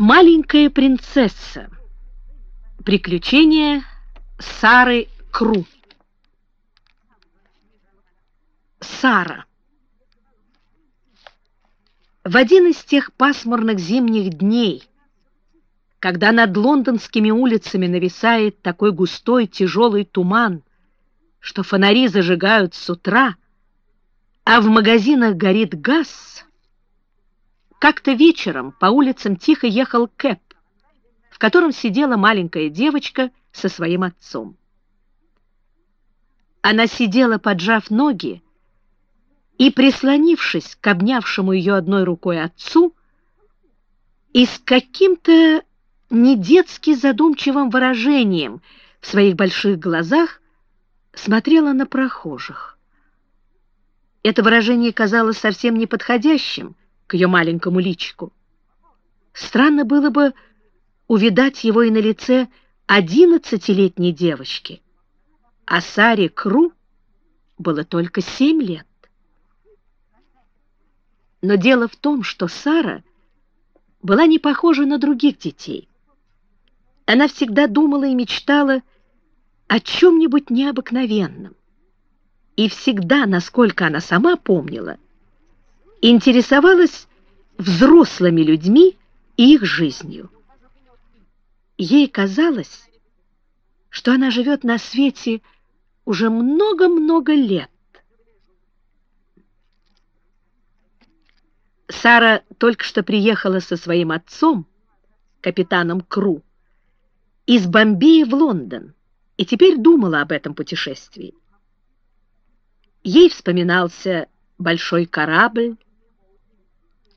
Маленькая принцесса. Приключения Сары Кру. Сара. В один из тех пасмурных зимних дней, когда над лондонскими улицами нависает такой густой тяжелый туман, что фонари зажигают с утра, а в магазинах горит газ, как-то вечером по улицам тихо ехал Кэп, в котором сидела маленькая девочка со своим отцом. Она сидела, поджав ноги, и, прислонившись к обнявшему ее одной рукой отцу, и с каким-то недетски задумчивым выражением в своих больших глазах смотрела на прохожих. Это выражение казалось совсем неподходящим к ее маленькому личику. Странно было бы увидать его и на лице одиннадцатилетней девочки, а Саре Кру было только семь лет. Но дело в том, что Сара была не похожа на других детей. Она всегда думала и мечтала о чем-нибудь необыкновенном. И всегда, насколько она сама помнила, интересовалась взрослыми людьми и их жизнью. Ей казалось, что она живет на свете уже много-много лет. Сара только что приехала со своим отцом, капитаном Кру, из Бомбея в Лондон и теперь думала об этом путешествии. Ей вспоминался большой корабль,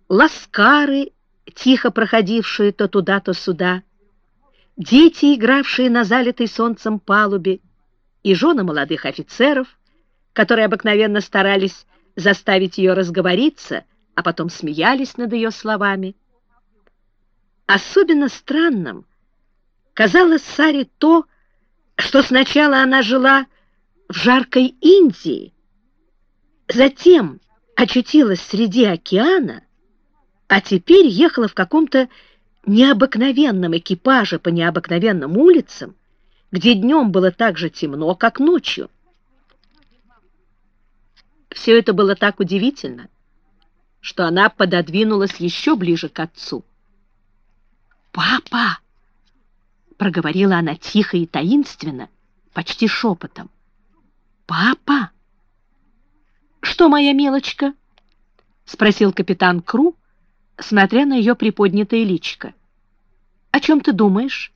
ласкары, тихо проходившие то туда, то сюда, дети, игравшие на залитой солнцем палубе, и жены молодых офицеров, которые обыкновенно старались заставить ее разговориться, а потом смеялись над ее словами. Особенно странным казалось Саре то, что сначала она жила в жаркой Индии, затем очутилась среди океана, а теперь ехала в каком-то необыкновенном экипаже по необыкновенным улицам, где днем было так же темно, как ночью. Все это было так удивительно, что она пододвинулась еще ближе к отцу. «Папа!» — проговорила она тихо и таинственно, почти шепотом. «Папа!» «Что, моя мелочка?» — спросил капитан Кру, смотря на ее приподнятое личико. «О чем ты думаешь?»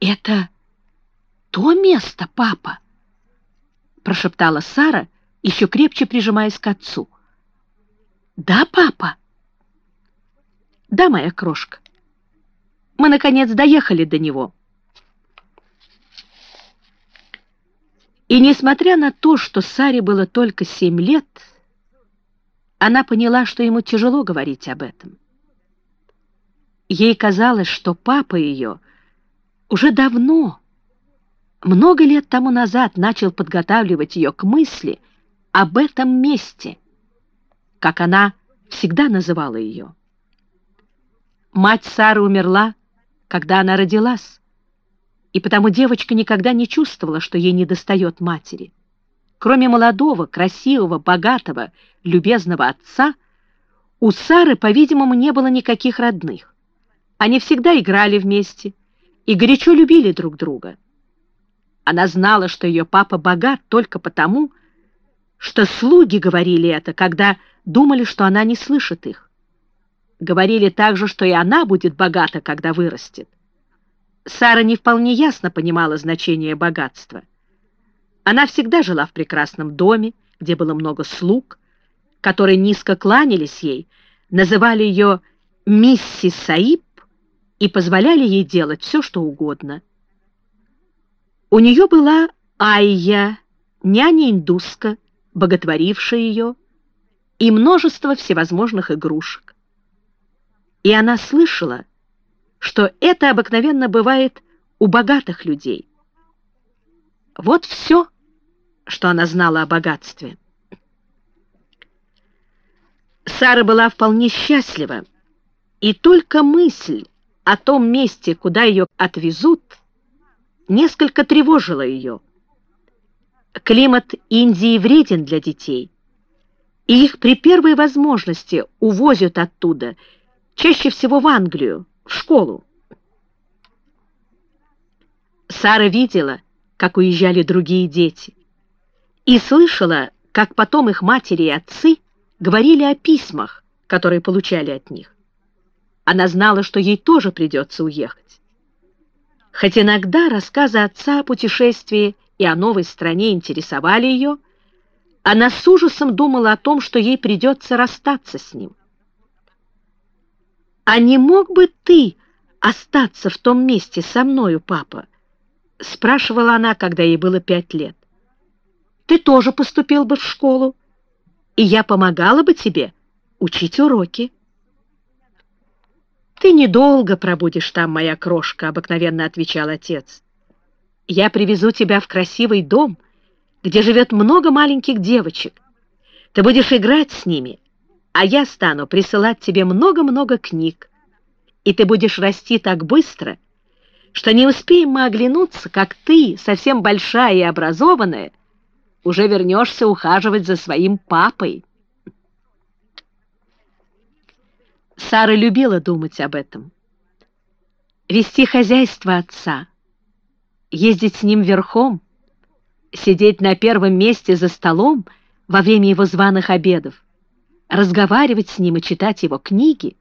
«Это то место, папа!» прошептала Сара, еще крепче прижимаясь к отцу. «Да, папа?» «Да, моя крошка. Мы, наконец, доехали до него». И несмотря на то, что Саре было только семь лет, она поняла, что ему тяжело говорить об этом. Ей казалось, что папа ее уже давно, много лет тому назад, начал подготавливать ее к мысли об этом месте, как она всегда называла ее. Мать Сары умерла, когда она родилась, и потому девочка никогда не чувствовала, что ей недостает матери. Кроме молодого, красивого, богатого, любезного отца, у Сары, по-видимому, не было никаких родных. Они всегда играли вместе и горячо любили друг друга. Она знала, что ее папа богат только потому, что слуги говорили это, когда думали, что она не слышит их. Говорили также, что и она будет богата, когда вырастет. Сара не вполне ясно понимала значение богатства. Она всегда жила в прекрасном доме, где было много слуг, которые низко кланялись ей, называли ее «миссис Саиб» и позволяли ей делать все, что угодно. У нее была Айя, няня-индуска, боготворившая ее, и множество всевозможных игрушек. И она слышала, что это обыкновенно бывает у богатых людей. Вот все, что она знала о богатстве. Сара была вполне счастлива, И только мысль о том месте, куда ее отвезут, несколько тревожила ее. Климат Индии вреден для детей, и их при первой возможности увозят оттуда, чаще всего в Англию, в школу. Сара видела, как уезжали другие дети, и слышала, как потом их матери и отцы говорили о письмах, которые получали от них. Она знала, что ей тоже придется уехать. Хоть иногда рассказы отца о путешествии и о новой стране интересовали ее, она с ужасом думала о том, что ей придется расстаться с ним. «А не мог бы ты остаться в том месте со мною, папа?» — спрашивала она, когда ей было пять лет. «Ты тоже поступил бы в школу, и я помогала бы тебе учить уроки». «Ты недолго пробудешь там, моя крошка», — обыкновенно отвечал отец. «Я привезу тебя в красивый дом, где живет много маленьких девочек. Ты будешь играть с ними, а я стану присылать тебе много-много книг, и ты будешь расти так быстро, что не успеем мы оглянуться, как ты, совсем большая и образованная, уже вернешься ухаживать за своим папой». Сара любила думать об этом. Вести хозяйство отца, ездить с ним верхом, сидеть на первом месте за столом во время его званых обедов, разговаривать с ним и читать его книги,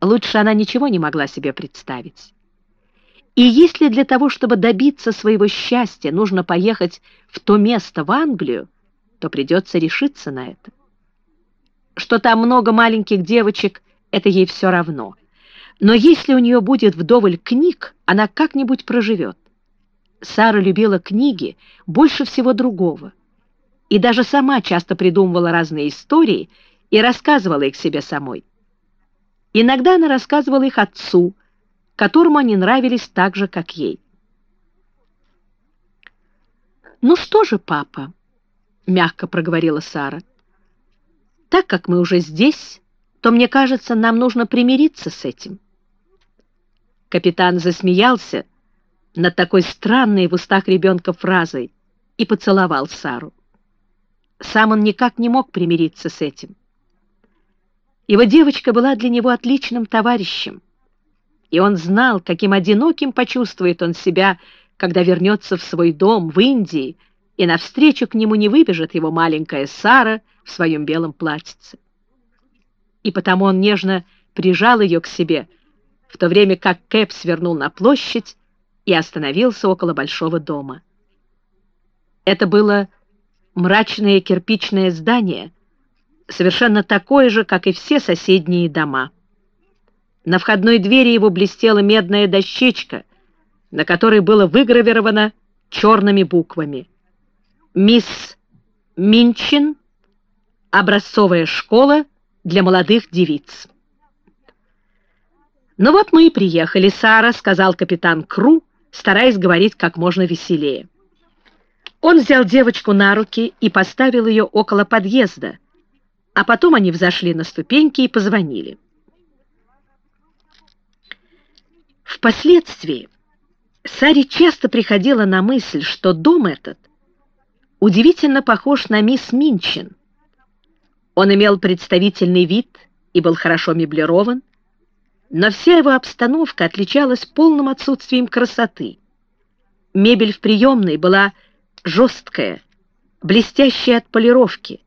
лучше она ничего не могла себе представить. И если для того, чтобы добиться своего счастья, нужно поехать в то место в Англию, то придется решиться на это. Что там много маленьких девочек – это ей все равно. Но если у нее будет вдоволь книг, она как-нибудь проживет. Сара любила книги больше всего другого. И даже сама часто придумывала разные истории и рассказывала их себе самой. Иногда она рассказывала их отцу, которому они нравились так же, как ей. «Ну что же, папа?» — мягко проговорила Сара. «Так как мы уже здесь, то, мне кажется, нам нужно примириться с этим. Капитан засмеялся над такой странной в устах ребенка фразой и поцеловал Сару. Сам он никак не мог примириться с этим. Его девочка была для него отличным товарищем, и он знал, каким одиноким почувствует он себя, когда вернется в свой дом в Индии, и навстречу к нему не выбежит его маленькая Сара в своем белом платьице и потому он нежно прижал ее к себе, в то время как Кэп свернул на площадь и остановился около большого дома. Это было мрачное кирпичное здание, совершенно такое же, как и все соседние дома. На входной двери его блестела медная дощечка, на которой было выгравировано черными буквами «Мисс Минчин, образцовая школа для молодых девиц. «Ну вот мы и приехали, Сара», — сказал капитан Кру, стараясь говорить как можно веселее. Он взял девочку на руки и поставил ее около подъезда, а потом они взошли на ступеньки и позвонили. Впоследствии Саре часто приходила на мысль, что дом этот удивительно похож на мисс Минчин, он имел представительный вид и был хорошо меблирован, но вся его обстановка отличалась полным отсутствием красоты. Мебель в приемной была жесткая, блестящая от полировки.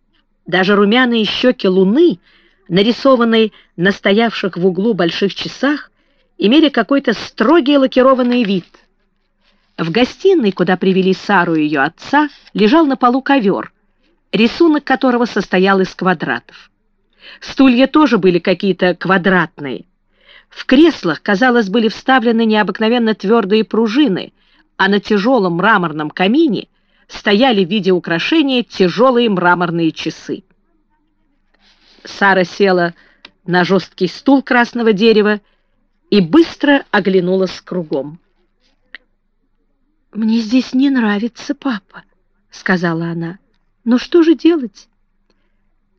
Даже румяные щеки луны, нарисованные на стоявших в углу больших часах, имели какой-то строгий лакированный вид. В гостиной, куда привели Сару и ее отца, лежал на полу ковер — рисунок которого состоял из квадратов. Стулья тоже были какие-то квадратные. В креслах, казалось, были вставлены необыкновенно твердые пружины, а на тяжелом мраморном камине стояли в виде украшения тяжелые мраморные часы. Сара села на жесткий стул красного дерева и быстро оглянулась кругом. «Мне здесь не нравится папа», — сказала она. Но что же делать?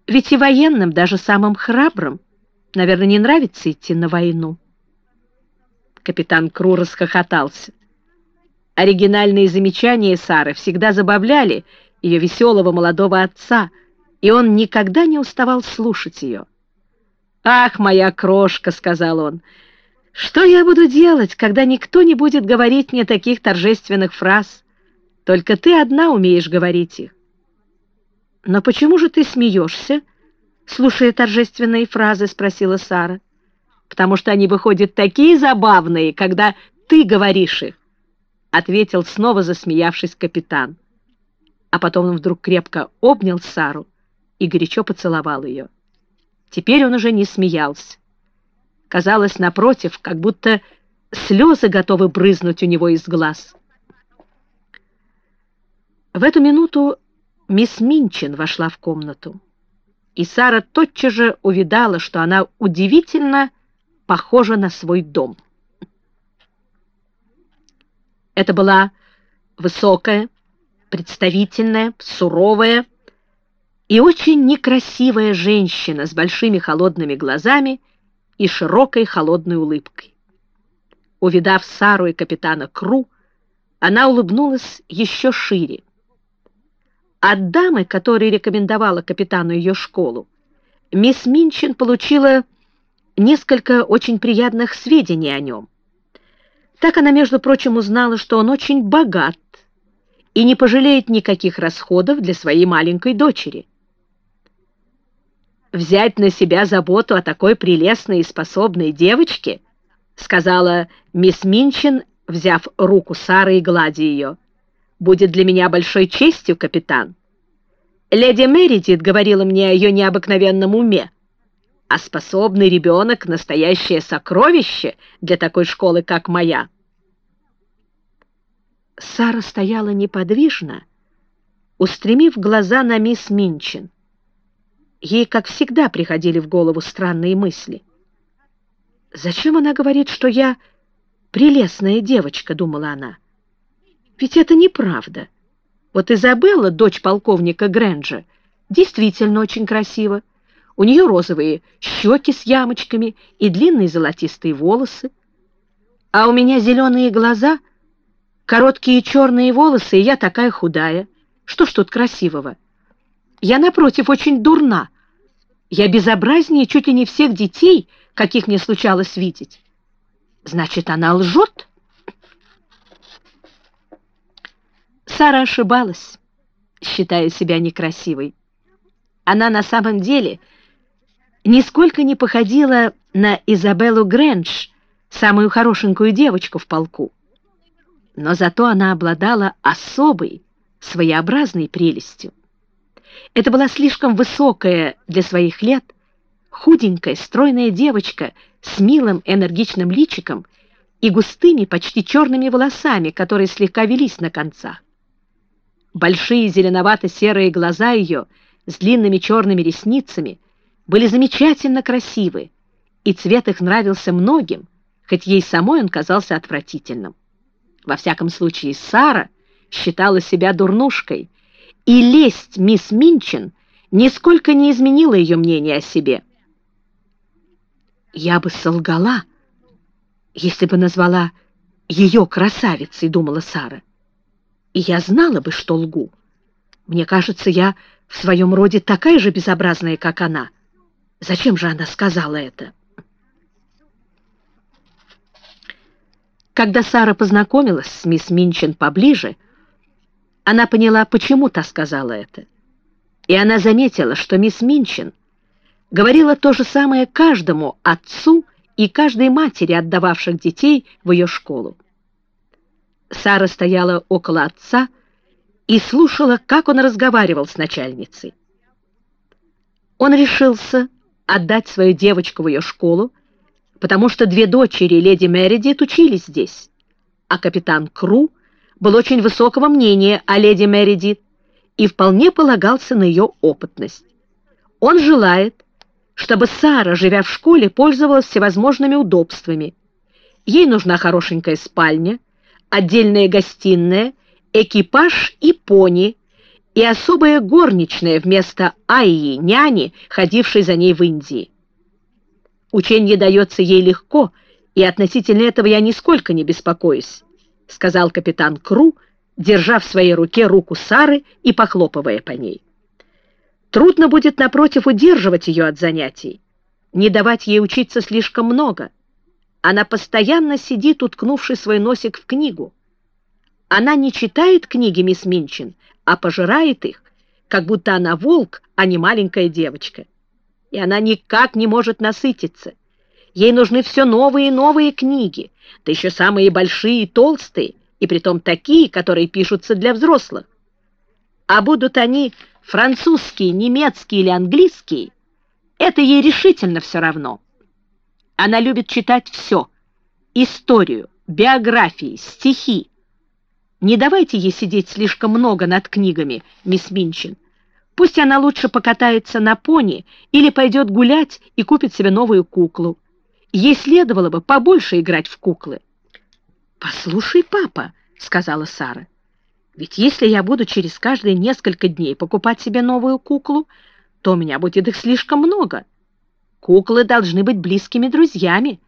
Ведь и военным, даже самым храбрым, Наверное, не нравится идти на войну. Капитан Кру расхохотался. Оригинальные замечания Сары всегда забавляли ее веселого молодого отца, и он никогда не уставал слушать ее. «Ах, моя крошка!» — сказал он. «Что я буду делать, когда никто не будет говорить мне таких торжественных фраз? Только ты одна умеешь говорить их». «Но почему же ты смеешься?» слушая торжественные фразы, спросила Сара. «Потому что они выходят такие забавные, когда ты говоришь их», ответил снова засмеявшись капитан. А потом он вдруг крепко обнял Сару и горячо поцеловал ее. Теперь он уже не смеялся. Казалось, напротив, как будто слезы готовы брызнуть у него из глаз. В эту минуту мисс Минчин вошла в комнату и Сара тотчас же увидала, что она удивительно похожа на свой дом. Это была высокая, представительная, суровая и очень некрасивая женщина с большими холодными глазами и широкой холодной улыбкой. Увидав Сару и капитана Кру, она улыбнулась еще шире. От дамы, которая рекомендовала капитану ее школу, мисс Минчин получила несколько очень приятных сведений о нем. Так она, между прочим, узнала, что он очень богат и не пожалеет никаких расходов для своей маленькой дочери. «Взять на себя заботу о такой прелестной и способной девочке», сказала мисс Минчин, взяв руку Сары и гладя ее будет для меня большой честью, капитан. Леди Мередит говорила мне о ее необыкновенном уме, а способный ребенок — настоящее сокровище для такой школы, как моя. Сара стояла неподвижно, устремив глаза на мисс Минчин. Ей, как всегда, приходили в голову странные мысли. «Зачем она говорит, что я прелестная девочка?» — думала она. Ведь это неправда. Вот Изабелла, дочь полковника Грэнджа, действительно очень красива. У нее розовые щеки с ямочками и длинные золотистые волосы. А у меня зеленые глаза, короткие черные волосы, и я такая худая. Что ж тут красивого? Я, напротив, очень дурна. Я безобразнее чуть ли не всех детей, каких мне случалось видеть. Значит, она лжет? Сара ошибалась, считая себя некрасивой. Она на самом деле нисколько не походила на Изабеллу Грэндж, самую хорошенькую девочку в полку. Но зато она обладала особой, своеобразной прелестью. Это была слишком высокая для своих лет, худенькая, стройная девочка с милым энергичным личиком и густыми, почти черными волосами, которые слегка велись на концах. Большие зеленовато-серые глаза ее с длинными черными ресницами были замечательно красивы, и цвет их нравился многим, хоть ей самой он казался отвратительным. Во всяком случае, Сара считала себя дурнушкой, и лесть мисс Минчин нисколько не изменила ее мнение о себе. «Я бы солгала, если бы назвала ее красавицей», — думала Сара и я знала бы, что лгу. Мне кажется, я в своем роде такая же безобразная, как она. Зачем же она сказала это? Когда Сара познакомилась с мисс Минчин поближе, она поняла, почему та сказала это. И она заметила, что мисс Минчин говорила то же самое каждому отцу и каждой матери, отдававших детей в ее школу. Сара стояла около отца и слушала, как он разговаривал с начальницей. Он решился отдать свою девочку в ее школу, потому что две дочери леди Мередит учились здесь, а капитан Кру был очень высокого мнения о леди Мередит и вполне полагался на ее опытность. Он желает, чтобы Сара, живя в школе, пользовалась всевозможными удобствами. Ей нужна хорошенькая спальня, отдельная гостиная, экипаж и пони, и особая горничная вместо Айи, няни, ходившей за ней в Индии. Учение дается ей легко, и относительно этого я нисколько не беспокоюсь», — сказал капитан Кру, держа в своей руке руку Сары и похлопывая по ней. «Трудно будет, напротив, удерживать ее от занятий, не давать ей учиться слишком много. Она постоянно сидит, уткнувший свой носик в книгу. Она не читает книги, мисс Минчин, а пожирает их, как будто она волк, а не маленькая девочка. И она никак не может насытиться. Ей нужны все новые и новые книги, да еще самые большие и толстые, и притом такие, которые пишутся для взрослых. А будут они французские, немецкие или английские, это ей решительно все равно. Она любит читать все — историю, биографии, стихи, не давайте ей сидеть слишком много над книгами, мисс Минчин. Пусть она лучше покатается на пони или пойдет гулять и купит себе новую куклу. Ей следовало бы побольше играть в куклы. «Послушай, папа», — сказала Сара, «ведь если я буду через каждые несколько дней покупать себе новую куклу, то у меня будет их слишком много. Куклы должны быть близкими друзьями.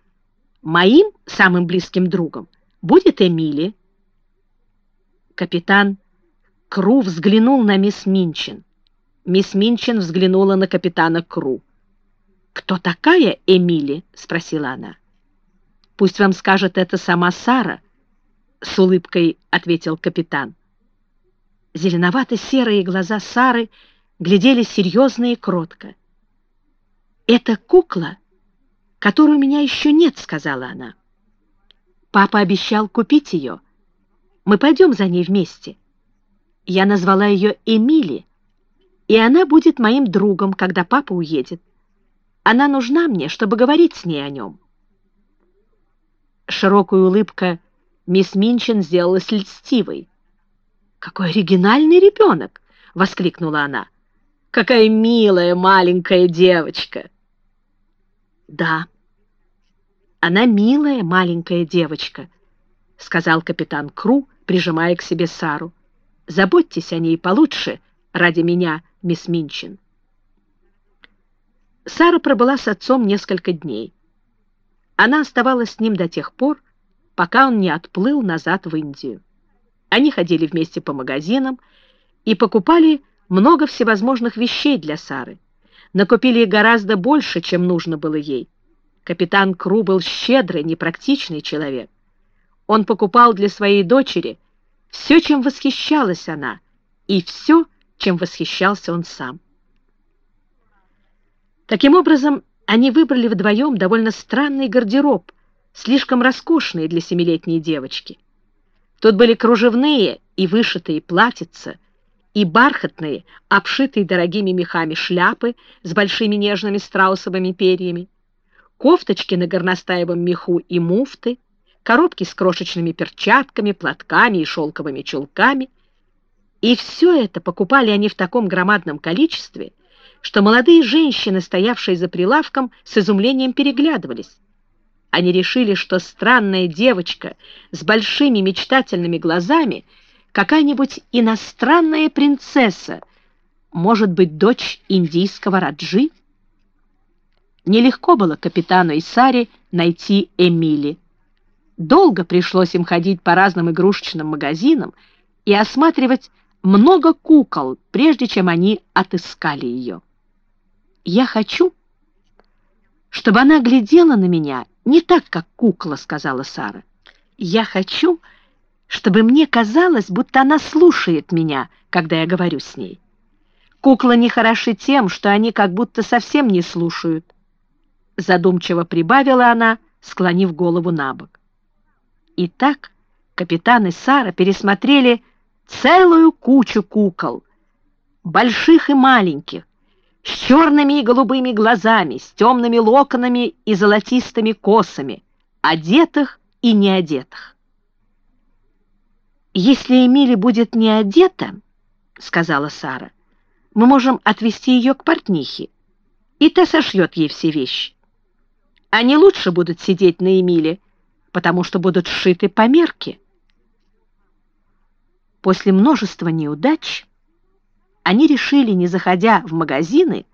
Моим самым близким другом будет Эмили». Капитан Кру взглянул на мисс Минчин. Мисс Минчин взглянула на капитана Кру. «Кто такая Эмили?» — спросила она. «Пусть вам скажет это сама Сара», — с улыбкой ответил капитан. Зеленовато-серые глаза Сары глядели серьезно и кротко. «Это кукла, которой у меня еще нет», — сказала она. «Папа обещал купить ее». Мы пойдем за ней вместе. Я назвала ее Эмили, и она будет моим другом, когда папа уедет. Она нужна мне, чтобы говорить с ней о нем. Широкая улыбка мисс Минчин сделалась льстивой. «Какой оригинальный ребенок!» — воскликнула она. «Какая милая маленькая девочка!» «Да, она милая маленькая девочка», — сказал капитан Кру, прижимая к себе Сару. «Заботьтесь о ней получше ради меня, мисс Минчин». Сара пробыла с отцом несколько дней. Она оставалась с ним до тех пор, пока он не отплыл назад в Индию. Они ходили вместе по магазинам и покупали много всевозможных вещей для Сары. Накупили гораздо больше, чем нужно было ей. Капитан Кру был щедрый, непрактичный человек. Он покупал для своей дочери все, чем восхищалась она, и все, чем восхищался он сам. Таким образом, они выбрали вдвоем довольно странный гардероб, слишком роскошный для семилетней девочки. Тут были кружевные и вышитые платьица, и бархатные, обшитые дорогими мехами шляпы с большими нежными страусовыми перьями, кофточки на горностаевом меху и муфты, коробки с крошечными перчатками, платками и шелковыми чулками. И все это покупали они в таком громадном количестве, что молодые женщины, стоявшие за прилавком, с изумлением переглядывались. Они решили, что странная девочка с большими мечтательными глазами какая-нибудь иностранная принцесса, может быть, дочь индийского Раджи? Нелегко было капитану Исари найти Эмили. Долго пришлось им ходить по разным игрушечным магазинам и осматривать много кукол, прежде чем они отыскали ее. «Я хочу, чтобы она глядела на меня не так, как кукла», — сказала Сара. «Я хочу, чтобы мне казалось, будто она слушает меня, когда я говорю с ней. Куклы не хороши тем, что они как будто совсем не слушают». Задумчиво прибавила она, склонив голову на бок. И так капитан и Сара пересмотрели целую кучу кукол, больших и маленьких, с черными и голубыми глазами, с темными локонами и золотистыми косами, одетых и неодетых. «Если Эмили будет не одета, — сказала Сара, — мы можем отвезти ее к портнихе, и та сошьет ей все вещи. Они лучше будут сидеть на Эмиле, потому что будут сшиты по мерке. После множества неудач они решили, не заходя в магазины,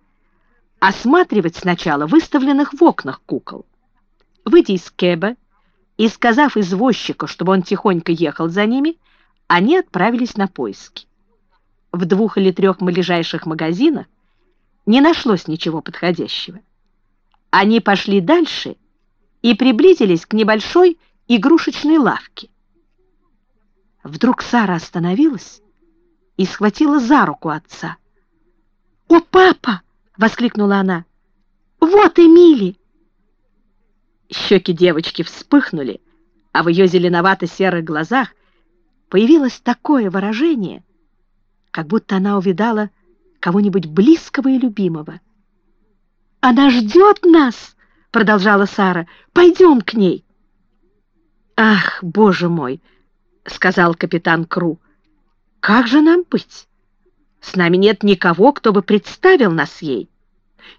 осматривать сначала выставленных в окнах кукол. Выйдя из кэба и сказав извозчику, чтобы он тихонько ехал за ними, они отправились на поиски. В двух или трех ближайших магазинах не нашлось ничего подходящего. Они пошли дальше и приблизились к небольшой игрушечной лавке. Вдруг Сара остановилась и схватила за руку отца. «О, папа!» — воскликнула она. «Вот Эмили!» Щеки девочки вспыхнули, а в ее зеленовато-серых глазах появилось такое выражение, как будто она увидала кого-нибудь близкого и любимого. «Она ждет нас!» — продолжала Сара. «Пойдем к ней!» «Ах, боже мой!» — сказал капитан Кру. «Как же нам быть? С нами нет никого, кто бы представил нас ей».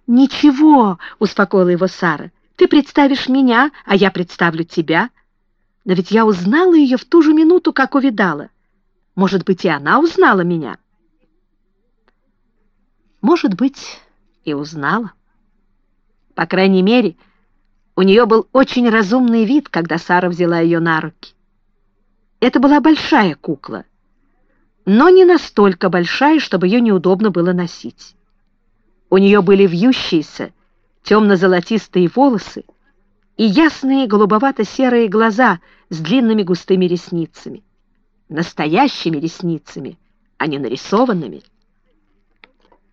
«Ничего!» — успокоила его Сара. «Ты представишь меня, а я представлю тебя. Но ведь я узнала ее в ту же минуту, как увидала. Может быть, и она узнала меня?» Может быть, и узнала. По крайней мере, у нее был очень разумный вид, когда Сара взяла ее на руки. Это была большая кукла, но не настолько большая, чтобы ее неудобно было носить. У нее были вьющиеся, темно-золотистые волосы и ясные голубовато-серые глаза с длинными густыми ресницами. Настоящими ресницами, а не нарисованными.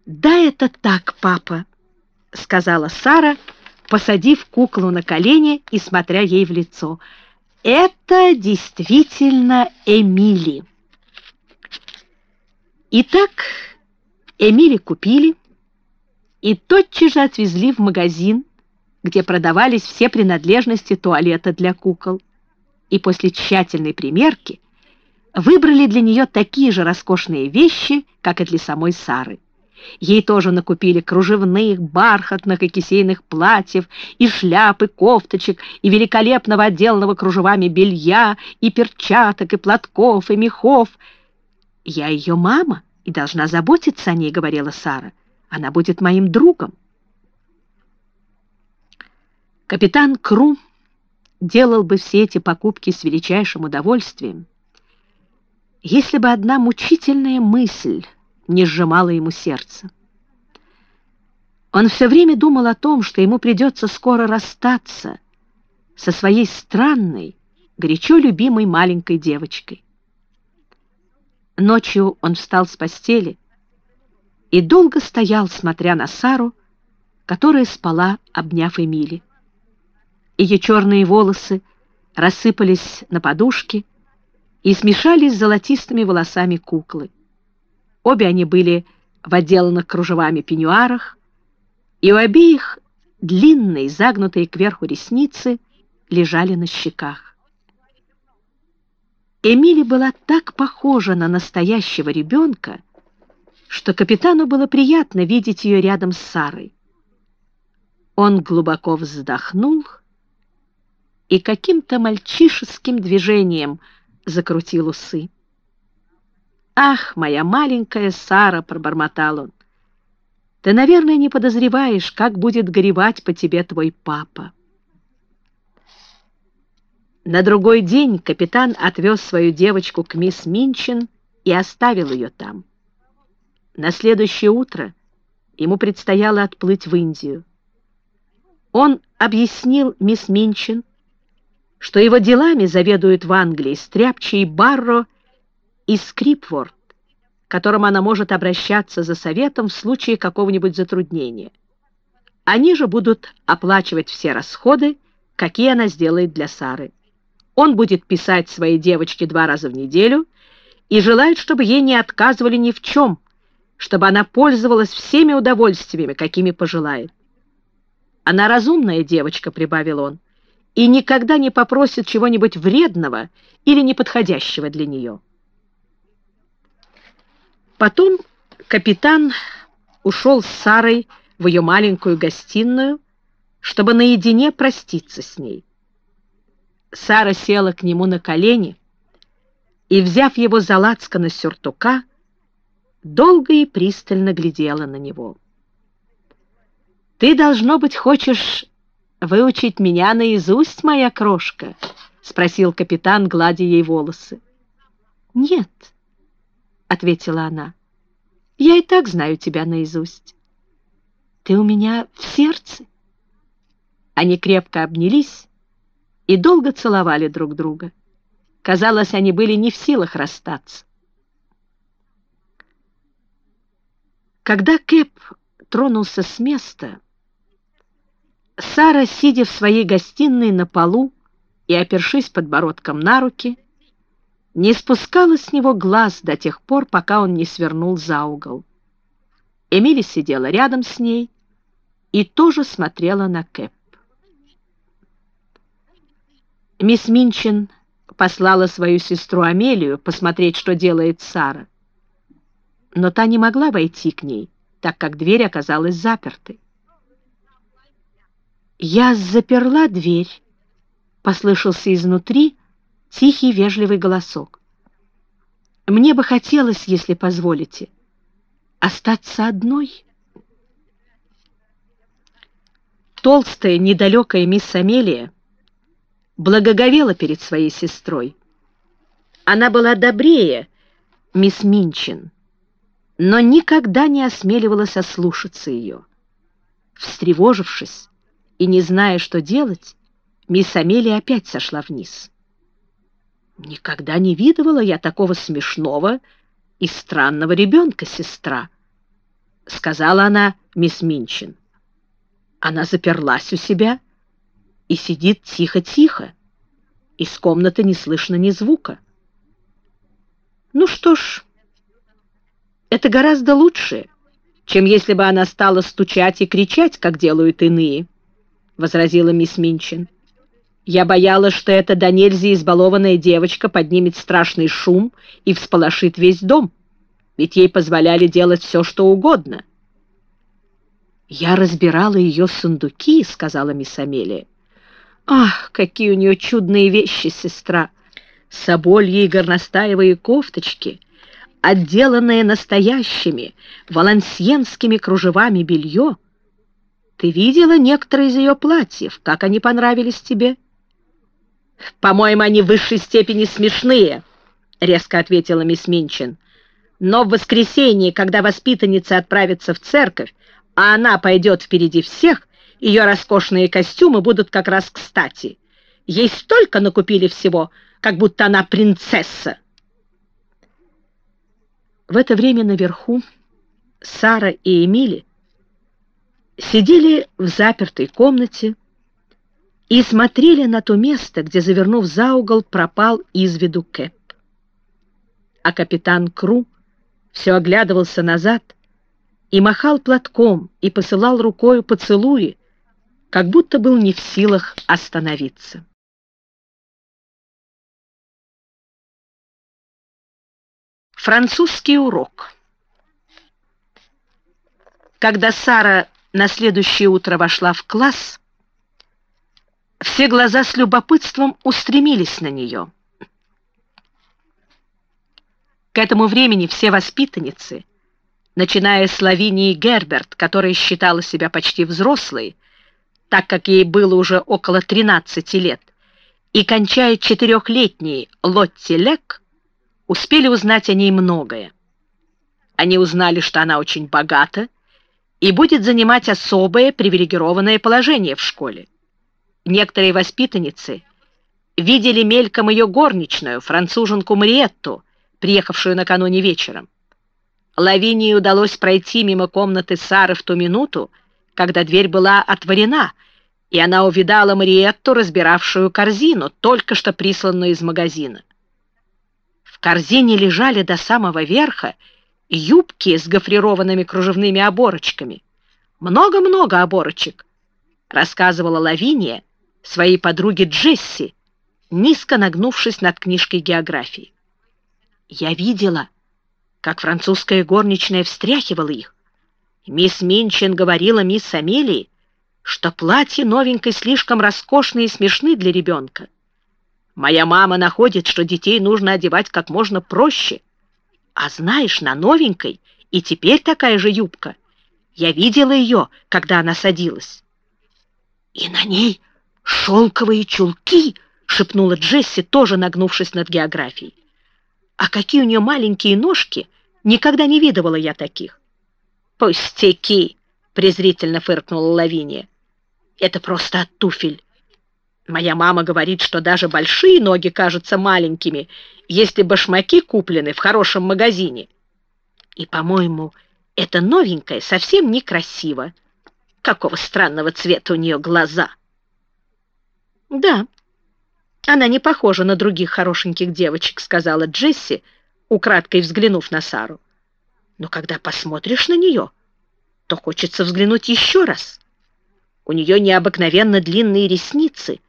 «Да, это так, папа», — сказала Сара, посадив куклу на колени и смотря ей в лицо. «Это действительно Эмили». Итак, Эмили купили и тотчас же отвезли в магазин, где продавались все принадлежности туалета для кукол. И после тщательной примерки выбрали для нее такие же роскошные вещи, как и для самой Сары. Ей тоже накупили кружевных, бархатных и кисейных платьев, и шляп, и кофточек, и великолепного отделанного кружевами белья, и перчаток, и платков, и мехов. «Я ее мама и должна заботиться о ней», — говорила Сара. «Она будет моим другом». Капитан Кру делал бы все эти покупки с величайшим удовольствием, если бы одна мучительная мысль не сжимало ему сердце. Он все время думал о том, что ему придется скоро расстаться со своей странной, горячо любимой маленькой девочкой. Ночью он встал с постели и долго стоял, смотря на Сару, которая спала, обняв Эмили. Ее черные волосы рассыпались на подушке и смешались с золотистыми волосами куклы. Обе они были в отделанных кружевами пеньюарах, и у обеих длинные, загнутые кверху ресницы лежали на щеках. Эмили была так похожа на настоящего ребенка, что капитану было приятно видеть ее рядом с Сарой. Он глубоко вздохнул и каким-то мальчишеским движением закрутил усы. «Ах, моя маленькая Сара!» — пробормотал он. «Ты, наверное, не подозреваешь, как будет горевать по тебе твой папа». На другой день капитан отвез свою девочку к мисс Минчин и оставил ее там. На следующее утро ему предстояло отплыть в Индию. Он объяснил мисс Минчин, что его делами заведуют в Англии Стряпчий Барро и Скрипворд, к которым она может обращаться за советом в случае какого-нибудь затруднения. Они же будут оплачивать все расходы, какие она сделает для Сары. Он будет писать своей девочке два раза в неделю и желает, чтобы ей не отказывали ни в чем, чтобы она пользовалась всеми удовольствиями, какими пожелает. «Она разумная девочка», — прибавил он, «и никогда не попросит чего-нибудь вредного или неподходящего для нее». Потом капитан ушел с Сарой в ее маленькую гостиную, чтобы наедине проститься с ней. Сара села к нему на колени и, взяв его за лацкано сюртука, долго и пристально глядела на него. «Ты, должно быть, хочешь выучить меня наизусть, моя крошка?» — спросил капитан, гладя ей волосы. «Нет», — ответила она, — «я и так знаю тебя наизусть. Ты у меня в сердце». Они крепко обнялись и долго целовали друг друга. Казалось, они были не в силах расстаться. Когда Кэп тронулся с места, Сара, сидя в своей гостиной на полу и опершись подбородком на руки, не спускала с него глаз до тех пор, пока он не свернул за угол. Эмили сидела рядом с ней и тоже смотрела на Кэп. Мисс Минчин послала свою сестру Амелию посмотреть, что делает Сара. Но та не могла войти к ней, так как дверь оказалась запертой. «Я заперла дверь», — послышался изнутри тихий вежливый голосок. «Мне бы хотелось, если позволите, остаться одной». Толстая, недалекая мисс Амелия благоговела перед своей сестрой. Она была добрее мисс Минчин, но никогда не осмеливалась ослушаться ее. Встревожившись и не зная, что делать, мисс Амелия опять сошла вниз. «Никогда не видывала я такого смешного и странного ребенка, сестра», — сказала она мисс Минчин. Она заперлась у себя и сидит тихо-тихо. Из комнаты не слышно ни звука. Ну что ж, это гораздо лучше, чем если бы она стала стучать и кричать, как делают иные, — возразила мисс Минчин. Я боялась, что эта до избалованная девочка поднимет страшный шум и всполошит весь дом, ведь ей позволяли делать все, что угодно. «Я разбирала ее сундуки», — сказала мисс Амелия. Ах, какие у нее чудные вещи, сестра! Собольи и горностаевые кофточки, отделанные настоящими валансьенскими кружевами белье. Ты видела некоторые из ее платьев? Как они понравились тебе? По-моему, они в высшей степени смешные, резко ответила мисс Минчин. Но в воскресенье, когда воспитанница отправится в церковь, а она пойдет впереди всех, ее роскошные костюмы будут как раз кстати. Ей столько накупили всего, как будто она принцесса. В это время наверху Сара и Эмили сидели в запертой комнате и смотрели на то место, где, завернув за угол, пропал из виду Кэп. А капитан Кру все оглядывался назад и махал платком и посылал рукою поцелуи, как будто был не в силах остановиться. Французский урок. Когда Сара на следующее утро вошла в класс, все глаза с любопытством устремились на нее. К этому времени все воспитанницы, начиная с Лавинии Герберт, которая считала себя почти взрослой, так как ей было уже около 13 лет, и кончая четырехлетней Лотти Лек, успели узнать о ней многое. Они узнали, что она очень богата и будет занимать особое привилегированное положение в школе. Некоторые воспитанницы видели мельком ее горничную, француженку Мариетту, приехавшую накануне вечером. Лавинии удалось пройти мимо комнаты Сары в ту минуту, когда дверь была отворена, и она увидала Мариетту, разбиравшую корзину, только что присланную из магазина. В корзине лежали до самого верха юбки с гофрированными кружевными оборочками. Много-много оборочек, рассказывала Лавиния своей подруге Джесси, низко нагнувшись над книжкой географии. Я видела, как французская горничная встряхивала их. Мисс Минчин говорила мисс Амелии, что платье новенькое слишком роскошное и смешны для ребенка. Моя мама находит, что детей нужно одевать как можно проще. А знаешь, на новенькой и теперь такая же юбка. Я видела ее, когда она садилась. «И на ней шелковые чулки!» — шепнула Джесси, тоже нагнувшись над географией. «А какие у нее маленькие ножки! Никогда не видывала я таких!» «Пустяки!» — презрительно фыркнула Лавиния. «Это просто от туфель. Моя мама говорит, что даже большие ноги кажутся маленькими, если башмаки куплены в хорошем магазине. И, по-моему, это новенькое совсем некрасиво. Какого странного цвета у нее глаза!» «Да, она не похожа на других хорошеньких девочек», — сказала Джесси, украдкой взглянув на Сару. «Но когда посмотришь на нее, то хочется взглянуть еще раз. У нее необыкновенно длинные ресницы,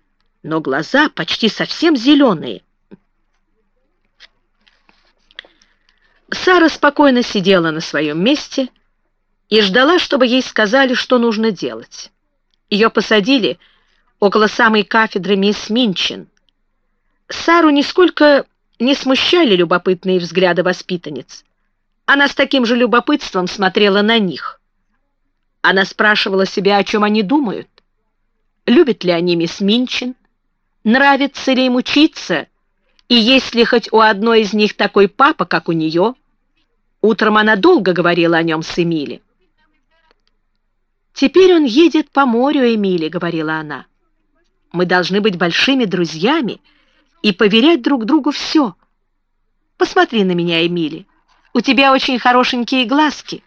но глаза почти совсем зеленые». Сара спокойно сидела на своем месте и ждала, чтобы ей сказали, что нужно делать. Ее посадили около самой кафедры мисс Минчин. Сару нисколько не смущали любопытные взгляды воспитанниц. Она с таким же любопытством смотрела на них. Она спрашивала себя, о чем они думают. Любят ли они мисс Минчин? Нравится ли им учиться? И есть ли хоть у одной из них такой папа, как у нее? Утром она долго говорила о нем с Эмили. «Теперь он едет по морю, Эмили», — говорила она. Мы должны быть большими друзьями и поверять друг другу все. Посмотри на меня, Эмили. У тебя очень хорошенькие глазки,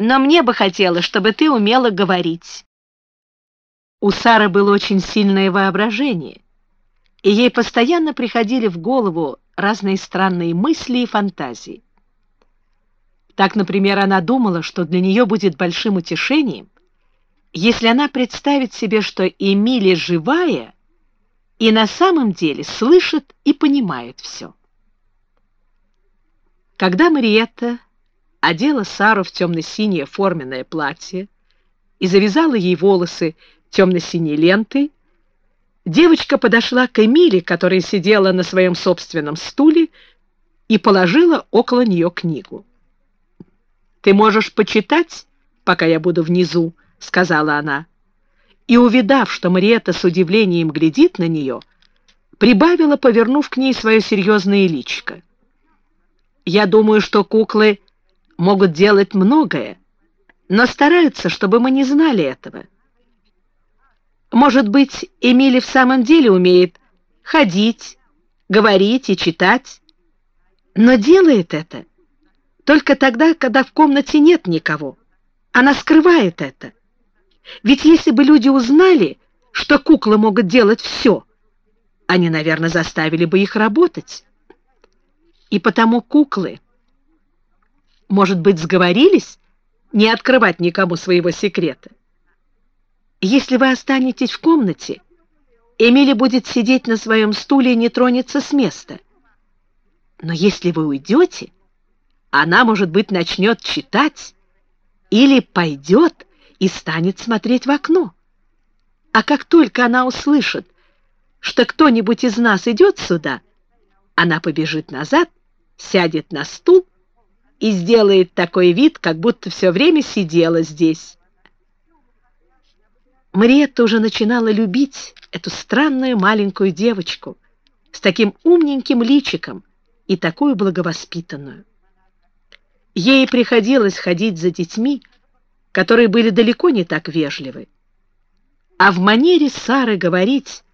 но мне бы хотелось, чтобы ты умела говорить. У Сары было очень сильное воображение, и ей постоянно приходили в голову разные странные мысли и фантазии. Так, например, она думала, что для нее будет большим утешением, если она представит себе, что Эмили живая и на самом деле слышит и понимает все. Когда Мариетта одела Сару в темно-синее форменное платье и завязала ей волосы темно-синей лентой, девочка подошла к Эмили, которая сидела на своем собственном стуле, и положила около нее книгу. «Ты можешь почитать, пока я буду внизу?» — сказала она. И, увидав, что Мариетта с удивлением глядит на нее, прибавила, повернув к ней свое серьезное личико. «Я думаю, что куклы могут делать многое, но стараются, чтобы мы не знали этого. Может быть, Эмили в самом деле умеет ходить, говорить и читать, но делает это только тогда, когда в комнате нет никого. Она скрывает это. Ведь если бы люди узнали, что куклы могут делать все, они, наверное, заставили бы их работать. И потому куклы, может быть, сговорились не открывать никому своего секрета. Если вы останетесь в комнате, Эмили будет сидеть на своем стуле и не тронется с места. Но если вы уйдете, она, может быть, начнет читать или пойдет и станет смотреть в окно. А как только она услышит, что кто-нибудь из нас идет сюда, она побежит назад, сядет на стул и сделает такой вид, как будто все время сидела здесь. Мариетта уже начинала любить эту странную маленькую девочку с таким умненьким личиком и такую благовоспитанную. Ей приходилось ходить за детьми, которые были далеко не так вежливы. А в манере Сары говорить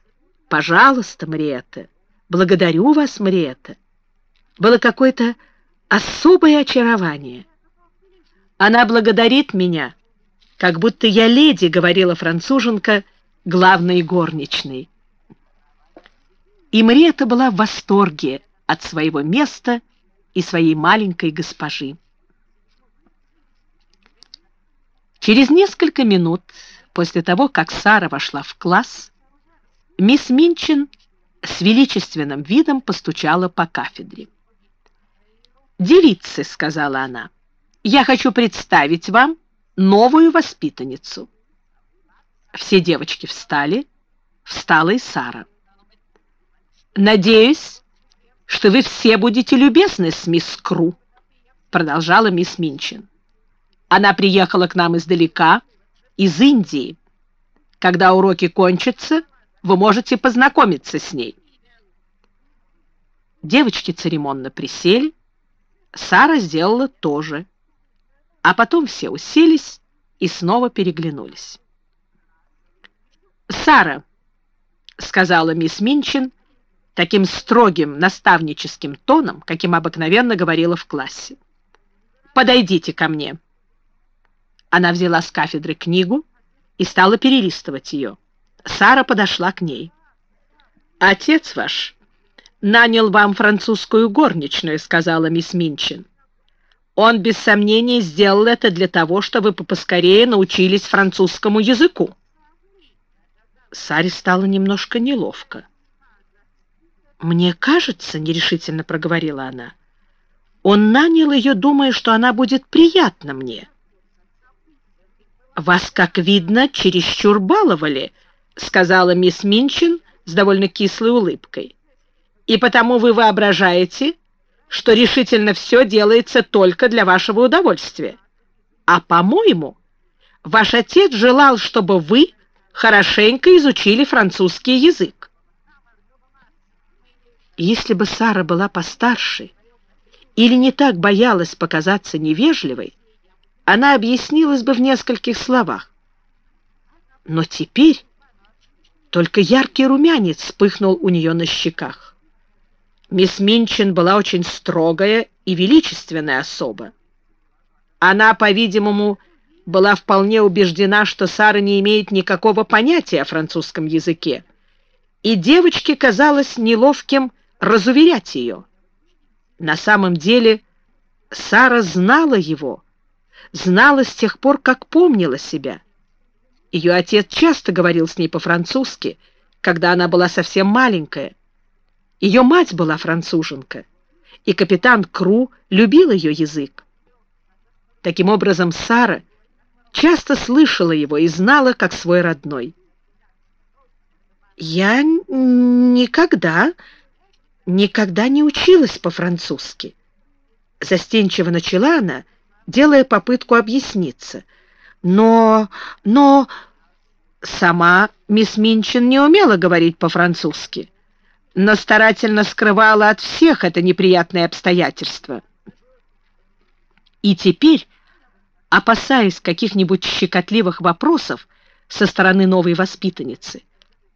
«пожалуйста, Мриэта», «благодарю вас, Мриэта» было какое-то особое очарование. «Она благодарит меня, как будто я леди», — говорила француженка, главной горничной. И Мриэта была в восторге от своего места и своей маленькой госпожи. Через несколько минут после того, как Сара вошла в класс, мисс Минчин с величественным видом постучала по кафедре. «Девицы», — сказала она, — «я хочу представить вам новую воспитанницу». Все девочки встали, встала и Сара. «Надеюсь, что вы все будете любезны с мисс Кру», — продолжала мисс Минчин. Она приехала к нам издалека, из Индии. Когда уроки кончатся, вы можете познакомиться с ней». Девочки церемонно присели, Сара сделала то же, а потом все уселись и снова переглянулись. «Сара», — сказала мисс Минчин таким строгим наставническим тоном, каким обыкновенно говорила в классе, «подойдите ко мне». Она взяла с кафедры книгу и стала перелистывать ее. Сара подошла к ней. «Отец ваш нанял вам французскую горничную», — сказала мисс Минчин. «Он, без сомнения, сделал это для того, чтобы вы поскорее научились французскому языку». Саре стало немножко неловко. «Мне кажется, — нерешительно проговорила она, — он нанял ее, думая, что она будет приятна мне». «Вас, как видно, чересчур баловали», — сказала мисс Минчин с довольно кислой улыбкой. «И потому вы воображаете, что решительно все делается только для вашего удовольствия. А, по-моему, ваш отец желал, чтобы вы хорошенько изучили французский язык. Если бы Сара была постарше или не так боялась показаться невежливой, она объяснилась бы в нескольких словах. Но теперь только яркий румянец вспыхнул у нее на щеках. Мисс Минчин была очень строгая и величественная особа. Она, по-видимому, была вполне убеждена, что Сара не имеет никакого понятия о французском языке, и девочке казалось неловким разуверять ее. На самом деле Сара знала его, знала с тех пор, как помнила себя. Ее отец часто говорил с ней по-французски, когда она была совсем маленькая. Ее мать была француженка, и капитан Кру любил ее язык. Таким образом, Сара — часто слышала его и знала, как свой родной. «Я никогда, никогда не училась по-французски», — застенчиво начала она, делая попытку объясниться. «Но, но...» Сама мисс Минчин не умела говорить по-французски, но старательно скрывала от всех это неприятное обстоятельство. И теперь опасаясь каких-нибудь щекотливых вопросов со стороны новой воспитанницы.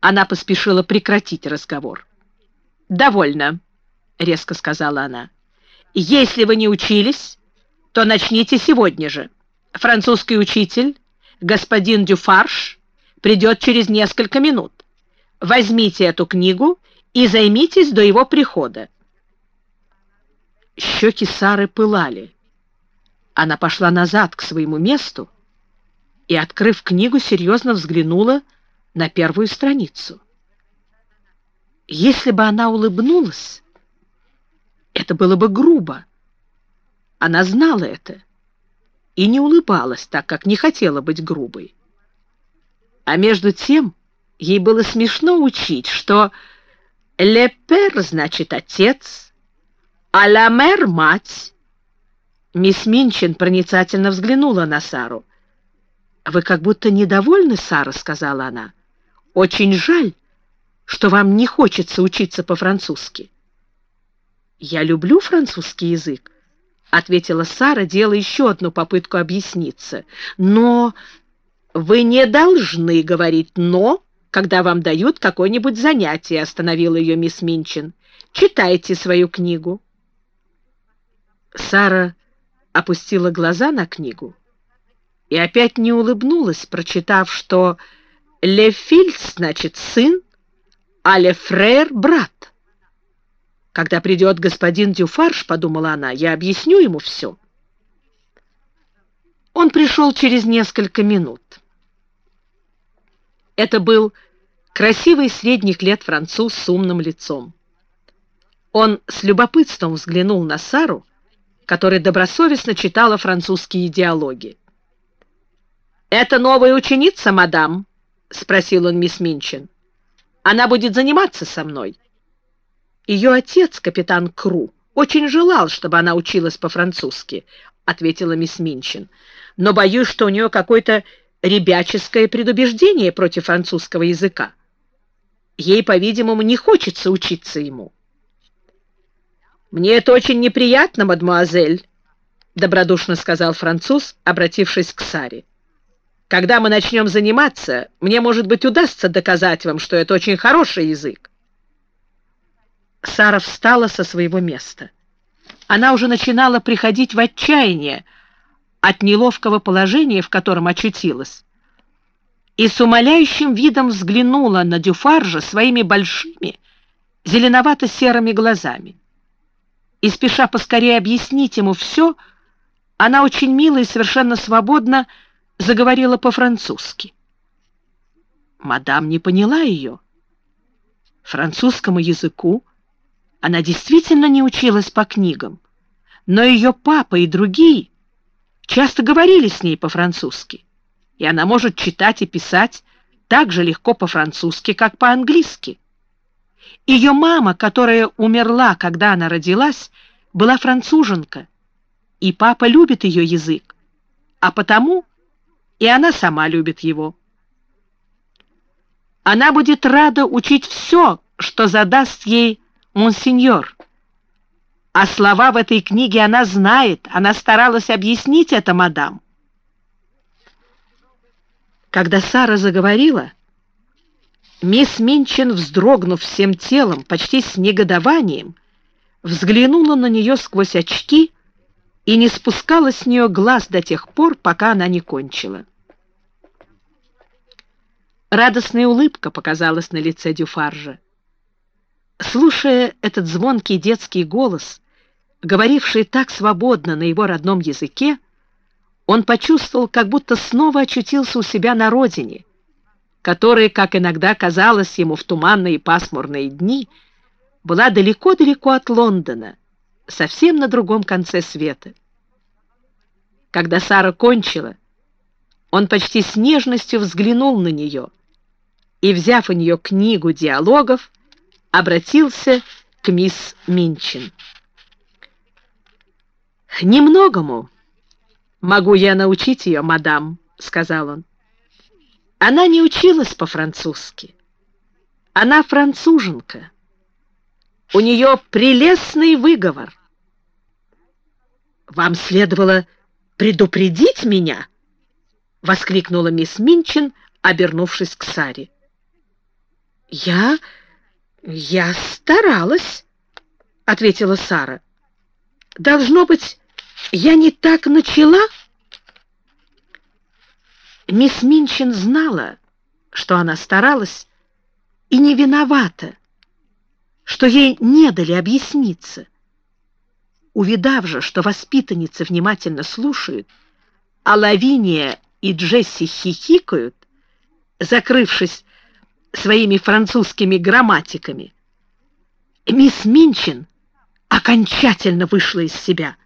Она поспешила прекратить разговор. «Довольно», — резко сказала она. «Если вы не учились, то начните сегодня же. Французский учитель, господин Дюфарш, придет через несколько минут. Возьмите эту книгу и займитесь до его прихода». Щеки Сары пылали. Она пошла назад к своему месту и, открыв книгу, серьезно взглянула на первую страницу. Если бы она улыбнулась, это было бы грубо. Она знала это и не улыбалась, так как не хотела быть грубой. А между тем ей было смешно учить, что «ле пер» значит «отец», а «ла мэр» — «мать», Мисс Минчин проницательно взглянула на Сару. «Вы как будто недовольны, Сара», — сказала она. «Очень жаль, что вам не хочется учиться по-французски». «Я люблю французский язык», — ответила Сара, делая еще одну попытку объясниться. «Но вы не должны говорить «но», когда вам дают какое-нибудь занятие», — остановила ее мисс Минчин. «Читайте свою книгу». Сара опустила глаза на книгу и опять не улыбнулась, прочитав, что «Ле Фильс» значит «сын», а «Ле Фрер» — «брат». «Когда придет господин Дюфарш», — подумала она, — «я объясню ему все». Он пришел через несколько минут. Это был красивый средних лет француз с умным лицом. Он с любопытством взглянул на Сару, которая добросовестно читала французские диалоги. «Это новая ученица, мадам?» — спросил он мисс Минчин. «Она будет заниматься со мной». Ее отец, капитан Кру, очень желал, чтобы она училась по-французски, ответила мисс Минчин, «но боюсь, что у нее какое-то ребяческое предубеждение против французского языка. Ей, по-видимому, не хочется учиться ему». «Мне это очень неприятно, мадемуазель», — добродушно сказал француз, обратившись к Саре. «Когда мы начнем заниматься, мне, может быть, удастся доказать вам, что это очень хороший язык». Сара встала со своего места. Она уже начинала приходить в отчаяние от неловкого положения, в котором очутилась, и с умоляющим видом взглянула на Дюфаржа своими большими зеленовато-серыми глазами и, спеша поскорее объяснить ему все, она очень мило и совершенно свободно заговорила по-французски. Мадам не поняла ее. Французскому языку она действительно не училась по книгам, но ее папа и другие часто говорили с ней по-французски, и она может читать и писать так же легко по-французски, как по-английски. Ее мама, которая умерла, когда она родилась, была француженка, и папа любит ее язык, а потому и она сама любит его. Она будет рада учить все, что задаст ей монсеньор. А слова в этой книге она знает, она старалась объяснить это мадам. Когда Сара заговорила, Мисс Минчин, вздрогнув всем телом, почти с негодованием, взглянула на нее сквозь очки и не спускала с нее глаз до тех пор, пока она не кончила. Радостная улыбка показалась на лице Дюфаржа. Слушая этот звонкий детский голос, говоривший так свободно на его родном языке, он почувствовал, как будто снова очутился у себя на родине, которая, как иногда казалось ему в туманные и пасмурные дни, была далеко-далеко от Лондона, совсем на другом конце света. Когда Сара кончила, он почти с нежностью взглянул на нее и, взяв у нее книгу диалогов, обратился к мисс Минчин. «Немногому могу я научить ее, мадам», — сказал он. «Она не училась по-французски. Она француженка. У нее прелестный выговор». «Вам следовало предупредить меня?» — воскликнула мисс Минчин, обернувшись к Саре. «Я...» «Я старалась», — ответила Сара. «Должно быть, я не так начала?» Мисс Минчин знала, что она старалась, и не виновата, что ей не дали объясниться. Увидав же, что воспитанницы внимательно слушают, а Лавиния и Джесси хихикают, закрывшись своими французскими грамматиками. Мисс Минчин окончательно вышла из себя.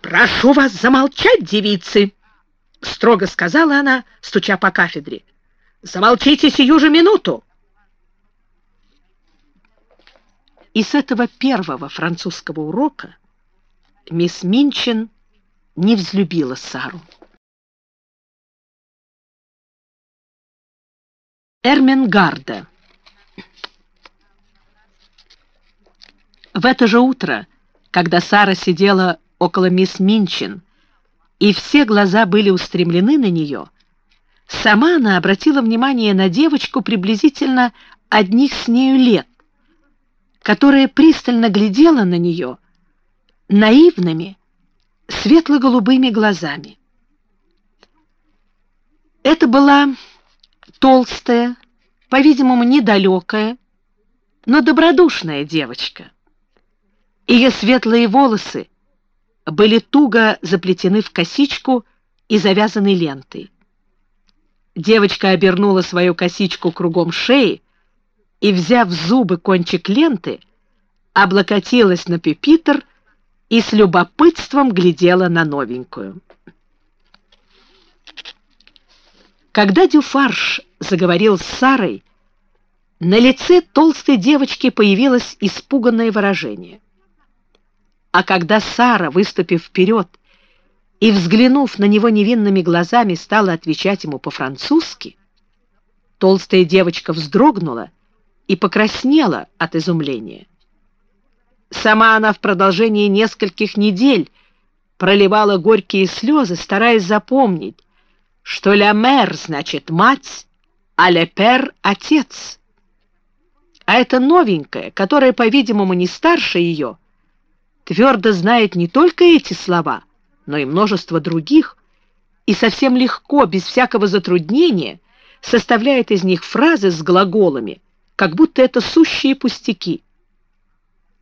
«Прошу вас замолчать, девицы!» — строго сказала она, стуча по кафедре. «Замолчите сию же минуту!» И с этого первого французского урока мисс Минчин не взлюбила Сару. Эрменгарда. В это же утро, когда Сара сидела около мисс Минчин, и все глаза были устремлены на нее, сама она обратила внимание на девочку приблизительно одних с нею лет, которая пристально глядела на нее наивными, светло-голубыми глазами. Это была толстая, по-видимому, недалекая, но добродушная девочка. Ее светлые волосы были туго заплетены в косичку и завязаны лентой. Девочка обернула свою косичку кругом шеи и, взяв в зубы кончик ленты, облокотилась на пюпитр и с любопытством глядела на новенькую. Когда Дюфарш заговорил с Сарой, на лице толстой девочки появилось испуганное выражение. А когда Сара, выступив вперед, и, взглянув на него невинными глазами, стала отвечать ему по-французски, толстая девочка вздрогнула и покраснела от изумления. Сама она в продолжении нескольких недель проливала горькие слезы, стараясь запомнить, что «ля мэр» значит «мать», а «ле пер» — «отец». А эта новенькая, которая, по-видимому, не старше ее, твердо знает не только эти слова, но и множество других, и совсем легко, без всякого затруднения, составляет из них фразы с глаголами, как будто это сущие пустяки.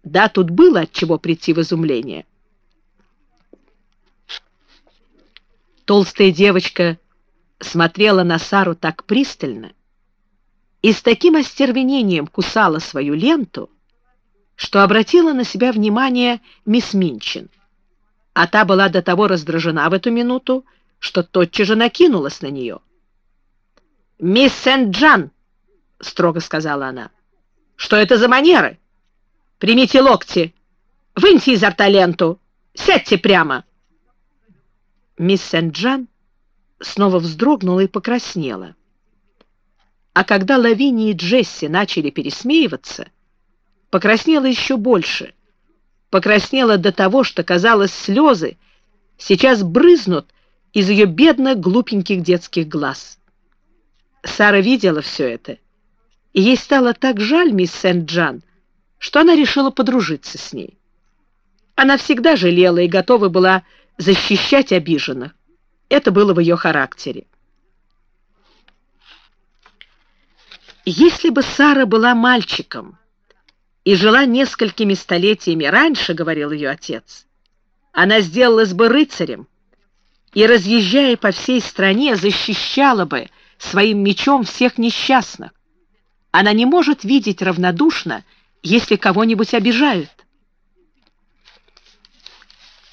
Да, тут было от чего прийти в изумление. Толстая девочка смотрела на Сару так пристально и с таким остервенением кусала свою ленту, что обратила на себя внимание мисс Минчин, а та была до того раздражена в эту минуту, что тотчас же накинулась на нее. «Мисс Сент-Джан!» — строго сказала она. «Что это за манеры? Примите локти, выньте изо рта ленту, сядьте прямо!» Мисс Сент-Джан снова вздрогнула и покраснела. А когда Лавини и Джесси начали пересмеиваться, покраснела еще больше. Покраснела до того, что, казалось, слезы сейчас брызнут из ее бедных глупеньких детских глаз. Сара видела все это, и ей стало так жаль мисс Сент-Джан, что она решила подружиться с ней. Она всегда жалела и готова была защищать обиженных. Это было в ее характере. Если бы Сара была мальчиком и жила несколькими столетиями раньше, говорил ее отец, она сделалась бы рыцарем и, разъезжая по всей стране, защищала бы своим мечом всех несчастных. Она не может видеть равнодушно, если кого-нибудь обижают.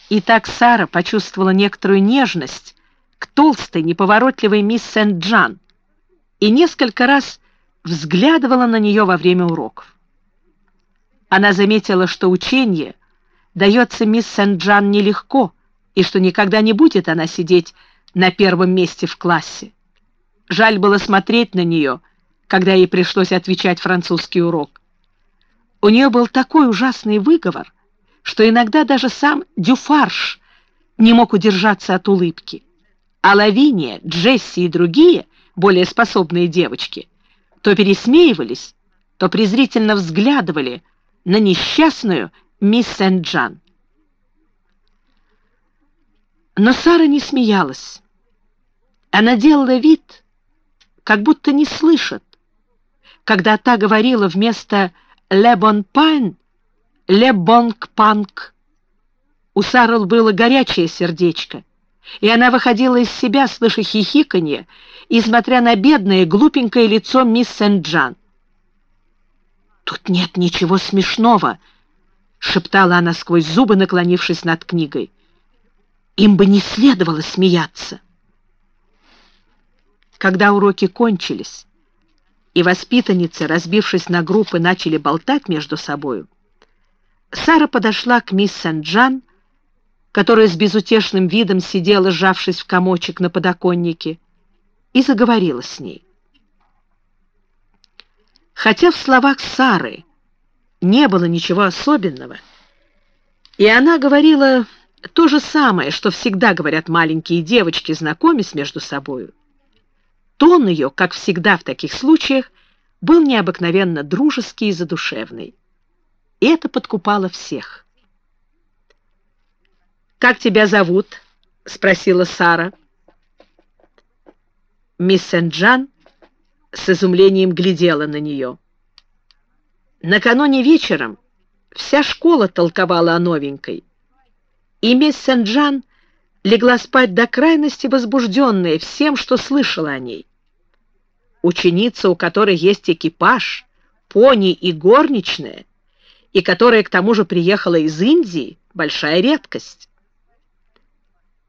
И так Сара почувствовала некоторую нежность к толстой, неповоротливой мисс Сент-Джан и несколько раз взглядывала на нее во время уроков. Она заметила, что учение дается мисс Сент-Джан нелегко, и что никогда не будет она сидеть на первом месте в классе. Жаль было смотреть на нее, когда ей пришлось отвечать французский урок. У нее был такой ужасный выговор, что иногда даже сам Дюфарш не мог удержаться от улыбки. А Лавиния, Джесси и другие, более способные девочки, то пересмеивались, то презрительно взглядывали на несчастную мисс Сент-Джан. Но Сара не смеялась. Она делала вид, как будто не слышит, когда та говорила вместо «le bon pain» «le bong pang». У Сары было горячее сердечко, и она выходила из себя, слыша хихиканье, и смотря на бедное, глупенькое лицо мисс Сент-Джан. «Тут нет ничего смешного», — шептала она сквозь зубы, наклонившись над книгой. «Им бы не следовало смеяться». Когда уроки кончились, и воспитанницы, разбившись на группы, начали болтать между собою, Сара подошла к мисс Сент-Джан, которая с безутешным видом сидела, сжавшись в комочек на подоконнике, и заговорила с ней. Хотя в словах Сары не было ничего особенного, и она говорила то же самое, что всегда говорят маленькие девочки, знакомясь между собою, Тон ее, как всегда в таких случаях, был необыкновенно дружеский и задушевный. И это подкупало всех. «Как тебя зовут?» — спросила Сара. Мисс Сент-Джан с изумлением глядела на нее. Накануне вечером вся школа толковала о новенькой, и мисс Сент-Джан легла спать до крайности возбужденная всем, что слышала о ней. Ученица, у которой есть экипаж, пони и горничная, и которая к тому же приехала из Индии, большая редкость.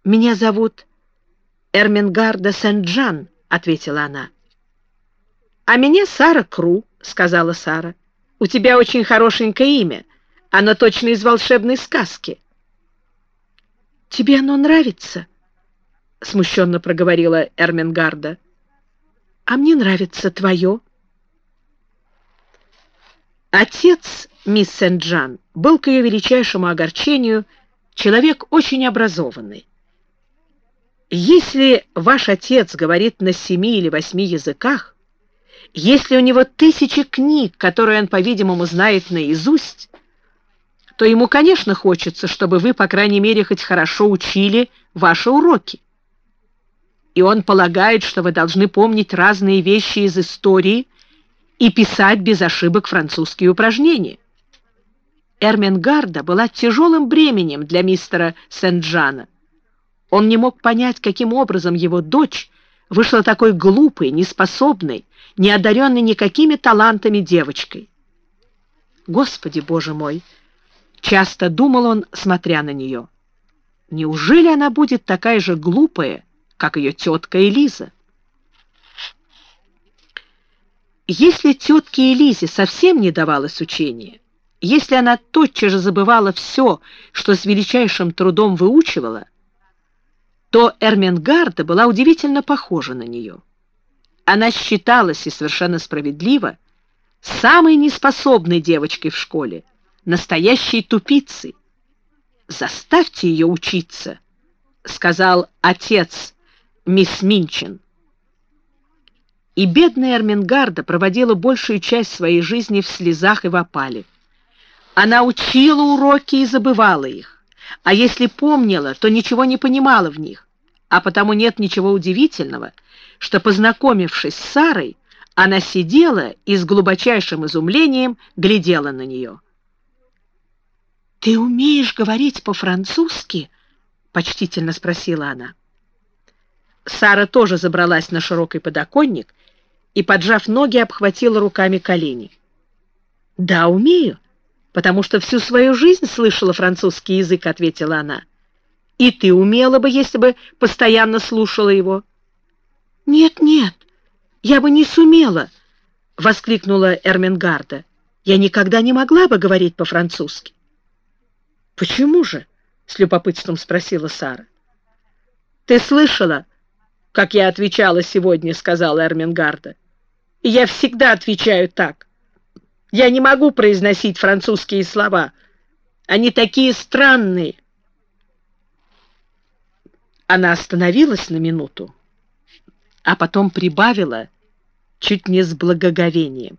«Меня зовут Эрмингарда Сент-Джан», — ответила она. «А меня Сара Кру», — сказала Сара. «У тебя очень хорошенькое имя. Оно точно из волшебной сказки». «Тебе оно нравится?» — смущенно проговорила Эрмингарда. «А мне нравится твое». Отец мисс Сент-Джан был, к ее величайшему огорчению, человек очень образованный. Если ваш отец говорит на семи или восьми языках, если у него тысячи книг, которые он, по-видимому, знает наизусть, то ему, конечно, хочется, чтобы вы, по крайней мере, хоть хорошо учили ваши уроки. И он полагает, что вы должны помнить разные вещи из истории и писать без ошибок французские упражнения. Эрменгарда была тяжелым бременем для мистера Сент-Джана. Он не мог понять, каким образом его дочь вышла такой глупой, неспособной, не одаренной никакими талантами девочкой. Господи, Боже мой! Часто думал он, смотря на нее. Неужели она будет такая же глупая, как ее тетка Элиза? Если тетке Элизе совсем не давалось учения, если она тотчас же забывала все, что с величайшим трудом выучивала, то Эрменгарда была удивительно похожа на нее. Она считалась, и совершенно справедливо, самой неспособной девочкой в школе, настоящей тупицей. «Заставьте ее учиться», — сказал отец мисс Минчин. И бедная Эрмингарда проводила большую часть своей жизни в слезах и в опале. Она учила уроки и забывала их, а если помнила, то ничего не понимала в них, а потому нет ничего удивительного, что, познакомившись с Сарой, она сидела и с глубочайшим изумлением глядела на нее. «Ты умеешь говорить по-французски?» — почтительно спросила она. Сара тоже забралась на широкий подоконник и, поджав ноги, обхватила руками колени. «Да, умею, потому что всю свою жизнь слышала французский язык», — ответила она. «И ты умела бы, если бы постоянно слушала его». «Нет, нет, я бы не сумела», — воскликнула Эрмингарда. «Я никогда не могла бы говорить по-французски». «Почему же?» — с любопытством спросила Сара. «Ты слышала, как я отвечала сегодня?» — сказала Эрмингарда. «И я всегда отвечаю так. Я не могу произносить французские слова. Они такие странные». Она остановилась на минуту, а потом прибавила чуть не с благоговением.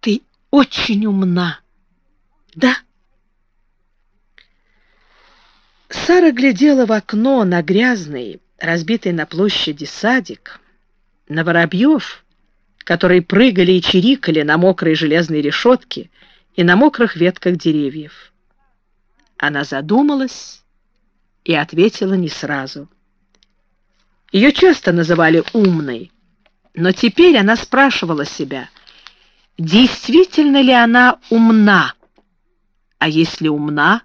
«Ты очень умна, да?» Сара глядела в окно на грязный, разбитый на площади садик, на воробьев, которые прыгали и чирикали на мокрой железной решетке и на мокрых ветках деревьев. Она задумалась и ответила не сразу. Ее часто называли умной, но теперь она спрашивала себя, действительно ли она умна, а если умна,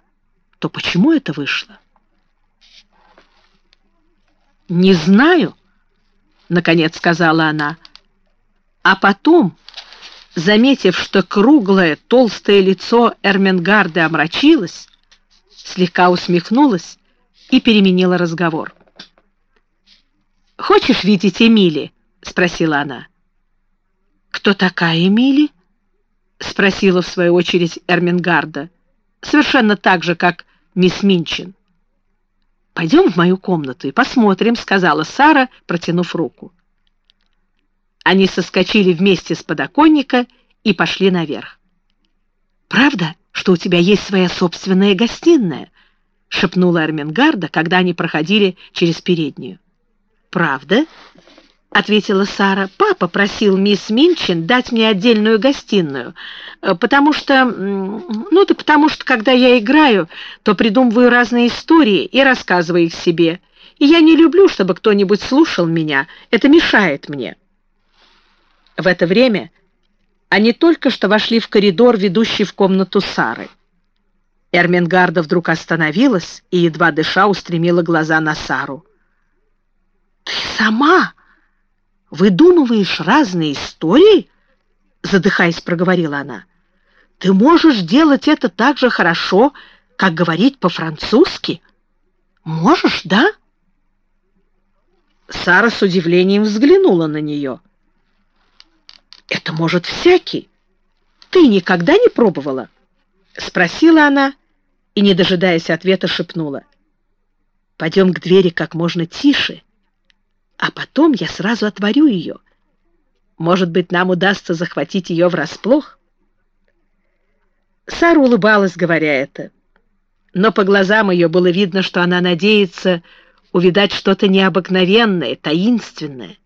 то почему это вышло? «Не знаю», — наконец сказала она. А потом, заметив, что круглое толстое лицо Эрменгарды омрачилось, слегка усмехнулась и переменила разговор. «Хочешь видеть Эмили?» — спросила она. «Кто такая Эмили?» — спросила в свою очередь Эрмингарда, совершенно так же, как мисс Минчин. «Пойдем в мою комнату и посмотрим», — сказала Сара, протянув руку. Они соскочили вместе с подоконника и пошли наверх. «Правда, что у тебя есть своя собственная гостиная?» — шепнула Эрмингарда, когда они проходили через переднюю. «Правда?» — ответила Сара. «Папа просил мисс Минчин дать мне отдельную гостиную, э, потому что... Ну, да потому что, когда я играю, то придумываю разные истории и рассказываю их себе. И я не люблю, чтобы кто-нибудь слушал меня. Это мешает мне». В это время они только что вошли в коридор, ведущий в комнату Сары. Эрмингарда вдруг остановилась и, едва дыша, устремила глаза на Сару. «Ты сама?» выдумываешь разные истории?» Задыхаясь, проговорила она. «Ты можешь делать это так же хорошо, как говорить по-французски?» Можешь, да? Сара с удивлением взглянула на нее. Это может всякий. Ты никогда не пробовала? Спросила она и, не дожидаясь ответа, шепнула. Пойдем к двери как можно тише, а потом я сразу отворю ее. Может быть, нам удастся захватить ее врасплох? Сара улыбалась, говоря это, но по глазам ее было видно, что она надеется увидать что-то необыкновенное, таинственное.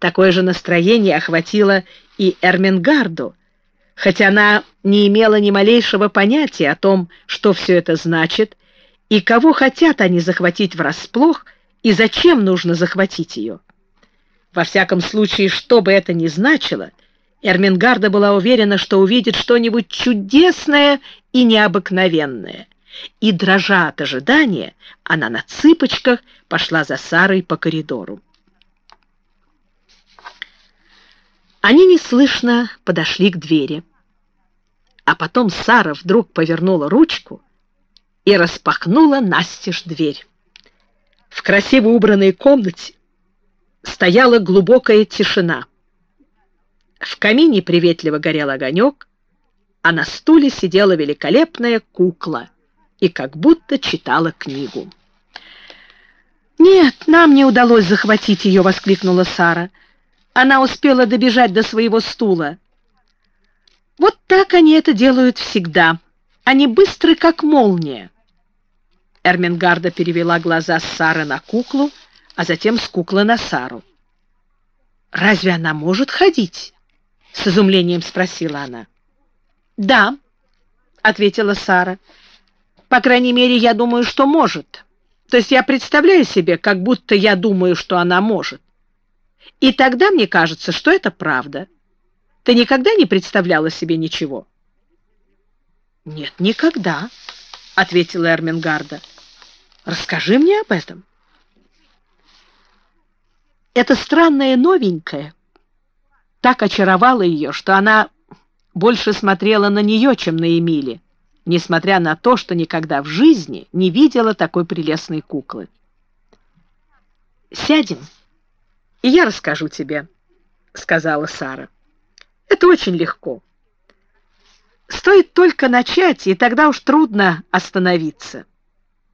Такое же настроение охватило и Эрмингарду, хотя она не имела ни малейшего понятия о том, что все это значит, и кого хотят они захватить врасплох, и зачем нужно захватить ее. Во всяком случае, что бы это ни значило, Эрмингарда была уверена, что увидит что-нибудь чудесное и необыкновенное. И, дрожа от ожидания, она на цыпочках пошла за Сарой по коридору. Они неслышно подошли к двери. А потом Сара вдруг повернула ручку и распахнула настежь дверь. В красиво убранной комнате стояла глубокая тишина. В камине приветливо горел огонек, а на стуле сидела великолепная кукла и как будто читала книгу. «Нет, нам не удалось захватить ее!» — воскликнула Сара. Она успела добежать до своего стула. Вот так они это делают всегда. Они быстры, как молния. Эрмингарда перевела глаза с Сары на куклу, а затем с куклы на Сару. «Разве она может ходить?» — с изумлением спросила она. «Да», — ответила Сара. «По крайней мере, я думаю, что может. То есть я представляю себе, как будто я думаю, что она может. И тогда мне кажется, что это правда. Ты никогда не представляла себе ничего? Нет, никогда, ответила Эрмингарда. Расскажи мне об этом. Это странное новенькое так очаровало ее, что она больше смотрела на нее, чем на Эмили, несмотря на то, что никогда в жизни не видела такой прелестной куклы. «Сядем», и я расскажу тебе», — сказала Сара. «Это очень легко. Стоит только начать, и тогда уж трудно остановиться.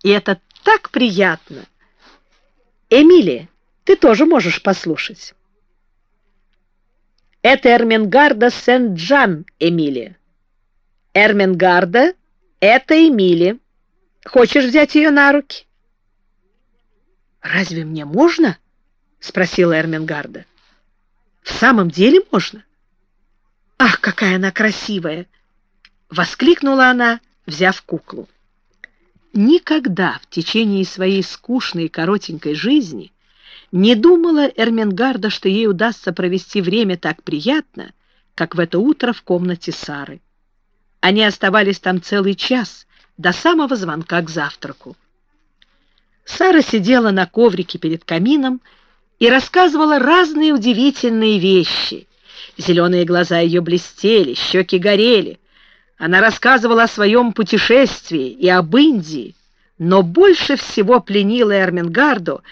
И это так приятно. Эмили, ты тоже можешь послушать». «Это Эрмингарда Сент-Джан, Эмили. Эрмингарда — это Эмили. Хочешь взять ее на руки?» «Разве мне можно?» — спросила Эрмингарда. «В самом деле можно?» «Ах, какая она красивая!» — воскликнула она, взяв куклу. Никогда в течение своей скучной и коротенькой жизни не думала Эрмингарда, что ей удастся провести время так приятно, как в это утро в комнате Сары. Они оставались там целый час, до самого звонка к завтраку. Сара сидела на коврике перед камином и рассказывала разные удивительные вещи. Зеленые глаза ее блестели, щеки горели. Она рассказывала о своем путешествии и об Индии, но больше всего пленила Эрмингарду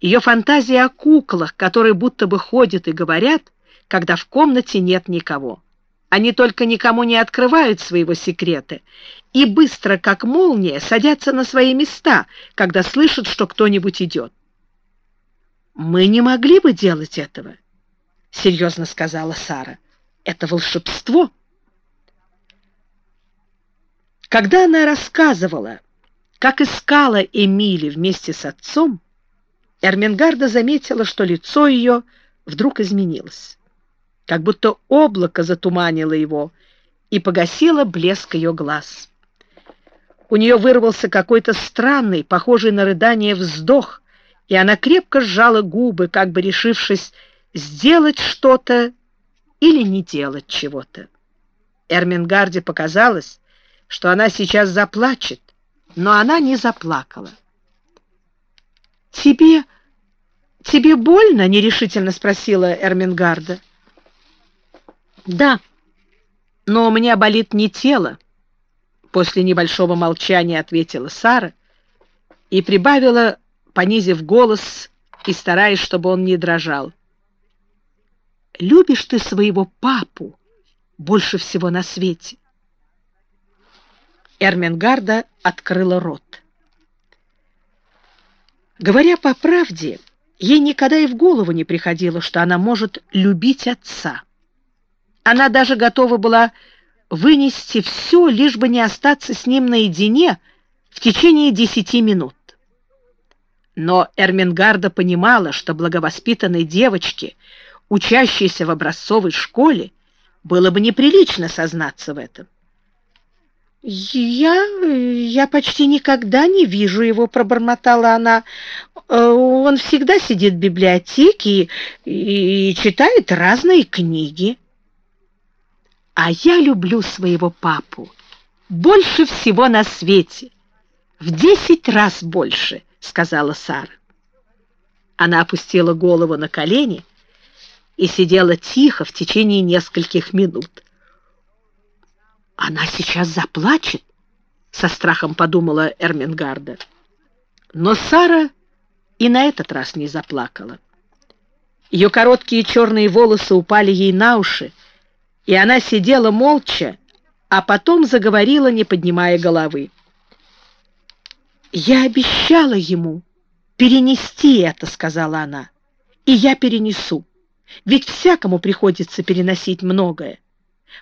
ее фантазия о куклах, которые будто бы ходят и говорят, когда в комнате нет никого. Они только никому не открывают своего секрета и быстро, как молния, садятся на свои места, когда слышат, что кто-нибудь идет. «Мы не могли бы делать этого», — серьезно сказала Сара. «Это волшебство». Когда она рассказывала, как искала Эмили вместе с отцом, Эрмингарда заметила, что лицо ее вдруг изменилось, как будто облако затуманило его и погасило блеск ее глаз. У нее вырвался какой-то странный, похожий на рыдание вздох, и она крепко сжала губы, как бы решившись сделать что-то или не делать чего-то. Эрмингарде показалось, что она сейчас заплачет, но она не заплакала. «Тебе... тебе больно?» — нерешительно спросила Эрмингарда. «Да, но у меня болит не тело», — после небольшого молчания ответила Сара, и прибавила, понизив голос и стараясь, чтобы он не дрожал. «Любишь ты своего папу больше всего на свете?» Эрменгарда открыла рот. Говоря по правде, ей никогда и в голову не приходило, что она может любить отца. Она даже готова была вынести все, лишь бы не остаться с ним наедине в течение десяти минут. Но Эрмингарда понимала, что благовоспитанной девочке, учащейся в образцовой школе, было бы неприлично сознаться в этом. «Я... я почти никогда не вижу его», — пробормотала она. «Э, «Он всегда сидит в библиотеке и, и читает разные книги». «А я люблю своего папу больше всего на свете, в десять раз больше», — сказала Сара. Она опустила голову на колени и сидела тихо в течение нескольких минут. Она сейчас заплачет, со страхом подумала Эрмингарда. Но Сара и на этот раз не заплакала. Ее короткие черные волосы упали ей на уши, и она сидела молча, а потом заговорила, не поднимая головы. «Я обещала ему перенести это», — сказала она, — «и я перенесу, ведь всякому приходится переносить многое.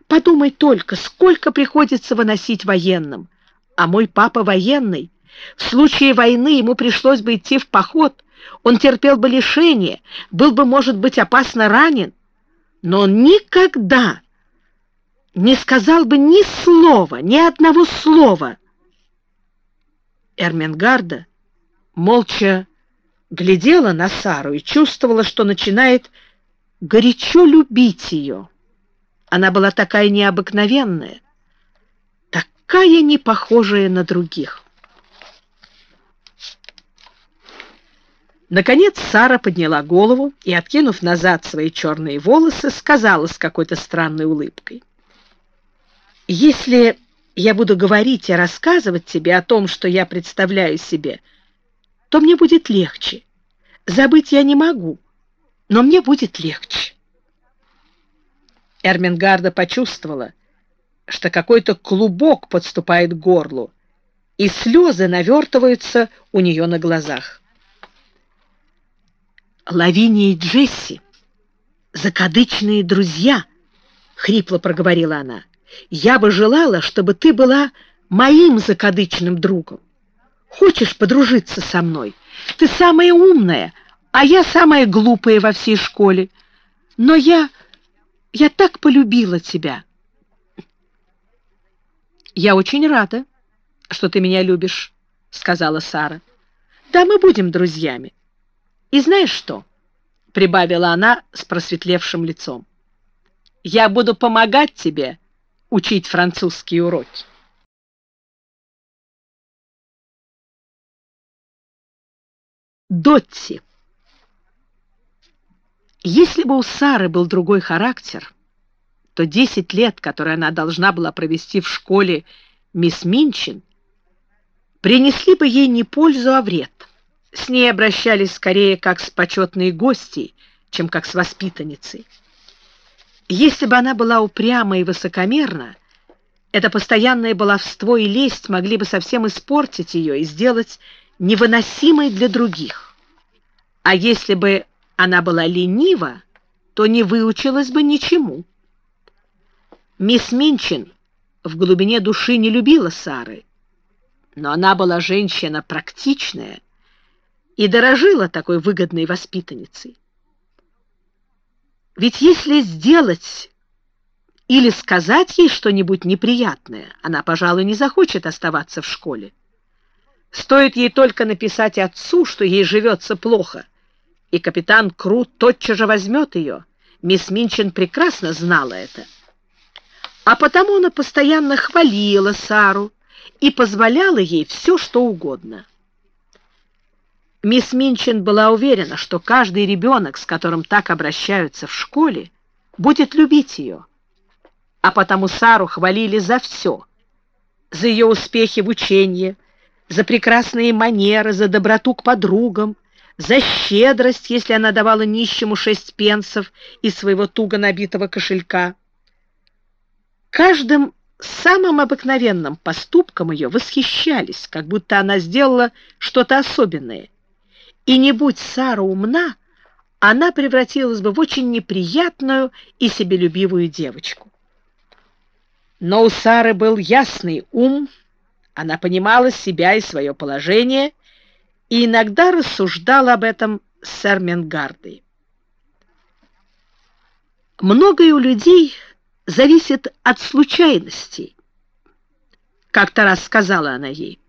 Подумай только, сколько приходится выносить военным. А мой папа военный. В случае войны ему пришлось бы идти в поход. Он терпел бы лишение, был бы, может быть, опасно ранен. Но он никогда не сказал бы ни слова, ни одного слова. Эрменгарда молча глядела на Сару и чувствовала, что начинает горячо любить ее. Она была такая необыкновенная, такая не похожая на других. Наконец Сара подняла голову и, откинув назад свои черные волосы, сказала с какой-то странной улыбкой. «Если я буду говорить и рассказывать тебе о том, что я представляю себе, то мне будет легче. Забыть я не могу, но мне будет легче». Эрмингарда почувствовала, что какой-то клубок подступает к горлу, и слезы навертываются у нее на глазах. «Лавиния и Джесси — закадычные друзья!» — хрипло проговорила она. «Я бы желала, чтобы ты была моим закадычным другом. Хочешь подружиться со мной? Ты самая умная, а я самая глупая во всей школе. Но я я так полюбила тебя. Я очень рада, что ты меня любишь, сказала Сара. Да, мы будем друзьями. И знаешь что? прибавила она с просветлевшим лицом. Я буду помогать тебе учить французские уроки. Дотти если бы у Сары был другой характер, то 10 лет, которые она должна была провести в школе мисс Минчин, принесли бы ей не пользу, а вред. С ней обращались скорее как с почетной гостьей, чем как с воспитанницей. Если бы она была упряма и высокомерна, это постоянное баловство и лесть могли бы совсем испортить ее и сделать невыносимой для других. А если бы она была ленива, то не выучилась бы ничему. Мисс Минчин в глубине души не любила Сары, но она была женщина практичная и дорожила такой выгодной воспитанницей. Ведь если сделать или сказать ей что-нибудь неприятное, она, пожалуй, не захочет оставаться в школе. Стоит ей только написать отцу, что ей живется плохо — и капитан Крут тотчас же возьмет ее. Мисс Минчин прекрасно знала это. А потому она постоянно хвалила Сару и позволяла ей все, что угодно. Мисс Минчин была уверена, что каждый ребенок, с которым так обращаются в школе, будет любить ее. А потому Сару хвалили за все. За ее успехи в учении, за прекрасные манеры, за доброту к подругам, за щедрость, если она давала нищему шесть пенсов из своего туго набитого кошелька. Каждым самым обыкновенным поступком ее восхищались, как будто она сделала что-то особенное. И не будь Сара умна, она превратилась бы в очень неприятную и себелюбивую девочку. Но у Сары был ясный ум, она понимала себя и свое положение, и иногда рассуждала об этом с Эрмингардой. Многое у людей зависит от случайностей. Как-то раз сказала она ей.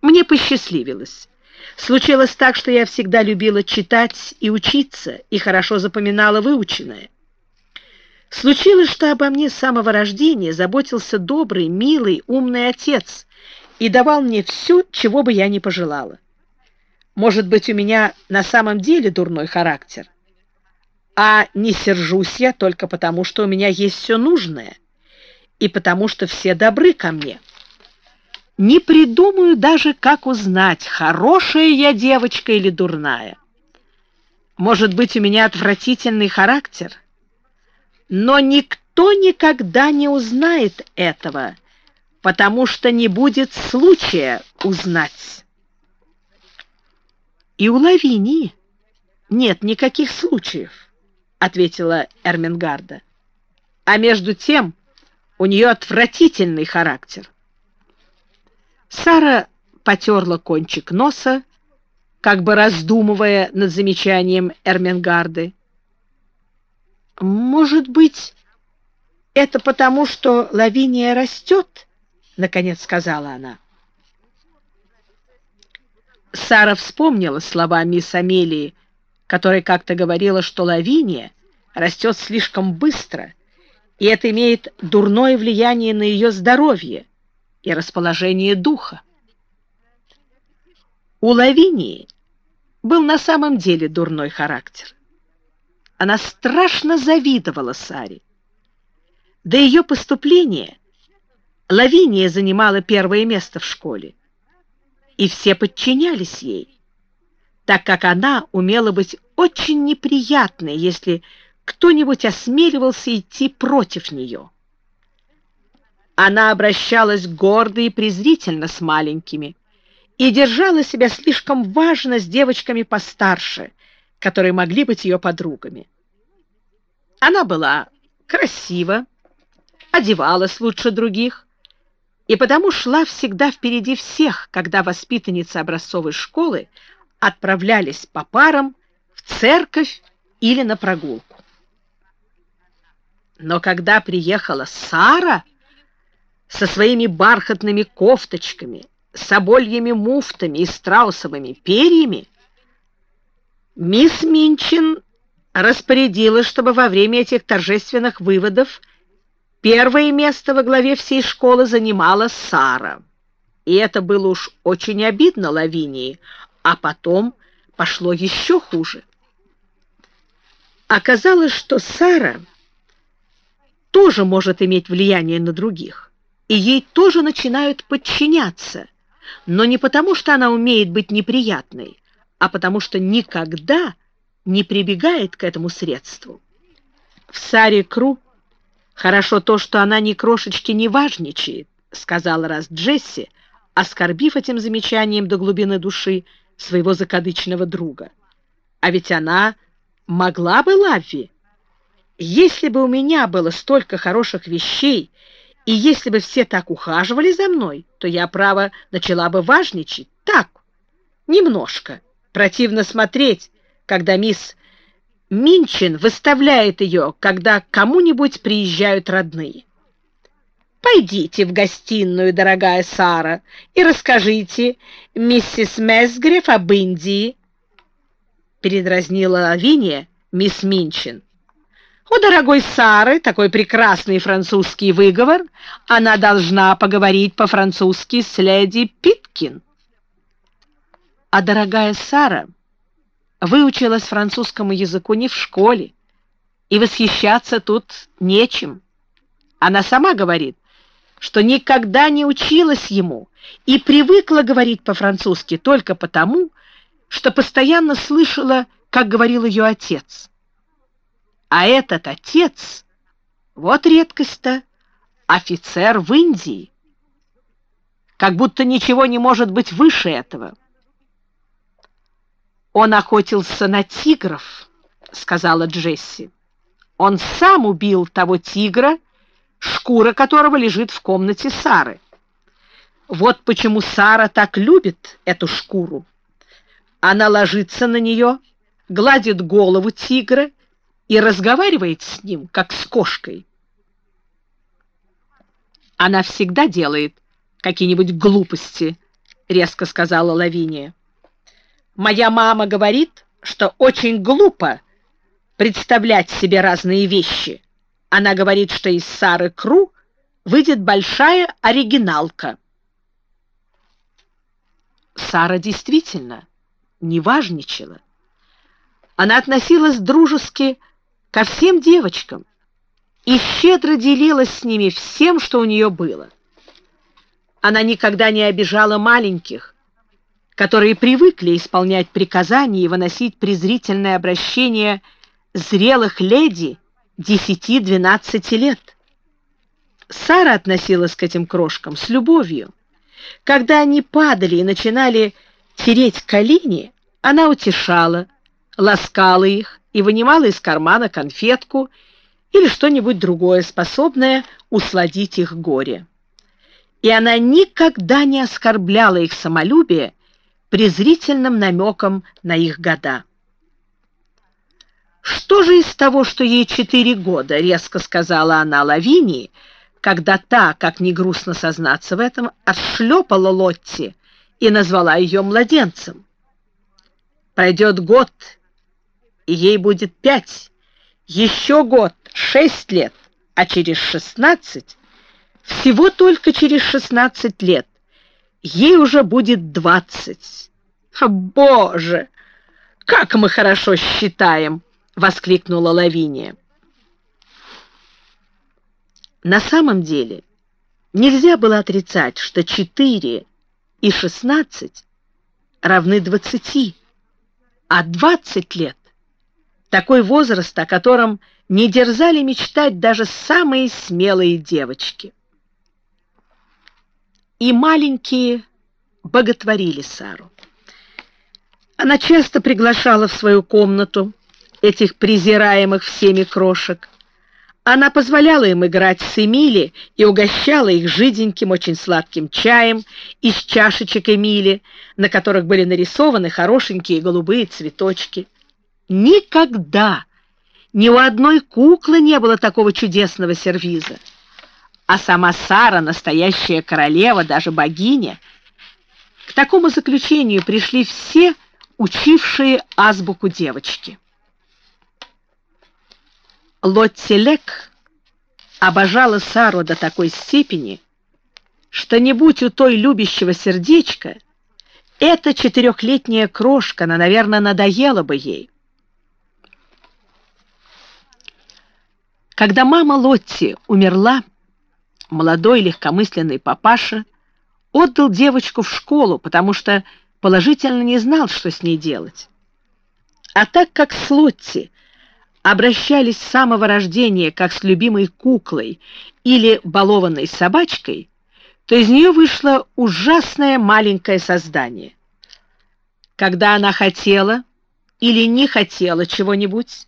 Мне посчастливилось. Случилось так, что я всегда любила читать и учиться, и хорошо запоминала выученное. Случилось, что обо мне с самого рождения заботился добрый, милый, умный отец и давал мне все, чего бы я ни пожелала. Может быть, у меня на самом деле дурной характер, а не сержусь я только потому, что у меня есть все нужное, и потому что все добры ко мне. Не придумаю даже, как узнать, хорошая я девочка или дурная. Может быть, у меня отвратительный характер, но никто никогда не узнает этого, потому что не будет случая узнать. И у Лавинии нет никаких случаев ответила Эрмингарда. А между тем у нее отвратительный характер. Сара потерла кончик носа, как бы раздумывая над замечанием Эрмингарды. «Может быть, это потому, что Лавиния растет?» — наконец сказала она. Сара вспомнила слова мисс Амелии, которая как-то говорила, что Лавиния растет слишком быстро, и это имеет дурное влияние на ее здоровье и расположение духа. У Лавинии был на самом деле дурной характер. Она страшно завидовала Саре. До ее поступления Лавиния занимала первое место в школе, и все подчинялись ей так как она умела быть очень неприятной, если кто-нибудь осмеливался идти против нее. Она обращалась гордо и презрительно с маленькими и держала себя слишком важно с девочками постарше, которые могли быть ее подругами. Она была красива, одевалась лучше других, и потому шла всегда впереди всех, когда воспитанница образцовой школы отправлялись по парам в церковь или на прогулку. Но когда приехала Сара со своими бархатными кофточками, собольями муфтами и страусовыми перьями, мисс Минчин распорядилась, чтобы во время этих торжественных выводов первое место во главе всей школы занимала Сара. И это было уж очень обидно Лавинии, а потом пошло еще хуже. Оказалось, что Сара тоже может иметь влияние на других, и ей тоже начинают подчиняться, но не потому, что она умеет быть неприятной, а потому что никогда не прибегает к этому средству. В Саре Кру хорошо то, что она ни крошечки не важничает, сказала раз Джесси, оскорбив этим замечанием до глубины души своего закадычного друга. А ведь она могла бы, Лавви. Если бы у меня было столько хороших вещей, и если бы все так ухаживали за мной, то я, право, начала бы важничать. Так, немножко. Противно смотреть, когда мисс Минчин выставляет ее, когда кому-нибудь приезжают родные. Пойдите в гостиную, дорогая Сара, и расскажите миссис Месгреф об Индии. Передразнила Лавиния мисс Минчин. У дорогой Сары такой прекрасный французский выговор, она должна поговорить по-французски с леди Питкин. А дорогая Сара выучилась французскому языку не в школе, и восхищаться тут нечем. Она сама говорит, что никогда не училась ему и привыкла говорить по-французски только потому, что постоянно слышала, как говорил ее отец. А этот отец, вот редкость-то, офицер в Индии. Как будто ничего не может быть выше этого. Он охотился на тигров, сказала Джесси. Он сам убил того тигра, шкура которого лежит в комнате Сары. Вот почему Сара так любит эту шкуру. Она ложится на нее, гладит голову тигра и разговаривает с ним, как с кошкой. Она всегда делает какие-нибудь глупости, резко сказала Лавиния. Моя мама говорит, что очень глупо представлять себе разные вещи. Она говорит, что из Сары Кру выйдет большая оригиналка. Сара действительно не важничала. Она относилась дружески ко всем девочкам и щедро делилась с ними всем, что у нее было. Она никогда не обижала маленьких, которые привыкли исполнять приказания и выносить презрительное обращение зрелых леди 10-12 лет. Сара относилась к этим крошкам с любовью. Когда они падали и начинали тереть колени, она утешала, ласкала их и вынимала из кармана конфетку или что-нибудь другое, способное усладить их горе. И она никогда не оскорбляла их самолюбие презрительным намеком на их года. «Что же из того, что ей четыре года?» — резко сказала она Лавинии, когда та, как не грустно сознаться в этом, отшлепала Лотти и назвала ее младенцем. «Пройдет год, и ей будет пять, еще год, шесть лет, а через шестнадцать, всего только через шестнадцать лет, ей уже будет двадцать. Боже, как мы хорошо считаем!» — воскликнула Лавиния. На самом деле нельзя было отрицать, что 4 и 16 равны 20, а 20 лет — такой возраст, о котором не дерзали мечтать даже самые смелые девочки. И маленькие боготворили Сару. Она часто приглашала в свою комнату этих презираемых всеми крошек. Она позволяла им играть с Эмили и угощала их жиденьким, очень сладким чаем из чашечек Эмили, на которых были нарисованы хорошенькие голубые цветочки. Никогда ни у одной куклы не было такого чудесного сервиза. А сама Сара, настоящая королева, даже богиня, к такому заключению пришли все учившие азбуку девочки. Лотти Лек обожала Сару до такой степени, что не будь у той любящего сердечка, эта четырехлетняя крошка, она, наверное, надоела бы ей. Когда мама Лотти умерла, молодой легкомысленный папаша отдал девочку в школу, потому что положительно не знал, что с ней делать. А так как с обращались с самого рождения как с любимой куклой или балованной собачкой, то из нее вышло ужасное маленькое создание. Когда она хотела или не хотела чего-нибудь,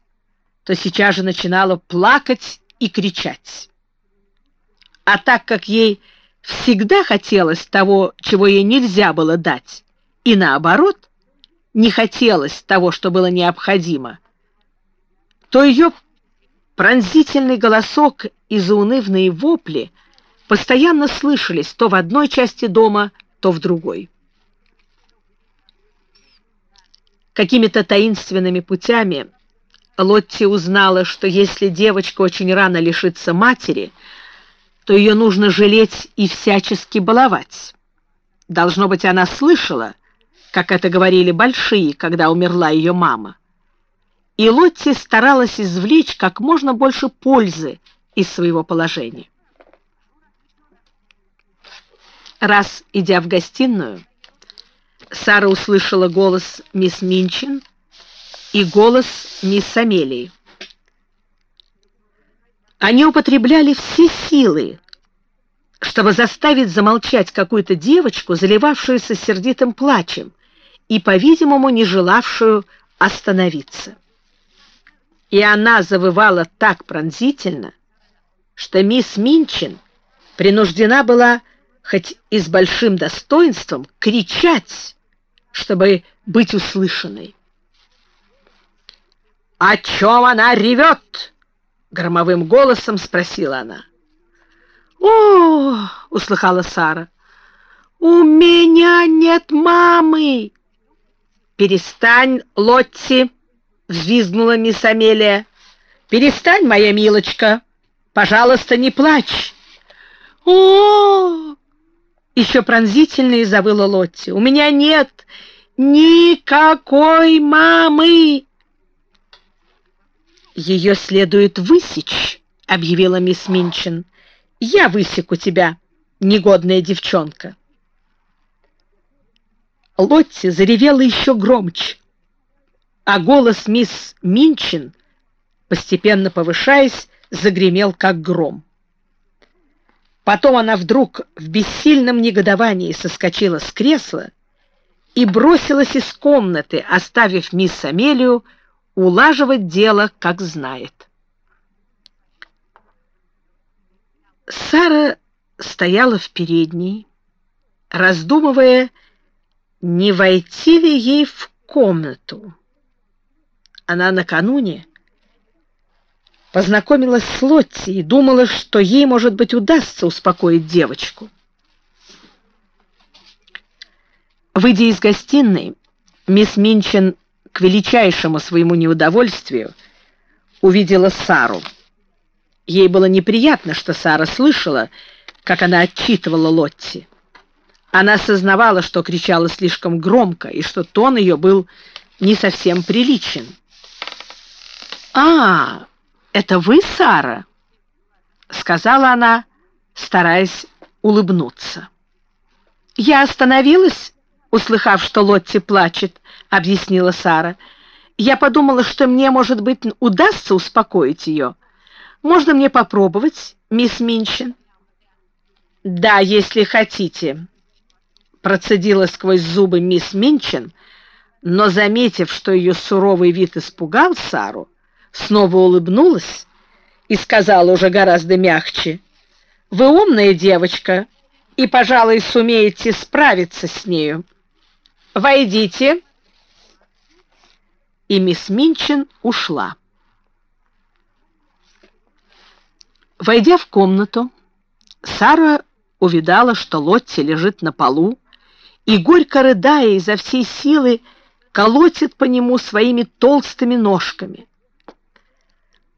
то сейчас же начинала плакать и кричать. А так как ей всегда хотелось того, чего ей нельзя было дать, и наоборот, не хотелось того, что было необходимо, то ее пронзительный голосок и заунывные вопли постоянно слышались то в одной части дома, то в другой. Какими-то таинственными путями Лотти узнала, что если девочка очень рано лишится матери, то ее нужно жалеть и всячески баловать. Должно быть, она слышала, как это говорили большие, когда умерла ее мама и Лотти старалась извлечь как можно больше пользы из своего положения. Раз, идя в гостиную, Сара услышала голос мисс Минчин и голос мисс Амелии. Они употребляли все силы, чтобы заставить замолчать какую-то девочку, заливавшуюся сердитым плачем и, по-видимому, не желавшую остановиться. И она завывала так пронзительно, что мисс Минчин принуждена была, хоть и с большим достоинством, кричать, чтобы быть услышанной. «О чем она ревет?» — громовым голосом спросила она. «О!» — услыхала Сара. «У меня нет мамы!» «Перестань, Лотти!» — взвизгнула мисс Амелия. «Перестань, моя милочка! Пожалуйста, не плачь!» о Еще пронзительнее завыла Лотти. «У меня нет никакой мамы!» «Ее следует высечь», — объявила мисс Минчин. «Я высеку тебя, негодная девчонка». Лотти заревела еще громче, а голос мисс Минчин, постепенно повышаясь, загремел как гром. Потом она вдруг в бессильном негодовании соскочила с кресла и бросилась из комнаты, оставив мисс Амелию улаживать дело, как знает. Сара стояла в передней, раздумывая, не войти ли ей в комнату. Она накануне познакомилась с Лотти и думала, что ей, может быть, удастся успокоить девочку. Выйдя из гостиной, мисс Минчин к величайшему своему неудовольствию увидела Сару. Ей было неприятно, что Сара слышала, как она отчитывала Лотти. Она осознавала, что кричала слишком громко и что тон ее был не совсем приличен. «А, это вы, Сара?» — сказала она, стараясь улыбнуться. «Я остановилась, услыхав, что Лотти плачет», — объяснила Сара. «Я подумала, что мне, может быть, удастся успокоить ее. Можно мне попробовать, мисс Минчин?» «Да, если хотите», процедила сквозь зубы мисс Минчин, но, заметив, что ее суровый вид испугал Сару, снова улыбнулась и сказала уже гораздо мягче, «Вы умная девочка и, пожалуй, сумеете справиться с нею. Войдите». И мисс Минчин ушла. Войдя в комнату, Сара увидала, что Лотти лежит на полу, и, горько рыдая изо всей силы, колотит по нему своими толстыми ножками.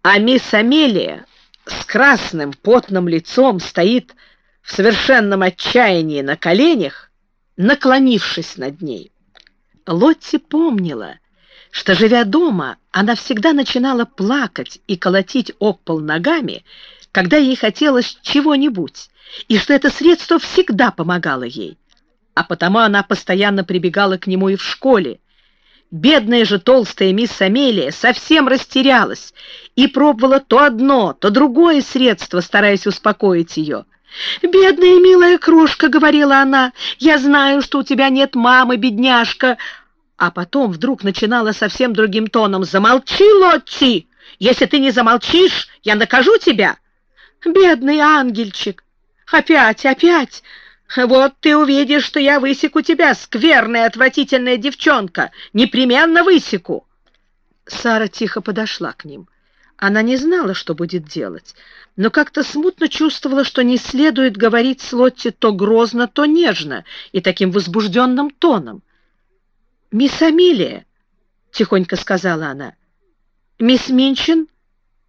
А мисс Амелия с красным потным лицом стоит в совершенном отчаянии на коленях, наклонившись над ней. Лотти помнила, что, живя дома, она всегда начинала плакать и колотить об пол ногами, когда ей хотелось чего-нибудь, и что это средство всегда помогало ей а потому она постоянно прибегала к нему и в школе. Бедная же толстая мисс Амелия совсем растерялась и пробовала то одно, то другое средство, стараясь успокоить ее. «Бедная милая крошка», — говорила она, — «я знаю, что у тебя нет мамы, бедняжка». А потом вдруг начинала совсем другим тоном. «Замолчи, Лотти! Если ты не замолчишь, я накажу тебя!» «Бедный ангельчик! Опять, опять!» «Вот ты увидишь, что я высеку тебя, скверная, отвратительная девчонка! Непременно высеку!» Сара тихо подошла к ним. Она не знала, что будет делать, но как-то смутно чувствовала, что не следует говорить с Лотти то грозно, то нежно и таким возбужденным тоном. «Мисс Амелия», — тихонько сказала она, — «мисс Минчин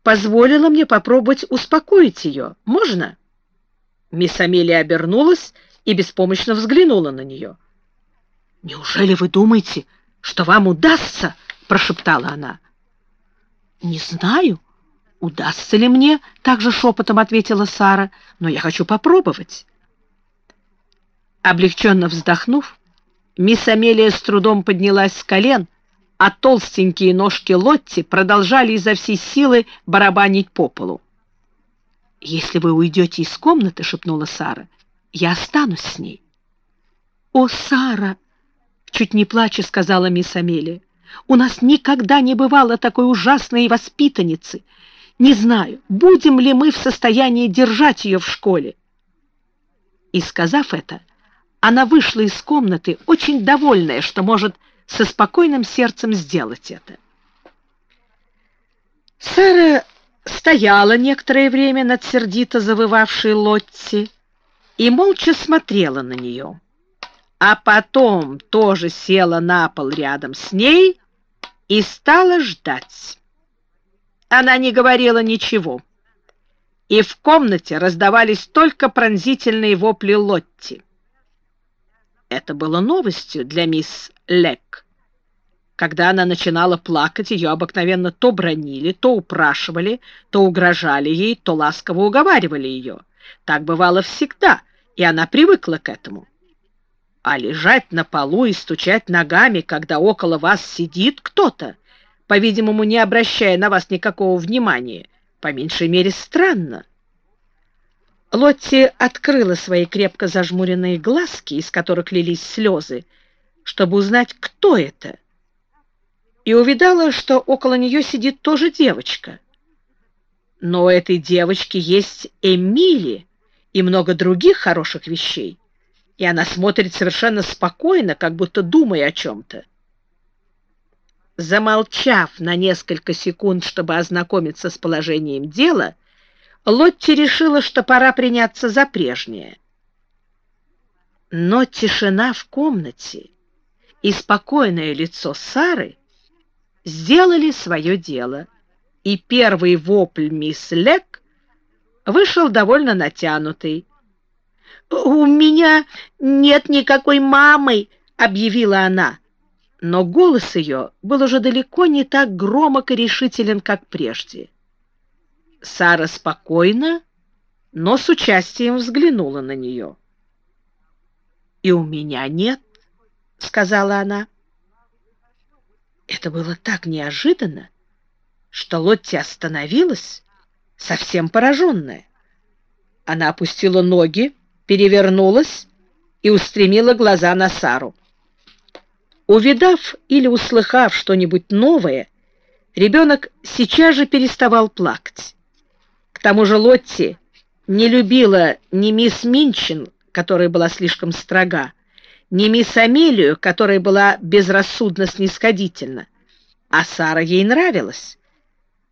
позволила мне попробовать успокоить ее. Можно?» Мисс Амелия обернулась и беспомощно взглянула на нее. «Неужели вы думаете, что вам удастся?» — прошептала она. «Не знаю, удастся ли мне», — также шепотом ответила Сара, «но я хочу попробовать». Облегченно вздохнув, мисс Амелия с трудом поднялась с колен, а толстенькие ножки Лотти продолжали изо всей силы барабанить по полу. «Если вы уйдете из комнаты, — шепнула Сара, — я останусь с ней». «О, Сара!» — чуть не плача сказала мисс Амелия. «У нас никогда не бывало такой ужасной воспитанницы. Не знаю, будем ли мы в состоянии держать ее в школе». И, сказав это, она вышла из комнаты, очень довольная, что может со спокойным сердцем сделать это. Сара стояла некоторое время над сердито завывавшей Лотти и молча смотрела на нее, а потом тоже села на пол рядом с ней и стала ждать. Она не говорила ничего, и в комнате раздавались только пронзительные вопли Лотти. Это было новостью для мисс Лек. Когда она начинала плакать, ее обыкновенно то бронили, то упрашивали, то угрожали ей, то ласково уговаривали ее. Так бывало всегда, и она привыкла к этому. А лежать на полу и стучать ногами, когда около вас сидит кто-то, по-видимому, не обращая на вас никакого внимания, по меньшей мере странно. Лотти открыла свои крепко зажмуренные глазки, из которых лились слезы, чтобы узнать, кто это — и увидала, что около нее сидит тоже девочка. Но у этой девочки есть Эмили и много других хороших вещей, и она смотрит совершенно спокойно, как будто думая о чем-то. Замолчав на несколько секунд, чтобы ознакомиться с положением дела, Лотти решила, что пора приняться за прежнее. Но тишина в комнате и спокойное лицо Сары сделали свое дело, и первый вопль мисс Лек вышел довольно натянутый. «У меня нет никакой мамы!» — объявила она. Но голос ее был уже далеко не так громок и решителен, как прежде. Сара спокойно, но с участием взглянула на нее. «И у меня нет», — сказала она. Это было так неожиданно, что Лотти остановилась, совсем пораженная. Она опустила ноги, перевернулась и устремила глаза на Сару. Увидав или услыхав что-нибудь новое, ребенок сейчас же переставал плакать. К тому же Лотти не любила ни мисс Минчин, которая была слишком строга, не мисс Амелию, которая была безрассудно снисходительна, а Сара ей нравилась,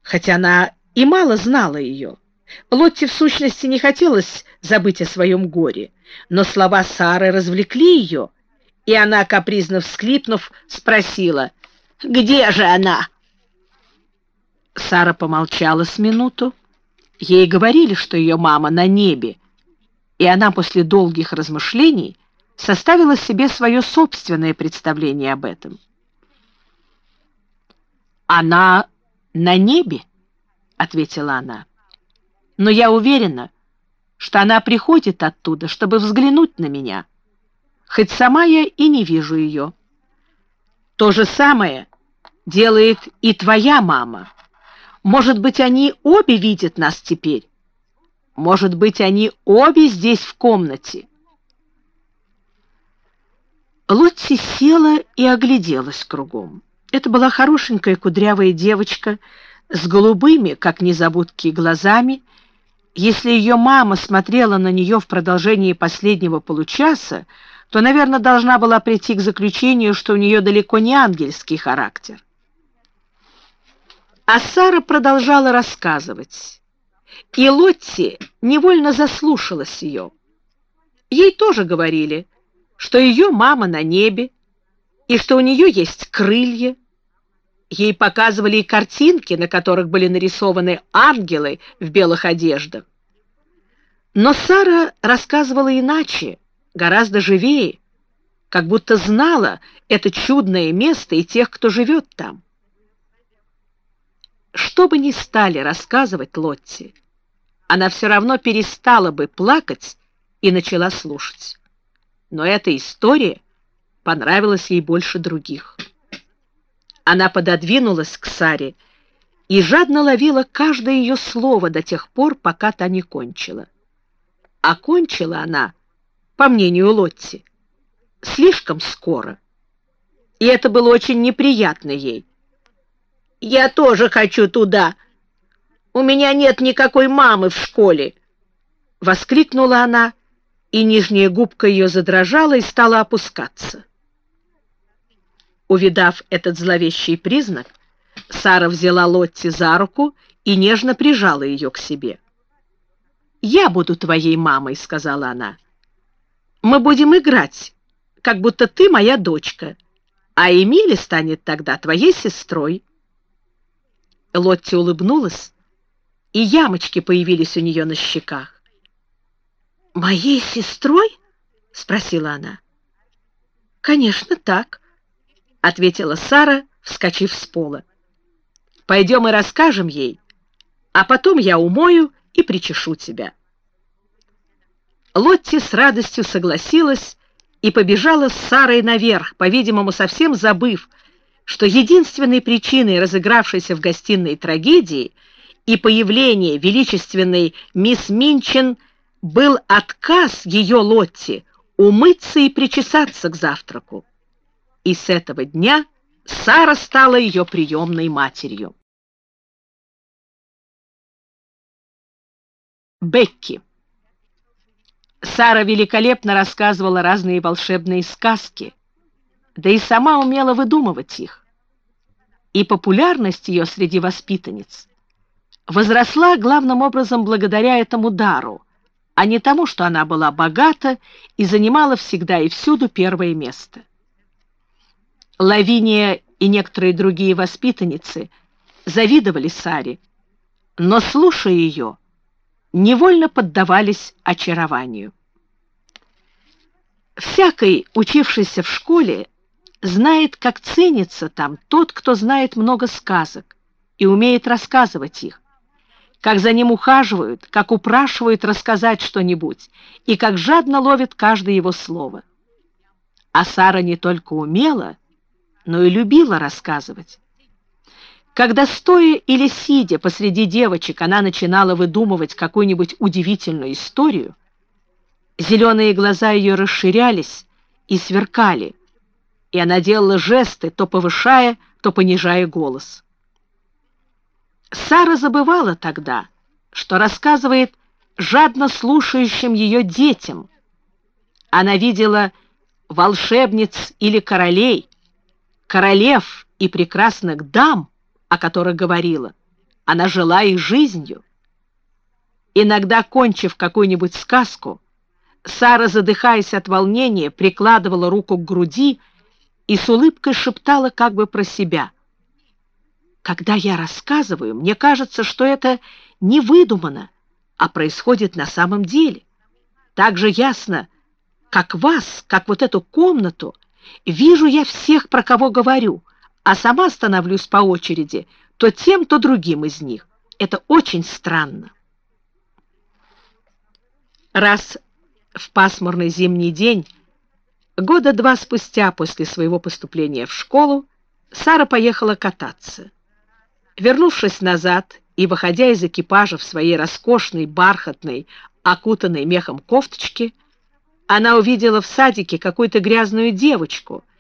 хотя она и мало знала ее. Лотти в сущности не хотелось забыть о своем горе, но слова Сары развлекли ее, и она, капризно всклипнув, спросила, «Где же она?» Сара помолчала с минуту. Ей говорили, что ее мама на небе, и она после долгих размышлений составила себе свое собственное представление об этом. «Она на небе», — ответила она. «Но я уверена, что она приходит оттуда, чтобы взглянуть на меня, хоть сама я и не вижу ее. То же самое делает и твоя мама. Может быть, они обе видят нас теперь. Может быть, они обе здесь в комнате». Лотти села и огляделась кругом. Это была хорошенькая кудрявая девочка с голубыми, как незабудки, глазами. Если ее мама смотрела на нее в продолжении последнего получаса, то, наверное, должна была прийти к заключению, что у нее далеко не ангельский характер. А Сара продолжала рассказывать, и Лотти невольно заслушалась ее. Ей тоже говорили — что ее мама на небе и что у нее есть крылья. Ей показывали и картинки, на которых были нарисованы ангелы в белых одеждах. Но Сара рассказывала иначе, гораздо живее, как будто знала это чудное место и тех, кто живет там. Что бы ни стали рассказывать Лотти, она все равно перестала бы плакать и начала слушать. но эта история понравилась ей больше других. Она пододвинулась к Саре и жадно ловила каждое ее слово до тех пор, пока та не кончила. А кончила она, по мнению Лотти, слишком скоро. И это было очень неприятно ей. «Я тоже хочу туда. У меня нет никакой мамы в школе!» Воскликнула она, и нижняя губка ее задрожала и стала опускаться. Увидав этот зловещий признак, Сара взяла Лотти за руку и нежно прижала ее к себе. «Я буду твоей мамой», — сказала она. «Мы будем играть, как будто ты моя дочка, а Эмили станет тогда твоей сестрой». Лотти улыбнулась, и ямочки появились у нее на щеках. «Моей сестрой?» — спросила она. «Конечно, так», — ответила Сара, вскочив с пола. «Пойдем и расскажем ей, а потом я умою и причешу тебя». Лотти с радостью согласилась и побежала с Сарой наверх, по-видимому, совсем забыв, что единственной причиной разыгравшейся в гостиной трагедии и появления величественной мисс Минчин был отказ ее Лотти умыться и причесаться к завтраку. И с этого дня Сара стала ее приемной матерью. Бекки Сара великолепно рассказывала разные волшебные сказки, да и сама умела выдумывать их. И популярность ее среди воспитанниц возросла главным образом благодаря этому дару, а не тому, что она была богата и занимала всегда и всюду первое место. Лавиния и некоторые другие воспитанницы завидовали Саре, но, слушая ее, невольно поддавались очарованию. Всякий, учившийся в школе, знает, как ценится там тот, кто знает много сказок и умеет рассказывать их, как за ним ухаживают, как упрашивают рассказать что-нибудь и как жадно ловит каждое его слово. А Сара не только умела, но и любила рассказывать. Когда, стоя или сидя посреди девочек, она начинала выдумывать какую-нибудь удивительную историю, зеленые глаза ее расширялись и сверкали, и она делала жесты, то повышая, то понижая голос. Сара забывала тогда, что рассказывает жадно слушающим ее детям. Она видела волшебниц или королей, королев и прекрасных дам, о которых говорила. Она жила их жизнью. Иногда, кончив какую-нибудь сказку, Сара, задыхаясь от волнения, прикладывала руку к груди и с улыбкой шептала как бы про себя. «Когда я рассказываю, мне кажется, что это не выдумано, а происходит на самом деле. Так же ясно, как вас, как вот эту комнату, вижу я всех, про кого говорю, а сама становлюсь по очереди то тем, то другим из них. Это очень странно. Раз в пасмурный зимний день, года два спустя после своего поступления в школу, Сара поехала кататься. Вернувшись назад и выходя из экипажа в своей роскошной, бархатной, окутанной мехом кофточке, она увидела в садике какую-то грязную девочку —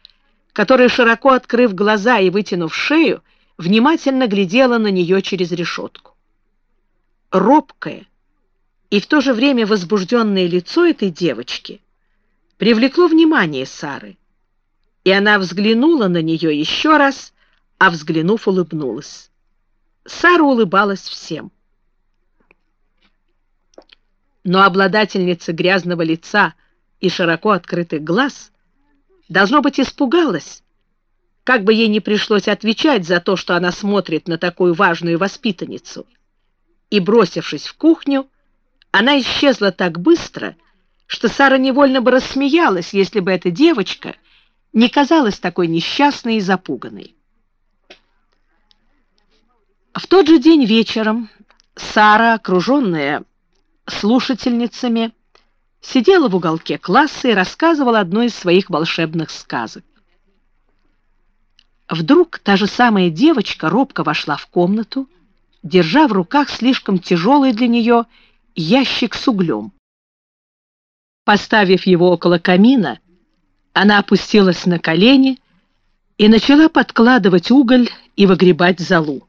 которая, широко открыв глаза и вытянув шею, внимательно глядела на нее через решетку. Робкое и в то же время возбужденное лицо этой девочки привлекло внимание Сары, и она взглянула на нее еще раз, а взглянув, улыбнулась. Сара улыбалась всем. Но обладательница грязного лица и широко открытых глаз — Должно быть, испугалась, как бы ей не пришлось отвечать за то, что она смотрит на такую важную воспитанницу. И, бросившись в кухню, она исчезла так быстро, что Сара невольно бы рассмеялась, если бы эта девочка не казалась такой несчастной и запуганной. В тот же день вечером Сара, окруженная слушательницами, сидела в уголке класса и рассказывала одну из своих волшебных сказок. Вдруг та же самая девочка робко вошла в комнату, держа в руках слишком тяжелый для нее ящик с углем. Поставив его около камина, она опустилась на колени и начала подкладывать уголь и выгребать золу.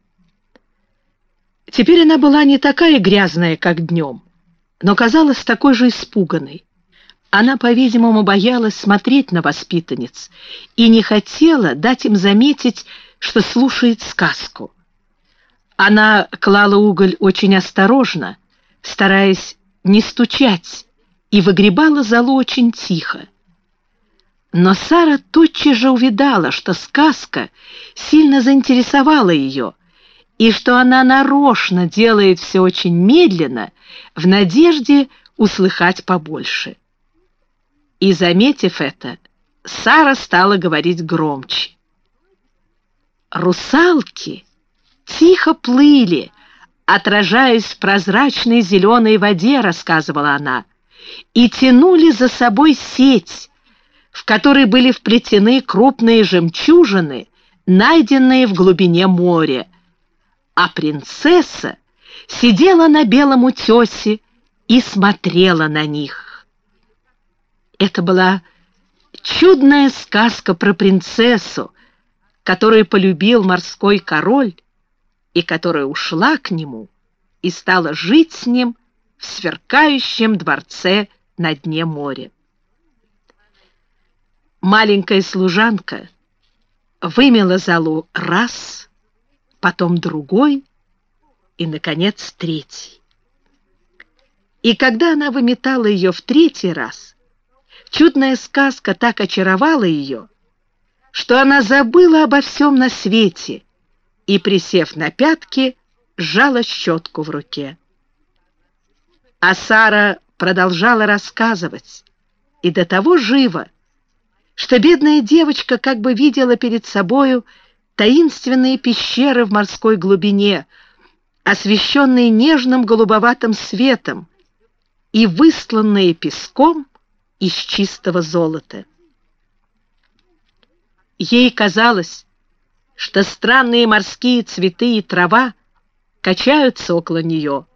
Теперь она была не такая грязная, как днем, но казалась такой же испуганной. Она, по-видимому, боялась смотреть на воспитанниц и не хотела дать им заметить, что слушает сказку. Она клала уголь очень осторожно, стараясь не стучать, и выгребала золу очень тихо. Но Сара тотчас же увидала, что сказка сильно заинтересовала ее, и что она нарочно делает все очень медленно, в надежде услыхать побольше. И, заметив это, Сара стала говорить громче. Русалки тихо плыли, отражаясь в прозрачной зеленой воде, рассказывала она, и тянули за собой сеть, в которой были вплетены крупные жемчужины, найденные в глубине моря, а принцесса сидела на белом утесе и смотрела на них. Это была чудная сказка про принцессу, которую полюбил морской король и которая ушла к нему и стала жить с ним в сверкающем дворце на дне моря. Маленькая служанка вымела залу раз, потом другой и, наконец, третий. И когда она выметала ее в третий раз, чудная сказка так очаровала ее, что она забыла обо всем на свете и, присев на пятки, сжала щетку в руке. А Сара продолжала рассказывать, и до того живо, что бедная девочка как бы видела перед собою таинственные пещеры в морской глубине, освещенные нежным голубоватым светом и выстланные песком из чистого золота. Ей казалось, что странные морские цветы и трава качаются около нее,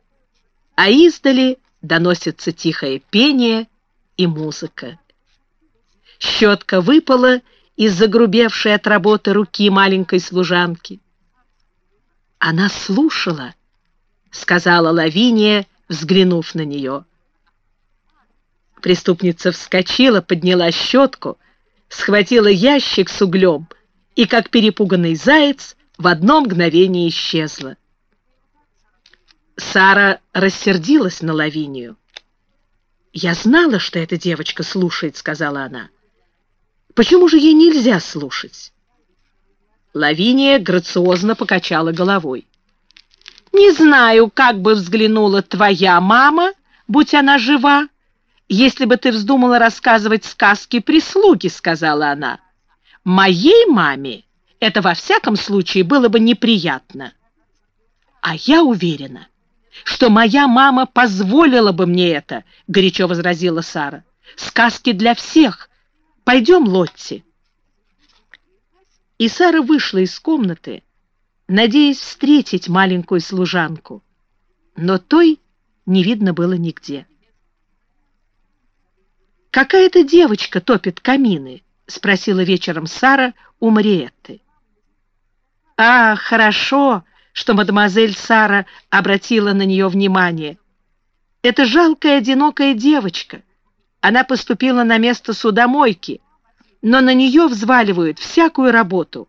а издали доносится тихое пение и музыка. Щетка выпала из загрубевшей от работы руки маленькой служанки. «Она слушала», — сказала Лавиния, взглянув на нее. Преступница вскочила, подняла щетку, схватила ящик с углем и, как перепуганный заяц, в одно мгновение исчезла. Сара рассердилась на Лавинию. «Я знала, что эта девочка слушает», — сказала она. Почему же ей нельзя слушать? Лавиния грациозно покачала головой. «Не знаю, как бы взглянула твоя мама, будь она жива, если бы ты вздумала рассказывать сказки прислуги», — сказала она. «Моей маме это во всяком случае было бы неприятно». «А я уверена, что моя мама позволила бы мне это», — горячо возразила Сара. «Сказки для всех, Пойдем, Лотти. И Сара вышла из комнаты, надеясь встретить маленькую служанку, но той не видно было нигде. «Какая-то девочка топит камины?» — спросила вечером Сара у Мариетты. «А, хорошо, что мадемуазель Сара обратила на нее внимание. Это жалкая одинокая девочка. Она поступила на место судомойки, но на нее взваливают всякую работу.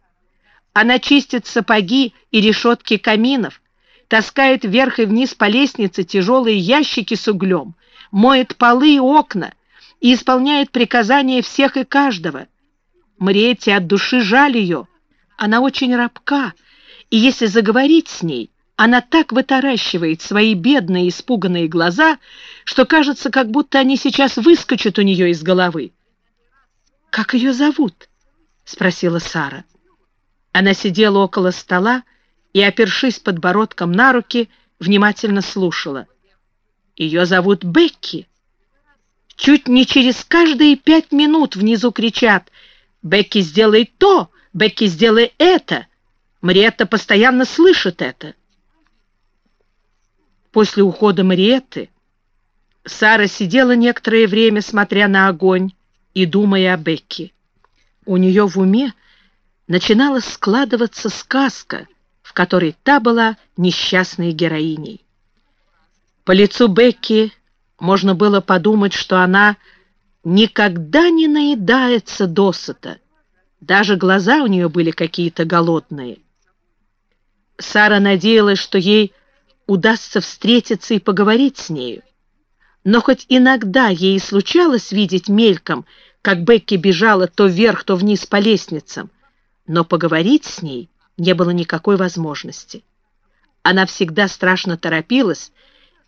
Она чистит сапоги и решетки каминов, таскает вверх и вниз по лестнице тяжелые ящики с углем, моет полы и окна и исполняет приказания всех и каждого. Мариетте от души жаль ее. Она очень рабка, и если заговорить с ней, она так вытаращивает свои бедные испуганные глаза, что кажется, как будто они сейчас выскочат у нее из головы. «Как ее зовут?» — спросила Сара. Она сидела около стола и, опершись подбородком на руки, внимательно слушала. «Ее зовут Бекки». Чуть не через каждые пять минут внизу кричат «Бекки, сделай то! Бекки, сделай это!» Мариетта постоянно слышит это. После ухода Мариетты Сара сидела некоторое время, смотря на огонь и думая о Бекки. У нее в уме начинала складываться сказка, в которой та была несчастной героиней. По лицу Бекки можно было подумать, что она никогда не наедается досыта. Даже глаза у нее были какие-то голодные. Сара надеялась, что ей удастся встретиться и поговорить с нею. Но хоть иногда ей случалось видеть мельком, как Бекки бежала то вверх, то вниз по лестницам, но поговорить с ней не было никакой возможности. Она всегда страшно торопилась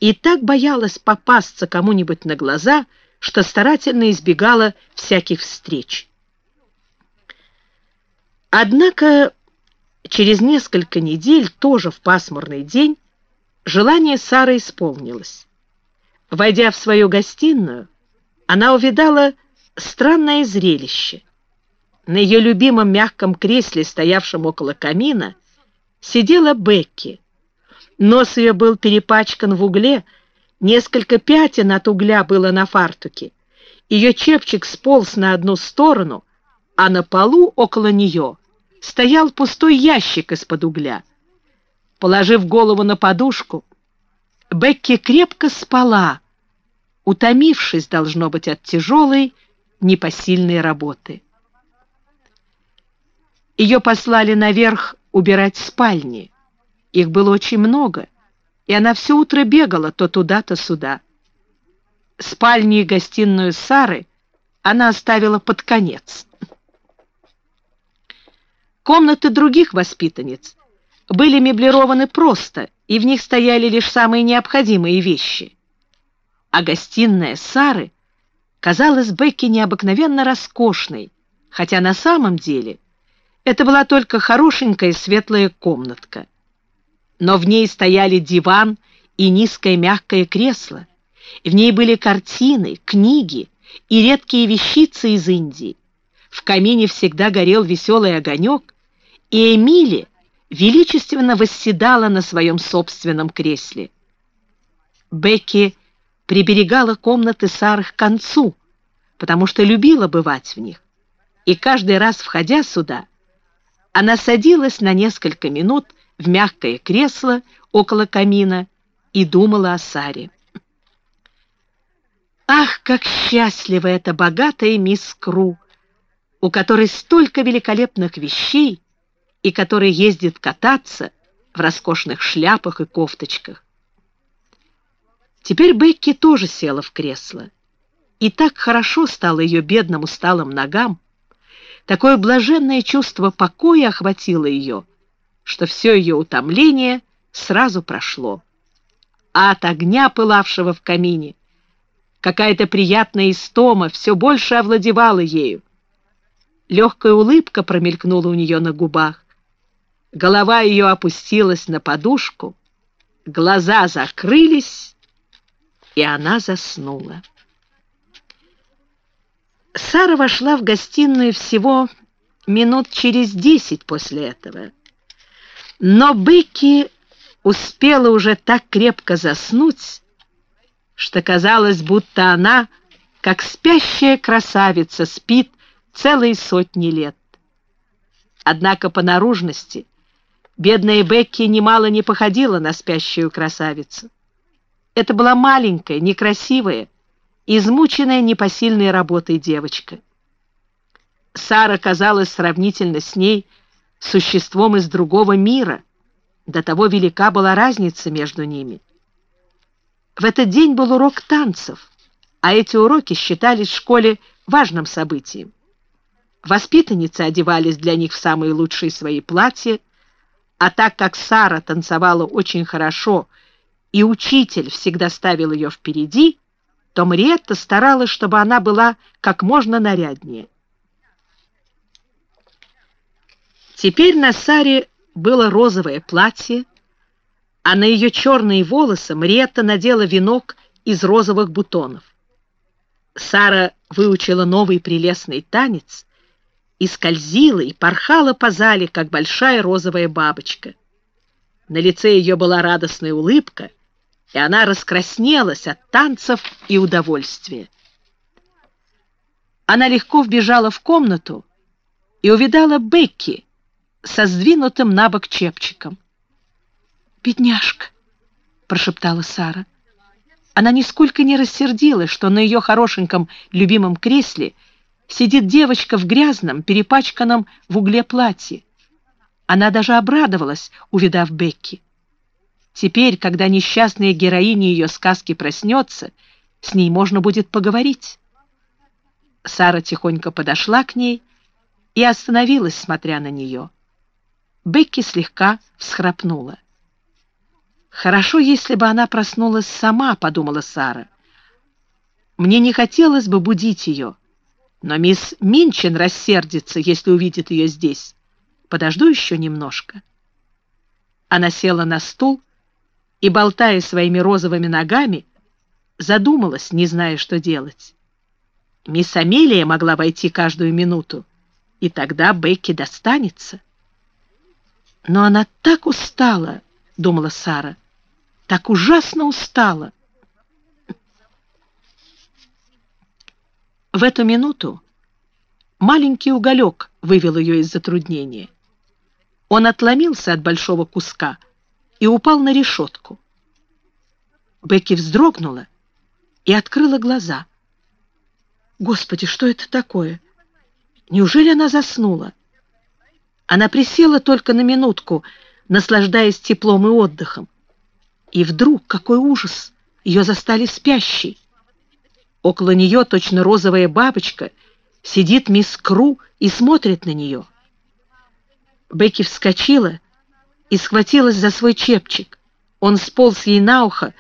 и так боялась попасться кому-нибудь на глаза, что старательно избегала всяких встреч. Однако через несколько недель, тоже в пасмурный день, желание Сары исполнилось. Войдя в свою гостиную, она увидала странное зрелище. На ее любимом мягком кресле, стоявшем около камина, сидела Бекки. Нос ее был перепачкан в угле, несколько пятен от угля было на фартуке. Ее чепчик сполз на одну сторону, а на полу около нее стоял пустой ящик из-под угля. Положив голову на подушку, Бекки крепко спала, утомившись, должно быть, от тяжелой, непосильной работы. Ее послали наверх убирать спальни. Их было очень много, и она все утро бегала то туда, то сюда. Спальню и гостиную Сары она оставила под конец. Комнаты других воспитанниц были меблированы просто, и в них стояли лишь самые необходимые вещи. А гостиная Сары казалась Бекке необыкновенно роскошной, хотя на самом деле это была только хорошенькая светлая комнатка. Но в ней стояли диван и низкое мягкое кресло. В ней были картины, книги и редкие вещицы из Индии. В камине всегда горел веселый огонек, и Эмили величественно восседала на своем собственном кресле. Бекки приберегала комнаты Сары к концу, потому что любила бывать в них. И каждый раз, входя сюда, она садилась на несколько минут в мягкое кресло около камина и думала о Саре. Ах, как счастлива эта богатая мисс Кру, у которой столько великолепных вещей и которая ездит кататься в роскошных шляпах и кофточках. Теперь Бекки тоже села в кресло, и так хорошо стало ее бедным усталым ногам, Такое блаженное чувство покоя охватило ее, что все ее утомление сразу прошло. А от огня, пылавшего в камине, какая-то приятная истома все больше овладевала ею. Легкая улыбка промелькнула у нее на губах. Голова ее опустилась на подушку, глаза закрылись, и она заснула. Сара вошла в гостиную всего минут через десять после этого. Но Бекки успела уже так крепко заснуть, что казалось, будто она, как спящая красавица, спит целые сотни лет. Однако по наружности бедная Бекки немало не походила на спящую красавицу. Это была маленькая, некрасивая, измученная непосильной работой девочка. Сара казалась сравнительно с ней существом из другого мира, до того велика была разница между ними. В этот день был урок танцев, а эти уроки считались в школе важным событием. Воспитанницы одевались для них в самые лучшие свои платья, а так как Сара танцевала очень хорошо и учитель всегда ставил ее впереди, то Мриетта старалась, чтобы она была как можно наряднее. Теперь на Саре было розовое платье, а на ее черные волосы Мриетта надела венок из розовых бутонов. Сара выучила новый прелестный танец и скользила и порхала по зале, как большая розовая бабочка. На лице ее была радостная улыбка, и она раскраснелась от танцев и удовольствия. Она легко вбежала в комнату и увидала Бекки со сдвинутым на бок чепчиком. «Бедняжка!» — прошептала Сара. Она нисколько не рассердилась, что на ее хорошеньком любимом кресле сидит девочка в грязном, перепачканном в угле платье. Она даже обрадовалась, увидав Бекки. Теперь, когда несчастная героиня ее сказки проснется, с ней можно будет поговорить. Сара тихонько подошла к ней и остановилась, смотря на нее. Бекки слегка всхрапнула. «Хорошо, если бы она проснулась сама», — подумала Сара. «Мне не хотелось бы будить ее, но мисс Минчин рассердится, если увидит ее здесь. Подожду еще немножко». Она села на стул и, болтая своими розовыми ногами, задумалась, не зная, что делать. Мисс Амелия могла войти каждую минуту, и тогда Бекки достанется. Но она так устала, — думала Сара, — так ужасно устала. В эту минуту маленький уголек вывел ее из затруднения. Он отломился от большого куска и упал на решетку. Бекки вздрогнула и открыла глаза. Господи, что это такое? Неужели она заснула? Она присела только на минутку, наслаждаясь теплом и отдыхом. И вдруг, какой ужас, ее застали спящей. Около нее точно розовая бабочка, сидит мисс Кру и смотрит на нее. Бекки вскочила и схватилась за свой чепчик. Он сполз ей на ухо,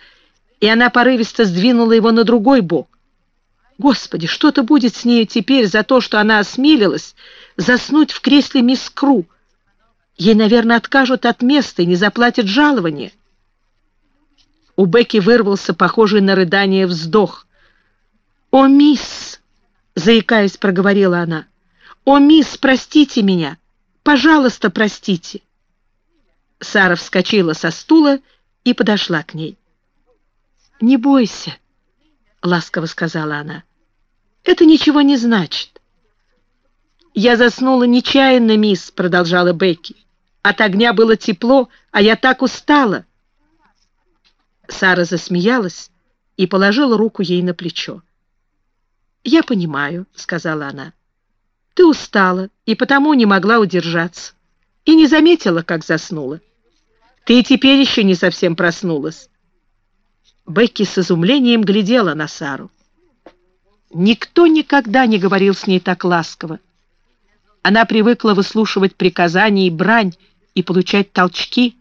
и она порывисто сдвинула его на другой бок. Господи, что-то будет с нею теперь за то, что она осмелилась заснуть в кресле мисс Кру. Ей, наверное, откажут от места и не заплатят жалования. У Бекки вырвался похожий на рыдание вздох. «О, мисс!» — заикаясь, проговорила она. «О, мисс, простите меня! Пожалуйста, простите!» Сара вскочила со стула и подошла к ней. «Не бойся», — ласково сказала она. «Это ничего не значит». «Я заснула нечаянно, мисс», — продолжала Бекки. «От огня было тепло, а я так устала». Сара засмеялась и положила руку ей на плечо. «Я понимаю», — сказала она. «Ты устала и потому не могла удержаться, и не заметила, как заснула. Ты теперь еще не совсем проснулась». Бекки с изумлением глядела на Сару. Никто никогда не говорил с ней так ласково. Она привыкла выслушивать приказания и брань и получать толчки,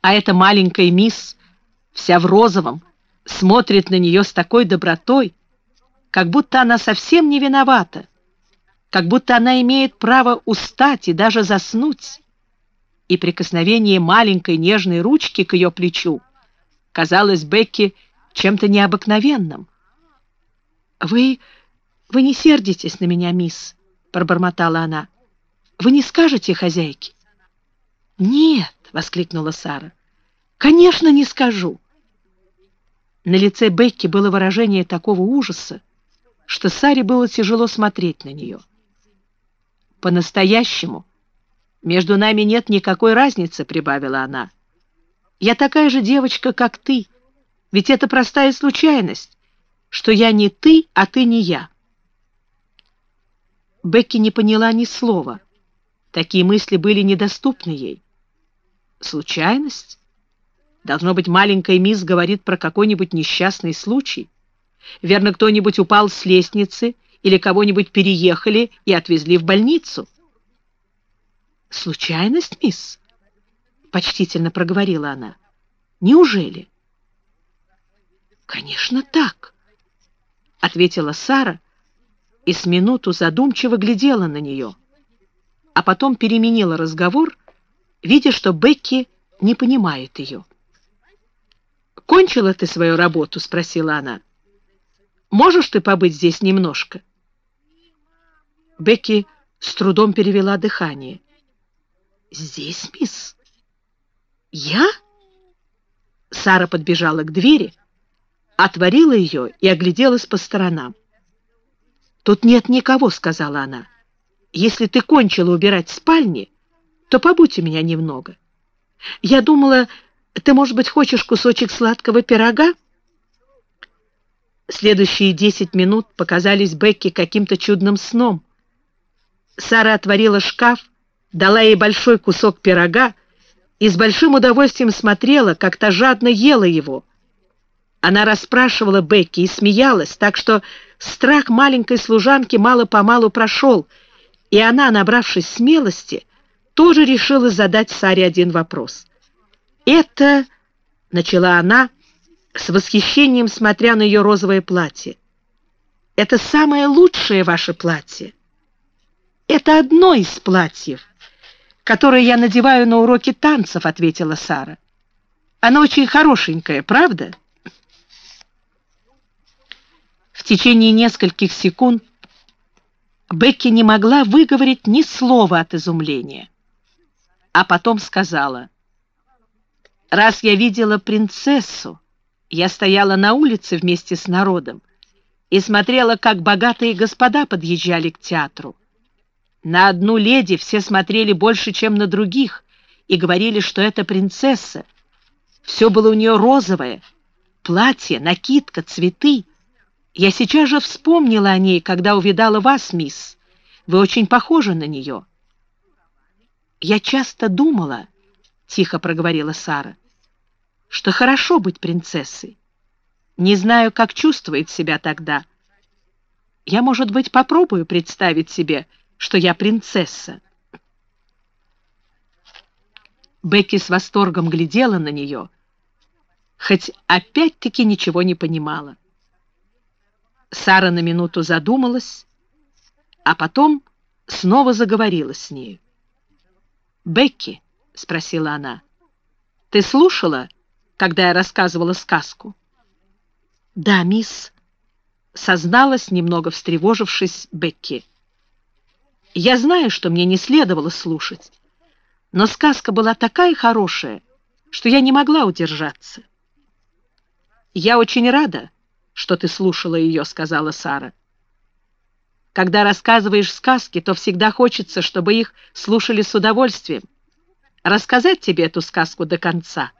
а эта маленькая мисс, вся в розовом, смотрит на нее с такой добротой, как будто она совсем не виновата, как будто она имеет право устать и даже заснуть. И прикосновение маленькой нежной ручки к ее плечу казалось Бекки чем-то необыкновенным. «Вы... вы не сердитесь на меня, мисс?» — пробормотала она. «Вы не скажете хозяйке?» «Нет!» — воскликнула Сара. «Конечно, не скажу!» На лице Бекки было выражение такого ужаса, что Саре было тяжело смотреть на нее. «По-настоящему между нами нет никакой разницы», — прибавила она. «Я такая же девочка, как ты, ведь это простая случайность, что я не ты, а ты не я». Бекки не поняла ни слова. Такие мысли были недоступны ей. Случайность? Должно быть, маленькая мисс говорит про какой-нибудь несчастный случай. Верно, кто-нибудь упал с лестницы или кого-нибудь переехали и отвезли в больницу. «Случайность, мисс?» — почтительно проговорила она. «Неужели?» «Конечно, так», — ответила Сара и с минуту задумчиво глядела на нее, а потом переменила разговор видя, что Бекки не понимает ее. «Кончила ты свою работу?» — спросила она. Можешь ты побыть здесь немножко?» Бекки с трудом перевела дыхание. «Здесь, мисс?» «Я?» Сара подбежала к двери, отворила ее и огляделась по сторонам. «Тут нет никого», — сказала она. «Если ты кончила убирать спальни, то побудь у меня немного. Я думала, ты, может быть, хочешь кусочек сладкого пирога?» Следующие десять минут показались Бекке каким-то чудным сном. Сара отворила шкаф, дала ей большой кусок пирога и с большим удовольствием смотрела, как та жадно ела его. Она расспрашивала Бекки и смеялась, так что страх маленькой служанки мало-помалу прошел, и она, набравшись смелости, тоже решила задать Саре один вопрос. «Это...» — начала она, с восхищением смотря на ее розовое платье. «Это самое лучшее ваше платье. Это одно из платьев, которое я надеваю на уроки танцев», — ответила Сара. «Оно очень хорошенькое, правда?» В течение нескольких секунд Бекки не могла выговорить ни слова от изумления, а потом сказала, «Раз я видела принцессу, я стояла на улице вместе с народом и смотрела, как богатые господа подъезжали к театру. На одну леди все смотрели больше, чем на других, и говорили, что это принцесса. Все было у нее розовое, платье, накидка, цветы. Я сейчас же вспомнила о ней, когда увидала вас, мисс. Вы очень похожи на нее. Я часто думала, — тихо проговорила Сара, — что хорошо быть принцессой. Не знаю, как чувствует себя тогда. Я, может быть, попробую представить себе, что я принцесса. Бекки с восторгом глядела на нее, хоть опять-таки ничего не понимала. Сара на минуту задумалась, а потом снова заговорила с нею. «Бекки», — спросила она, — «ты слушала, когда я рассказывала сказку?» «Да, мисс», — созналась, немного встревожившись Бекки. «Я знаю, что мне не следовало слушать, но сказка была такая хорошая, что я не могла удержаться». «Я очень рада», что ты слушала ее», — сказала Сара. «Когда рассказываешь сказки, то всегда хочется, чтобы их слушали с удовольствием. Рассказать тебе эту сказку до конца?»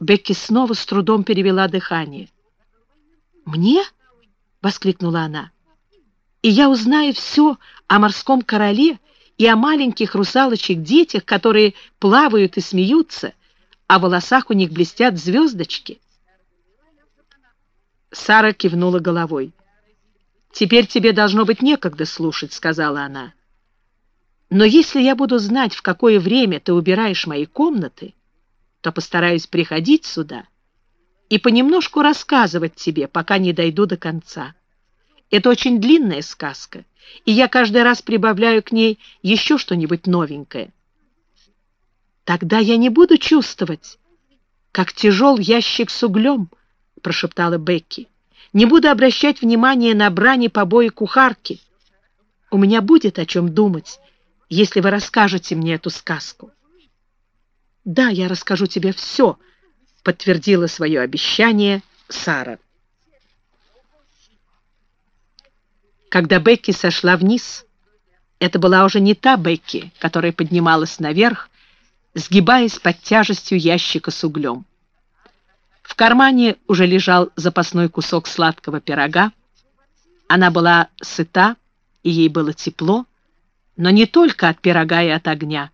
Бекки снова с трудом перевела дыхание. «Мне?» — воскликнула она. «И я узнаю все о морском короле и о маленьких русалочек детях, которые плавают и смеются, а в волосах у них блестят звездочки». Сара кивнула головой. «Теперь тебе должно быть некогда слушать», — сказала она. «Но если я буду знать, в какое время ты убираешь мои комнаты, то постараюсь приходить сюда и понемножку рассказывать тебе, пока не дойду до конца. Это очень длинная сказка, и я каждый раз прибавляю к ней еще что-нибудь новенькое. Тогда я не буду чувствовать, как тяжел ящик с углем, — прошептала Бекки. «Не буду обращать внимания на брани побои кухарки. У меня будет о чем думать, если вы расскажете мне эту сказку». «Да, я расскажу тебе все», — подтвердила свое обещание Сара. Когда Бекки сошла вниз, это была уже не та Бекки, которая поднималась наверх, сгибаясь под тяжестью ящика с углем. В кармане уже лежал запасной кусок сладкого пирога. Она была сыта, и ей было тепло, но не только от пирога и от огня.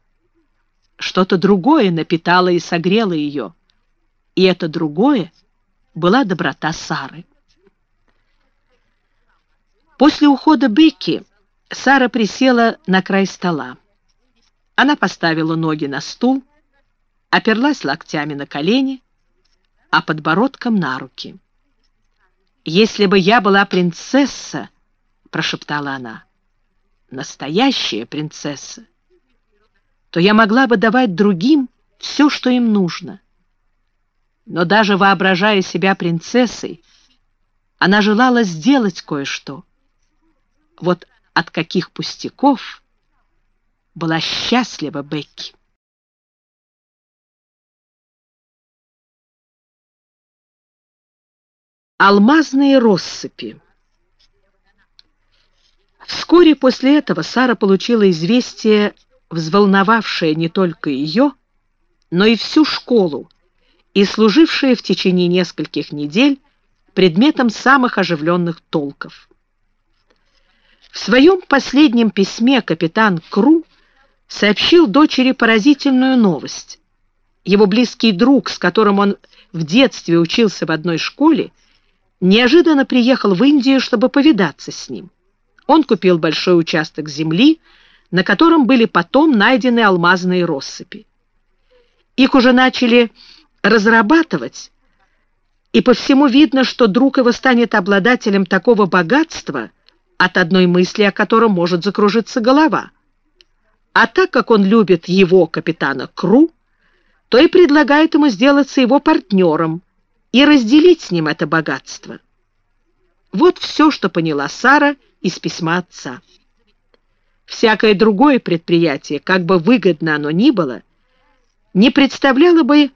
Что-то другое напитало и согрело ее, и это другое была доброта Сары. После ухода Бекки Сара присела на край стола. Она поставила ноги на стул, оперлась локтями на колени а подбородком на руки. «Если бы я была принцесса», — прошептала она, — «настоящая принцесса, то я могла бы давать другим все, что им нужно. Но даже воображая себя принцессой, Она желала сделать кое-что. Вот от каких пустяков была счастлива Бекки. Алмазные россыпи Вскоре после этого Сара получила известие, взволновавшее не только ее, но и всю школу, и служившее в течение нескольких недель предметом самых оживленных толков. В своем последнем письме капитан Кру сообщил дочери поразительную новость. Его близкий друг, с которым он в детстве учился в одной школе, неожиданно приехал в Индию, чтобы повидаться с ним. Он купил большой участок земли, на котором были потом найдены алмазные россыпи. Их уже начали разрабатывать, и по всему видно, что друг его станет обладателем такого богатства, от одной мысли о котором может закружиться голова. А так как он любит его, капитана Кру, то и предлагает ему сделаться его партнером и разделить с ним это богатство. Вот все, что поняла Сара из письма отца. Всякое другое предприятие, как бы выгодно оно ни было, не представляло бы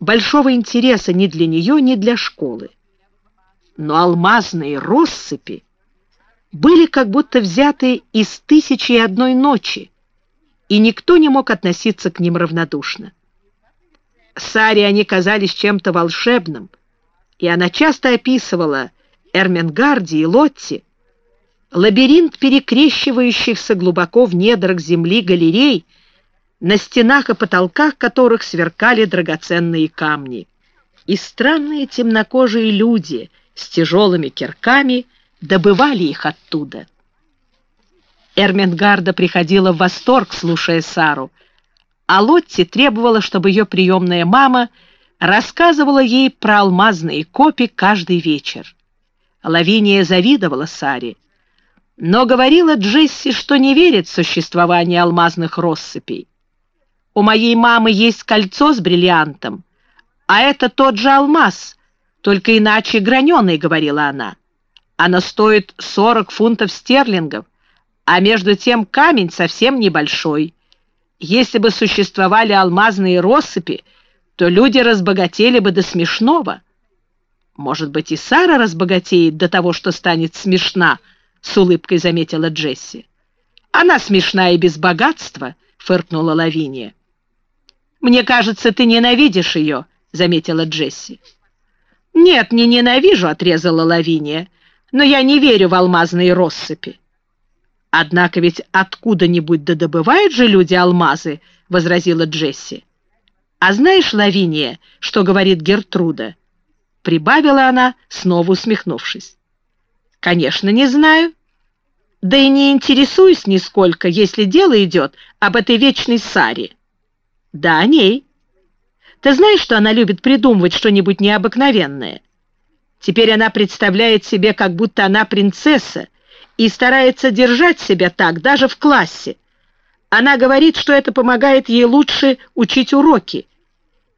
большого интереса ни для нее, ни для школы. Но алмазные россыпи были как будто взяты из «Тысячи и одной ночи», и никто не мог относиться к ним равнодушно. Саре они казались чем-то волшебным, и она часто описывала Эрменгарди и Лотти, лабиринт перекрещивающихся глубоко в недрах земли галерей, на стенах и потолках которых сверкали драгоценные камни. И странные темнокожие люди с тяжелыми кирками добывали их оттуда. Эрменгарда приходила в восторг, слушая Сару, а Лотти требовала, чтобы ее приемная мама рассказывала ей про алмазные копи каждый вечер. Лавиния завидовала Саре, но говорила Джесси, что не верит в существование алмазных россыпей. «У моей мамы есть кольцо с бриллиантом, а это тот же алмаз, только иначе граненый», — говорила она. «Она стоит 40 фунтов стерлингов, а между тем камень совсем небольшой. Если бы существовали алмазные россыпи, то люди разбогатели бы до смешного». «Может быть, и Сара разбогатеет до того, что станет смешна», — с улыбкой заметила Джесси. «Она смешна и без богатства», — фыркнула Лавиния. «Мне кажется, ты ненавидишь ее», — заметила Джесси. «Нет, не ненавижу», — отрезала Лавиния, «но я не верю в алмазные россыпи». «Однако ведь откуда-нибудь да добывают же люди алмазы», — возразила Джесси. «А знаешь, Лавиния, что говорит Гертруда?» Прибавила она, снова усмехнувшись. «Конечно, не знаю. Да и не интересуюсь нисколько, если дело идет об этой вечной Саре». «Да, о ней. Ты знаешь, что она любит придумывать что-нибудь необыкновенное? Теперь она представляет себе, как будто она принцесса, и старается держать себя так даже в классе. Она говорит, что это помогает ей лучше учить уроки.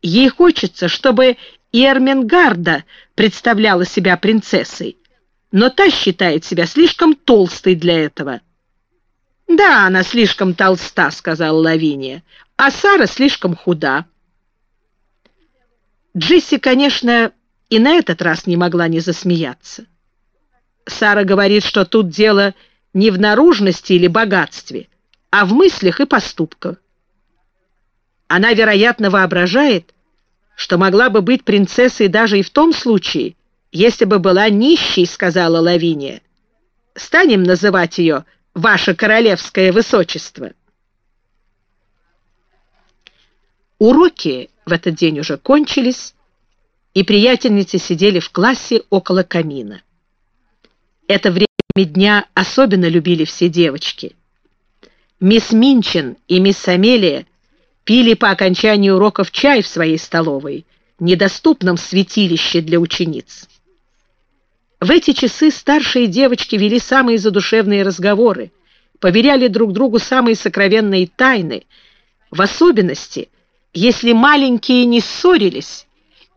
Ей хочется, чтобы и Эрмингарда представляла себя принцессой, но та считает себя слишком толстой для этого. «Да, она слишком толста», — сказала Лавиния, — «а Сара слишком худа». Джесси, конечно, и на этот раз не могла не засмеяться. Сара говорит, что тут дело не в наружности или богатстве, а в мыслях и поступках. Она, вероятно, воображает, что могла бы быть принцессой даже и в том случае, если бы была нищей, сказала Лавиния. Станем называть ее «Ваше королевское высочество». Уроки в этот день уже кончились, и приятельницы сидели в классе около камина. Это время дня особенно любили все девочки. Мисс Минчин и мисс Амелия пили по окончании уроков чай в своей столовой, недоступном святилище для учениц. В эти часы старшие девочки вели самые задушевные разговоры, поверяли друг другу самые сокровенные тайны, в особенности, если маленькие не ссорились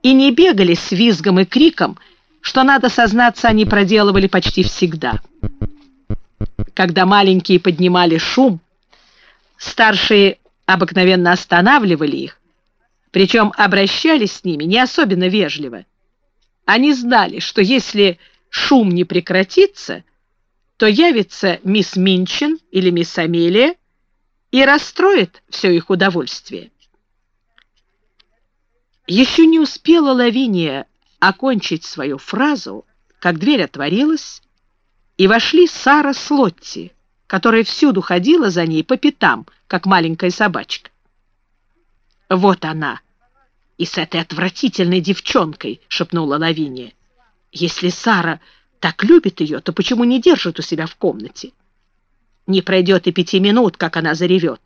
и не бегали с визгом и криком, что, надо сознаться, они проделывали почти всегда. Когда маленькие поднимали шум, старшие обыкновенно останавливали их, причем обращались с ними не особенно вежливо. Они знали, что если шум не прекратится, то явится мисс Минчин или мисс Амелия и расстроит все их удовольствие. Еще не успела Лавиния окончить свою фразу, как дверь отворилась, и вошли Сара с Лотти, которая всюду ходила за ней по пятам, как маленькая собачка. «Вот она!» «И с этой отвратительной девчонкой!» — шепнула Лавиния. «Если Сара так любит ее, то почему не держит у себя в комнате? Не пройдет и пяти минут, как она заревет».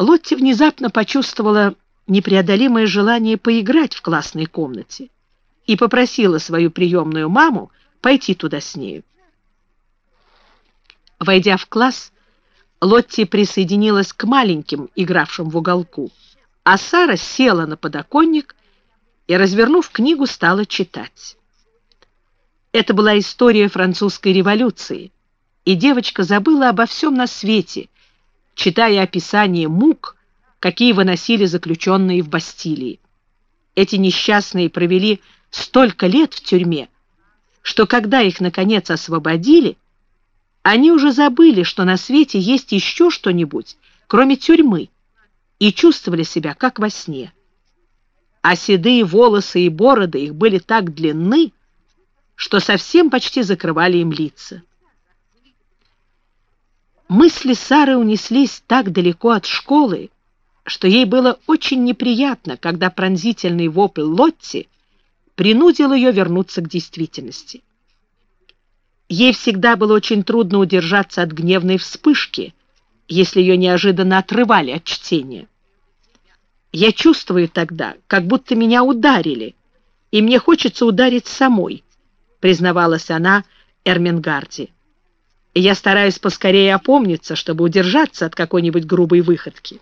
Лотти внезапно почувствовала непреодолимое желание поиграть в классной комнате и попросила свою приемную маму пойти туда с нею. Войдя в класс, Лотти присоединилась к маленьким, игравшим в уголку, а Сара села на подоконник и, развернув книгу, стала читать. Это была история французской революции, и девочка забыла обо всем на свете, читая описание мук, какие выносили заключенные в Бастилии. Эти несчастные провели столько лет в тюрьме, что когда их, наконец, освободили, они уже забыли, что на свете есть еще что-нибудь, кроме тюрьмы, и чувствовали себя, как во сне. А седые волосы и бороды их были так длинны, что совсем почти закрывали им лица. Мысли Сары унеслись так далеко от школы, что ей было очень неприятно, когда пронзительный вопль Лотти принудил ее вернуться к действительности. Ей всегда было очень трудно удержаться от гневной вспышки, если ее неожиданно отрывали от чтения. Я чувствую тогда, как будто меня ударили, и мне хочется ударить самой, признавалась она Эрмингарде. И я стараюсь поскорее опомниться, чтобы удержаться от какой-нибудь грубой выходки.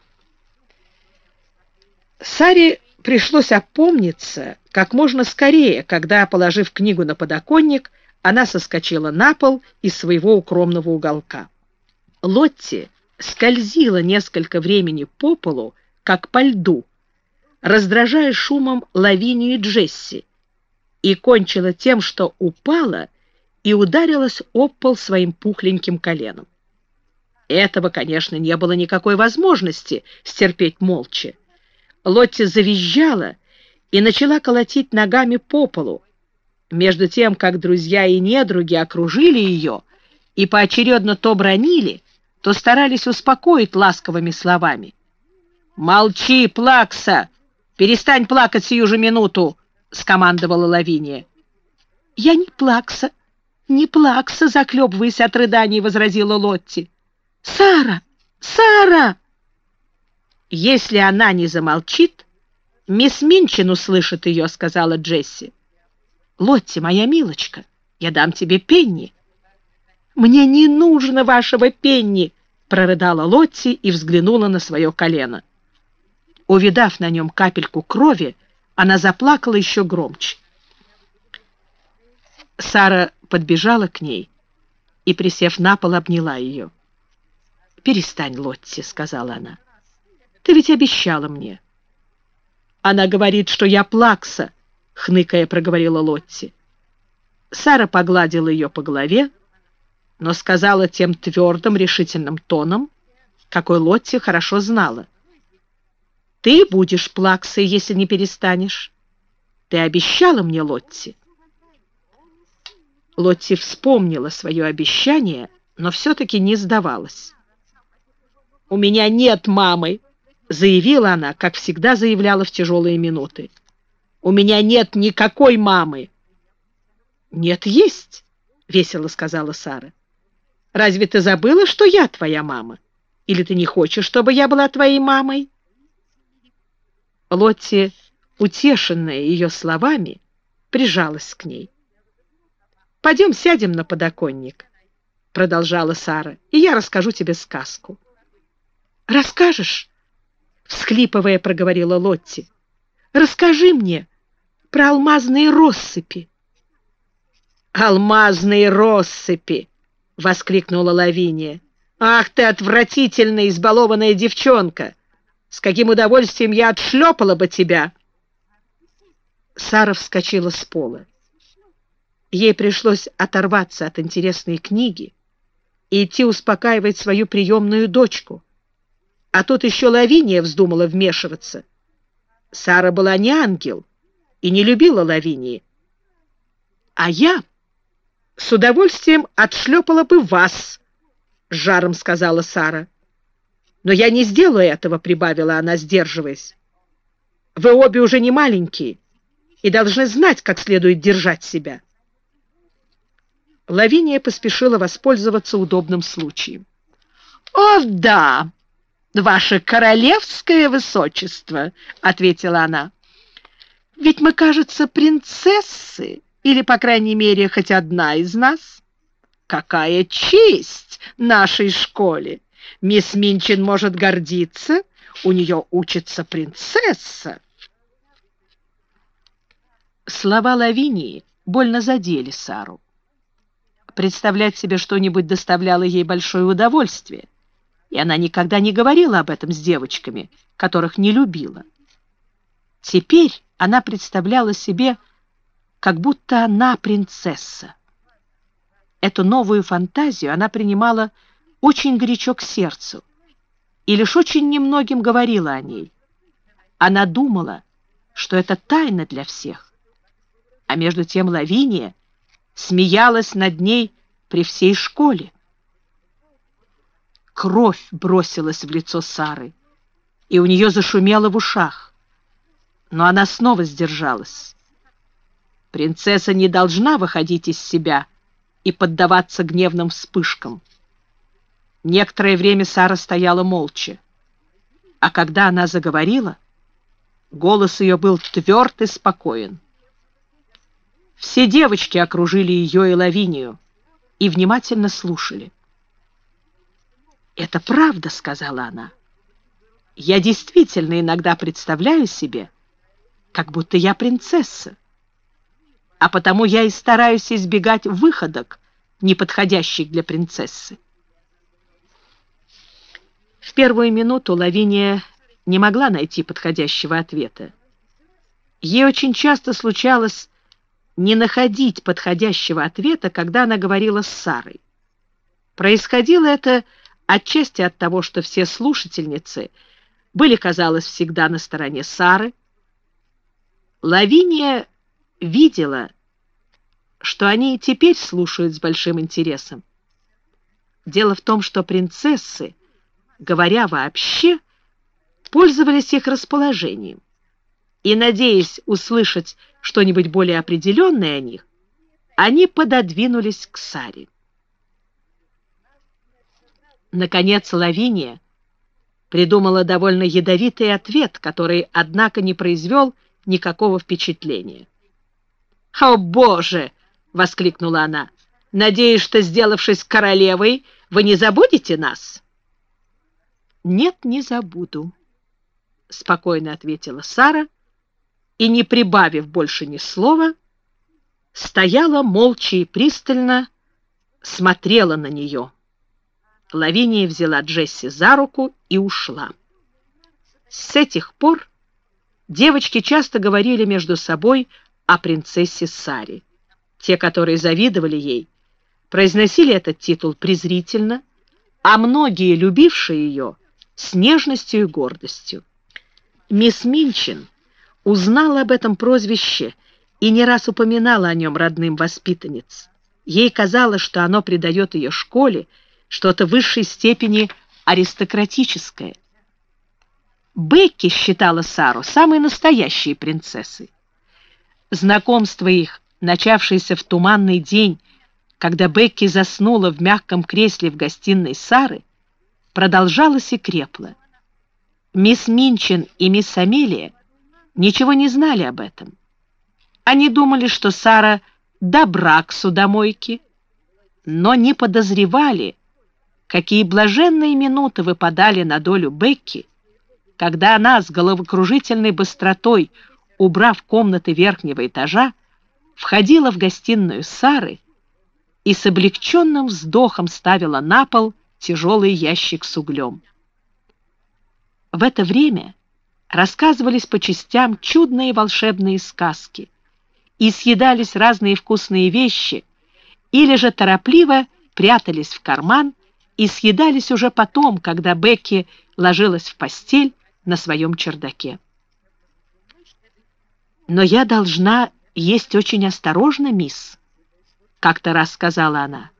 Саре пришлось опомниться как можно скорее, когда, положив книгу на подоконник, она соскочила на пол из своего укромного уголка. Лотти скользила несколько времени по полу, как по льду, раздражая шумом Лавинию Джесси, и кончила тем, что упала и ударилась об пол своим пухленьким коленом. Этого, конечно, не было никакой возможности стерпеть молча. Лотти завизжала и начала колотить ногами по полу, между тем, как друзья и недруги окружили ее и поочередно то бронили, то старались успокоить ласковыми словами. «Молчи, Плакса! Перестань плакать сию же минуту!» — скомандовала Лавиния. «Я не Плакса, не Плакса!» — заклепываясь от рыданий, возразила Лотти. «Сара! Сара!» «Если она не замолчит, мисс Минчин услышит ее», — сказала Джесси. «Лотти, моя милочка, я дам тебе пенни». «Мне не нужно вашего пенни», — прорыдала Лотти и взглянула на свое колено. Увидав на нем капельку крови, она заплакала еще громче. Сара подбежала к ней и, присев на пол, обняла ее. «Перестань, Лотти», — сказала она. Ты ведь обещала мне. Она говорит, что я плакса, хныкая проговорила Лотти. Сара погладила ее по голове, но сказала тем твердым, решительным тоном, какой Лотти хорошо знала. «Ты будешь плаксой, если не перестанешь. Ты обещала мне, Лотти». Лотти вспомнила свое обещание, но все-таки не сдавалась. «У меня нет мамы!» заявила она, как всегда заявляла в тяжелые минуты. «У меня нет никакой мамы!» «Нет, есть!» — весело сказала Сара. «Разве ты забыла, что я твоя мама? Или ты не хочешь, чтобы я была твоей мамой?» Лотти, утешенная ее словами, прижалась к ней. «Пойдем сядем на подоконник», — продолжала Сара, — «и я расскажу тебе сказку». «Расскажешь?» — всхлипывая, проговорила Лотти. «Расскажи мне, про алмазные россыпи. «Алмазные россыпи!» — воскликнула Лавиния. «Ах ты, отвратительная, избалованная девчонка! С каким удовольствием я отшлепала бы тебя!» Сара вскочила с пола. Ей пришлось оторваться от интересной книги и идти успокаивать свою приемную дочку. А тут еще Лавиния вздумала вмешиваться. Сара была не ангел и не любила Лавинии. А я с удовольствием отшлепала бы вас, — жаром сказала Сара. Но я не сделаю этого, — прибавила она, сдерживаясь. Вы обе уже не маленькие и должны знать, как следует держать себя. Лавиния поспешила воспользоваться удобным случаем. «О, да, ваше королевское высочество!» — ответила она. «Ведь мы, кажется, принцессы, или, по крайней мере, хоть одна из нас. Какая честь нашей школе! Мисс Минчин может гордиться, у нее учится принцесса!» Слова Лавинии больно задели Сару. Представлять себе что-нибудь доставляло ей большое удовольствие, и она никогда не говорила об этом с девочками, которых не любила. Теперь она представляла себе, как будто она принцесса. Эту новую фантазию она принимала очень горячо к сердцу и лишь очень немногим говорила о ней. Она думала, что это тайна для всех. А между тем Лавиния смеялась над ней при всей школе. Кровь бросилась в лицо Сары, и у нее зашумело в ушах. Но она снова сдержалась. Принцесса не должна выходить из себя и поддаваться гневным вспышкам. Некоторое время Сара стояла молча, а когда она заговорила, голос ее был тверд и спокоен. Все девочки окружили ее и Лавинию и внимательно слушали. «Это правда», — сказала она. «Я действительно иногда представляю себе, как будто я принцесса, а потому я и стараюсь избегать выходок, неподходящих для принцессы». В первую минуту Лавиния не могла найти подходящего ответа. Ей очень часто случалось не находить подходящего ответа, когда она говорила с Сарой. Происходило это отчасти от того, что все слушательницы были, казалось, всегда на стороне Сары. Лавиния видела, что они и теперь слушают с большим интересом. Дело в том, что принцессы, говоря вообще, пользовались их расположением и, надеясь услышать что-нибудь более определенное о них, они пододвинулись к Саре. Наконец Лавиния придумала довольно ядовитый ответ, который, однако, не произвел никакого впечатления. «О, Боже!» — воскликнула она. «Надеюсь, что, сделавшись королевой, вы не забудете нас?» «Нет, не забуду», — спокойно ответила Сара, — и, не прибавив больше ни слова, стояла молча и пристально, смотрела на нее. Лавиния взяла Джесси за руку и ушла. С этих пор девочки часто говорили между собой о принцессе Саре. Те, которые завидовали ей, произносили этот титул презрительно, а многие, любившие ее, с нежностью и гордостью. Мисс Минчин узнала об этом прозвище и не раз упоминала о нем родным воспитанниц. Ей казалось, что оно придает ее школе что-то высшей степени аристократическое. Бекки считала Сару самой настоящей принцессой. Знакомство их, начавшееся в туманный день, когда Бекки заснула в мягком кресле в гостиной Сары, продолжалось и крепло. Мисс Минчин и мисс Амелия ничего не знали об этом. Они думали, что Сара добра к судомойке, но не подозревали, какие блаженные минуты выпадали на долю Бекки, когда она с головокружительной быстротой убрав комнаты верхнего этажа, входила в гостиную Сары и с облегченным вздохом ставила на пол тяжелый ящик с углем. В это время рассказывались по частям чудные волшебные сказки и съедались разные вкусные вещи, или же торопливо прятались в карман и съедались уже потом, когда Бекки ложилась в постель на своем чердаке. «Но я должна есть очень осторожно, мисс», — как-то раз сказала она.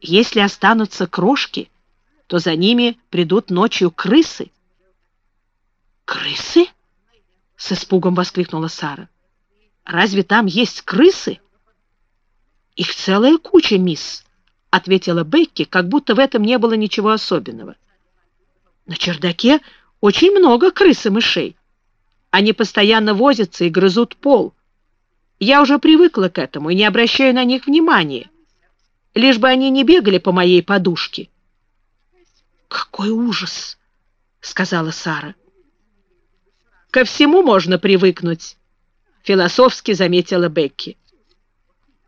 «Если останутся крошки, то за ними придут ночью крысы». «Крысы?» — с испугом воскликнула Сара. «Разве там есть крысы?» «Их целая куча, мисс», — ответила Бекки, как будто в этом не было ничего особенного. «На чердаке очень много крыс и мышей. Они постоянно возятся и грызут пол. Я уже привыкла к этому и не обращаю на них внимания, лишь бы они не бегали по моей подушке». «Какой ужас!» — сказала Сара. «Ко всему можно привыкнуть», — философски заметила Бекки.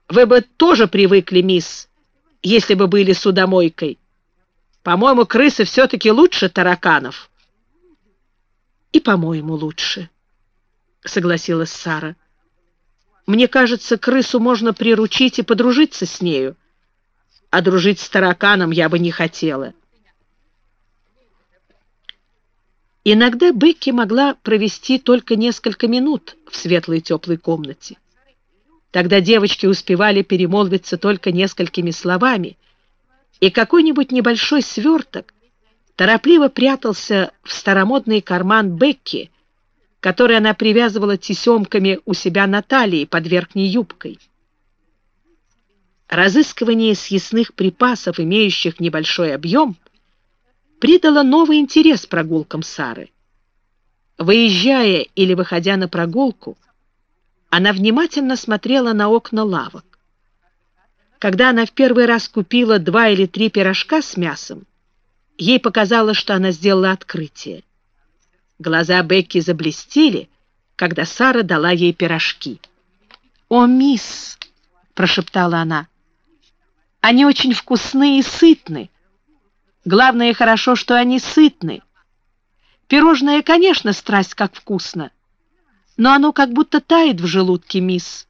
«Вы бы тоже привыкли, мисс, если бы были судомойкой. По-моему, крысы все-таки лучше тараканов». «И, по-моему, лучше», — согласилась Сара. «Мне кажется, крысу можно приручить и подружиться с нею, а дружить с тараканом я бы не хотела». Иногда Бекки могла провести только несколько минут в светлой теплой комнате. Тогда девочки успевали перемолвиться только несколькими словами, и какой-нибудь небольшой сверток торопливо прятался в старомодный карман Бекки, который она привязывала тесемками у себя на талии под верхней юбкой. Разыскивание съестных припасов, имеющих небольшой объем, придало новый интерес прогулкам Сары. Выезжая или выходя на прогулку, она внимательно смотрела на окна лавок. Когда она в первый раз купила два или три пирожка с мясом, ей показалось, что она сделала открытие. Глаза Бекки заблестели, когда Сара дала ей пирожки. «О, мисс!» — прошептала она. «Они очень вкусные и сытны. Главное, хорошо, что они сытны. Пирожное, конечно, страсть как вкусно, но оно как будто тает в желудке, мисс.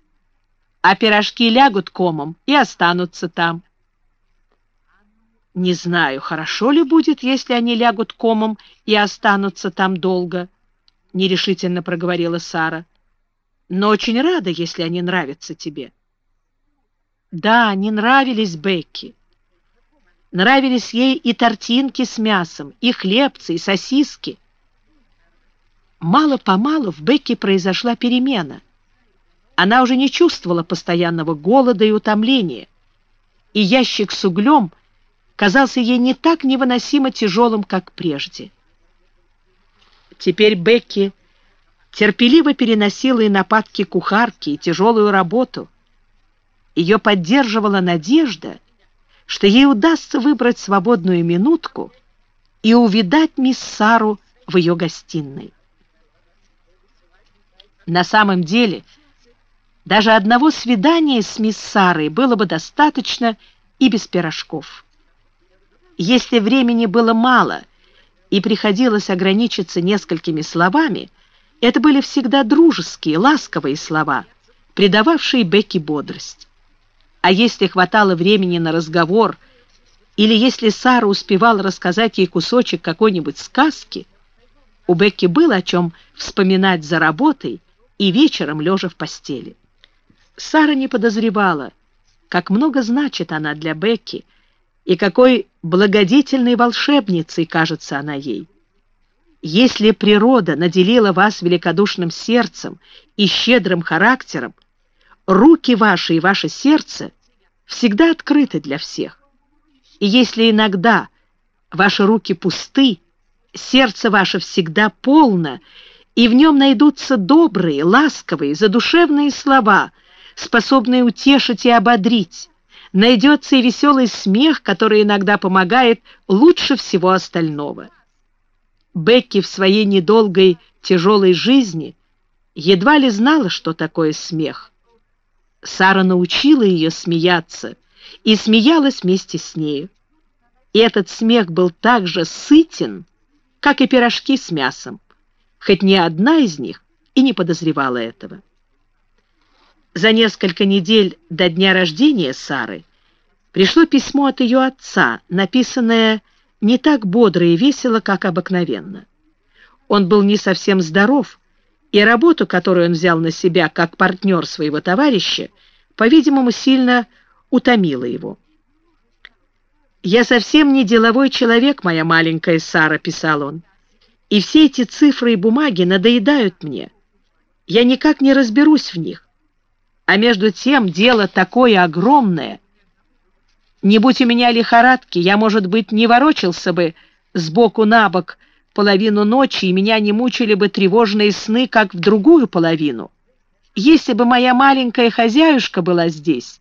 А пирожки лягут комом и останутся там. Не знаю, хорошо ли будет, если они лягут комом и останутся там долго, — нерешительно проговорила Сара. Но очень рада, если они нравятся тебе. Да, они нравились Бекки. Нравились ей и тортинки с мясом, и хлебцы, и сосиски. Мало-помалу в Бекке произошла перемена. Она уже не чувствовала постоянного голода и утомления, и ящик с углем казался ей не так невыносимо тяжелым, как прежде. Теперь Бекки терпеливо переносила и нападки кухарки, и тяжелую работу. Ее поддерживала надежда — что ей удастся выбрать свободную минутку и увидать мисс Сару в ее гостиной. На самом деле, даже одного свидания с мисс Сарой было бы достаточно и без пирожков. Если времени было мало и приходилось ограничиться несколькими словами, это были всегда дружеские, ласковые слова, придававшие Бекки бодрость. А если хватало времени на разговор, или если Сара успевала рассказать ей кусочек какой-нибудь сказки, у Бекки было о чем вспоминать за работой и вечером лежа в постели. Сара не подозревала, как много значит она для Бекки и какой благодетельной волшебницей кажется она ей. Если природа наделила вас великодушным сердцем и щедрым характером, руки ваши и ваше сердце всегда открыты для всех. И если иногда ваши руки пусты, сердце ваше всегда полно, и в нем найдутся добрые, ласковые, задушевные слова, способные утешить и ободрить, найдется и веселый смех, который иногда помогает лучше всего остального. Бекки в своей недолгой тяжелой жизни едва ли знала, что такое смех. Сара научила ее смеяться и смеялась вместе с нею. И этот смех был так же сытен, как и пирожки с мясом, хоть ни одна из них и не подозревала этого. За несколько недель до дня рождения Сары пришло письмо от ее отца, написанное не так бодро и весело, как обыкновенно. Он был не совсем здоров, и работу, которую он взял на себя как партнер своего товарища, по-видимому, сильно утомила его. «Я совсем не деловой человек, моя маленькая Сара», — писал он, «и все эти цифры и бумаги надоедают мне. Я никак не разберусь в них. А между тем дело такое огромное. Не будь у меня лихорадки, я, может быть, не ворочался бы сбоку на бок половину ночи, и меня не мучили бы тревожные сны, как в другую половину. Если бы моя маленькая хозяюшка была здесь,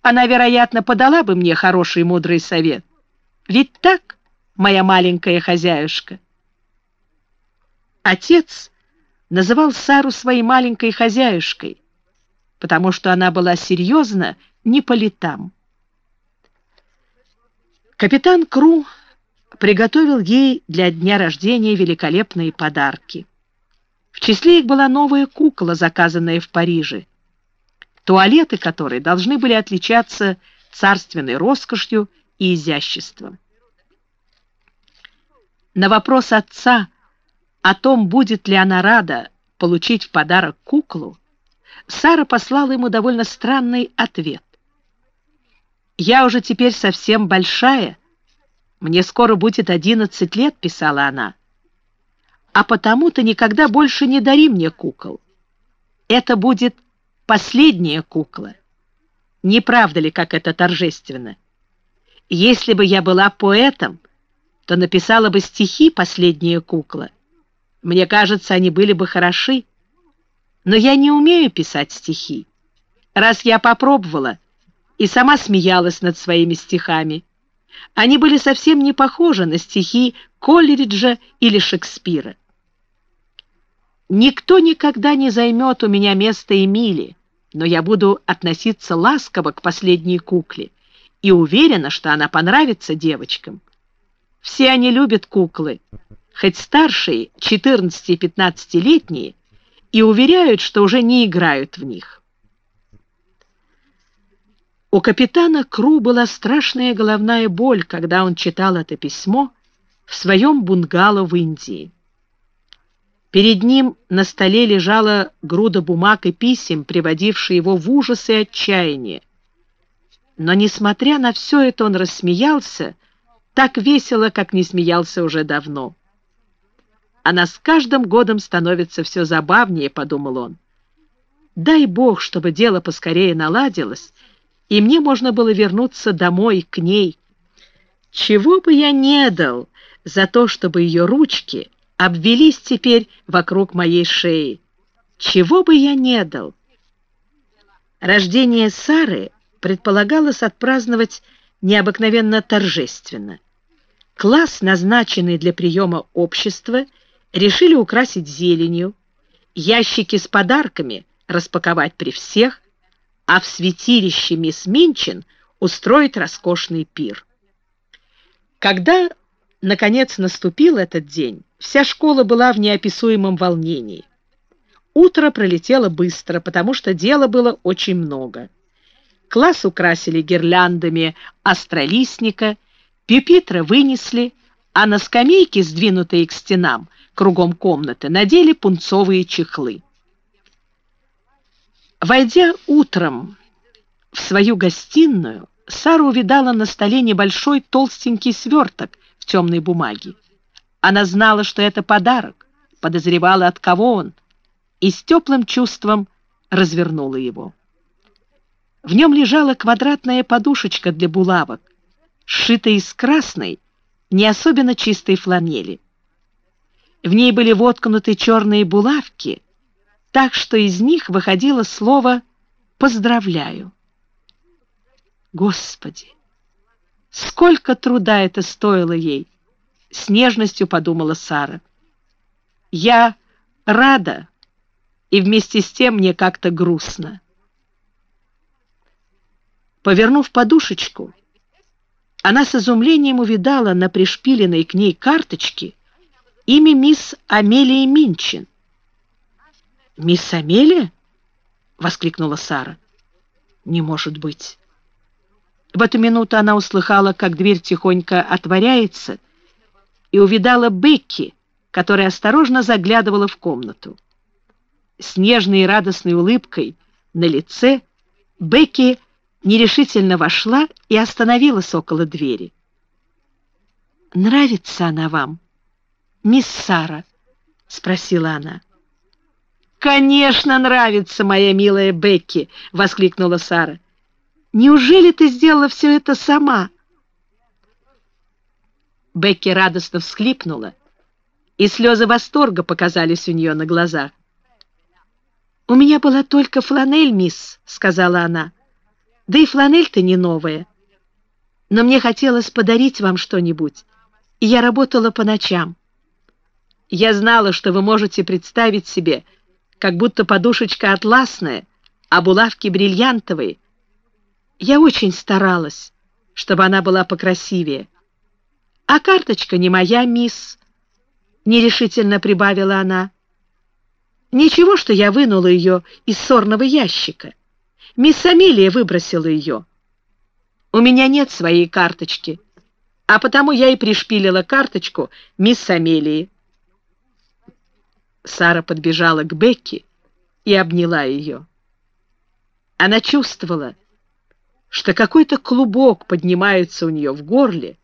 она, вероятно, подала бы мне хороший мудрый совет. Ведь так, моя маленькая хозяюшка? Отец называл Сару своей маленькой хозяюшкой, потому что она была серьезна не по летам. Капитан Кру приготовил ей для дня рождения великолепные подарки. В числе их была новая кукла, заказанная в Париже, туалеты которой должны были отличаться царственной роскошью и изяществом. На вопрос отца о том, будет ли она рада получить в подарок куклу, Сара послала ему довольно странный ответ. «Я уже теперь совсем большая. Мне скоро будет одиннадцать лет», — писала она. «А потому ты никогда больше не дари мне кукол. Это будет последняя кукла. Не правда ли, как это торжественно? Если бы я была поэтом, то написала бы стихи «Последняя кукла». Мне кажется, они были бы хороши. Но я не умею писать стихи. Раз я попробовала и сама смеялась над своими стихами, они были совсем не похожи на стихи Колериджа или Шекспира. Никто никогда не займет у меня место Эмили, но я буду относиться ласково к последней кукле и уверена, что она понравится девочкам. Все они любят куклы, хоть старшие, 14-15-летние, и уверяют, что уже не играют в них. У капитана Кру была страшная головная боль, когда он читал это письмо в своем бунгало в Индии. Перед ним на столе лежала груда бумаг и писем, приводившие его в ужас и отчаяние. Но, несмотря на все это, он рассмеялся так весело, как не смеялся уже давно. «Она с каждым годом становится все забавнее», — подумал он. «Дай Бог, чтобы дело поскорее наладилось, и мне можно было вернуться домой, к ней. Чего бы я не дал за то, чтобы ее ручки обвелись теперь вокруг моей шеи. Чего бы я не дал? Рождение Сары предполагалось отпраздновать необыкновенно торжественно. Класс, назначенный для приема общества, решили украсить зеленью, ящики с подарками распаковать при всех, а в святилище мисс Минчин устроить роскошный пир. Когда, наконец, наступил этот день, Вся школа была в неописуемом волнении. Утро пролетело быстро, потому что дела было очень много. Класс украсили гирляндами астролистника, пюпитра вынесли, а на скамейке, сдвинутые к стенам, кругом комнаты, надели пунцовые чехлы. Войдя утром в свою гостиную, Сара увидала на столе небольшой толстенький сверток в темной бумаге. Она знала, что это подарок, подозревала, от кого он, и с теплым чувством развернула его. В нем лежала квадратная подушечка для булавок, сшитая из красной, не особенно чистой фланели. В ней были воткнуты черные булавки, так что из них выходило слово «поздравляю». Господи! Сколько труда это стоило ей! с нежностью подумала Сара. «Я рада, и вместе с тем мне как-то грустно. Повернув подушечку, она с изумлением увидала на пришпиленной к ней карточке имя мисс Амелии Минчин. «Мисс Амелия?» — воскликнула Сара. «Не может быть». В эту минуту она услыхала, как дверь тихонько отворяется, и увидала Бекки, которая осторожно заглядывала в комнату. С нежной и радостной улыбкой на лице Бекки нерешительно вошла и остановилась около двери. «Нравится она вам, мисс Сара?» — спросила она. «Конечно нравится, моя милая Бекки!» — воскликнула Сара. «Неужели ты сделала все это сама?» Бекки радостно всхлипнула, и слезы восторга показались у нее на глазах. «У меня была только фланель, мисс», — сказала она. Да и фланель-то не новая. Но мне хотелось подарить вам что-нибудь, и я работала по ночам. Я знала, что вы можете представить себе, как будто подушечка атласная, а булавки бриллиантовые. Я очень старалась, чтобы она была покрасивее. А карточка не моя, мисс, — нерешительно прибавила она. Ничего, что я вынула ее из сорного ящика. Мисс Амелия выбросила ее. У меня нет своей карточки, а потому я и пришпилила карточку мисс Амелии. Сара подбежала к Бекки и обняла ее. Она чувствовала, что какой-то клубок поднимается у нее в горле,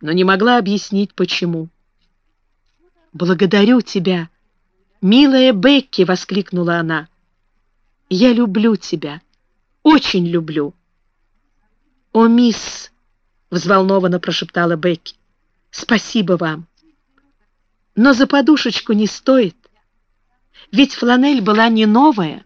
но не могла объяснить, почему. «Благодарю тебя, милая Бекки!» — воскликнула она. «Я люблю тебя!» Очень люблю». «О, мисс!» — взволнованно прошептала Бекки. «Спасибо вам. Но за подушечку не стоит. Ведь фланель была не новая».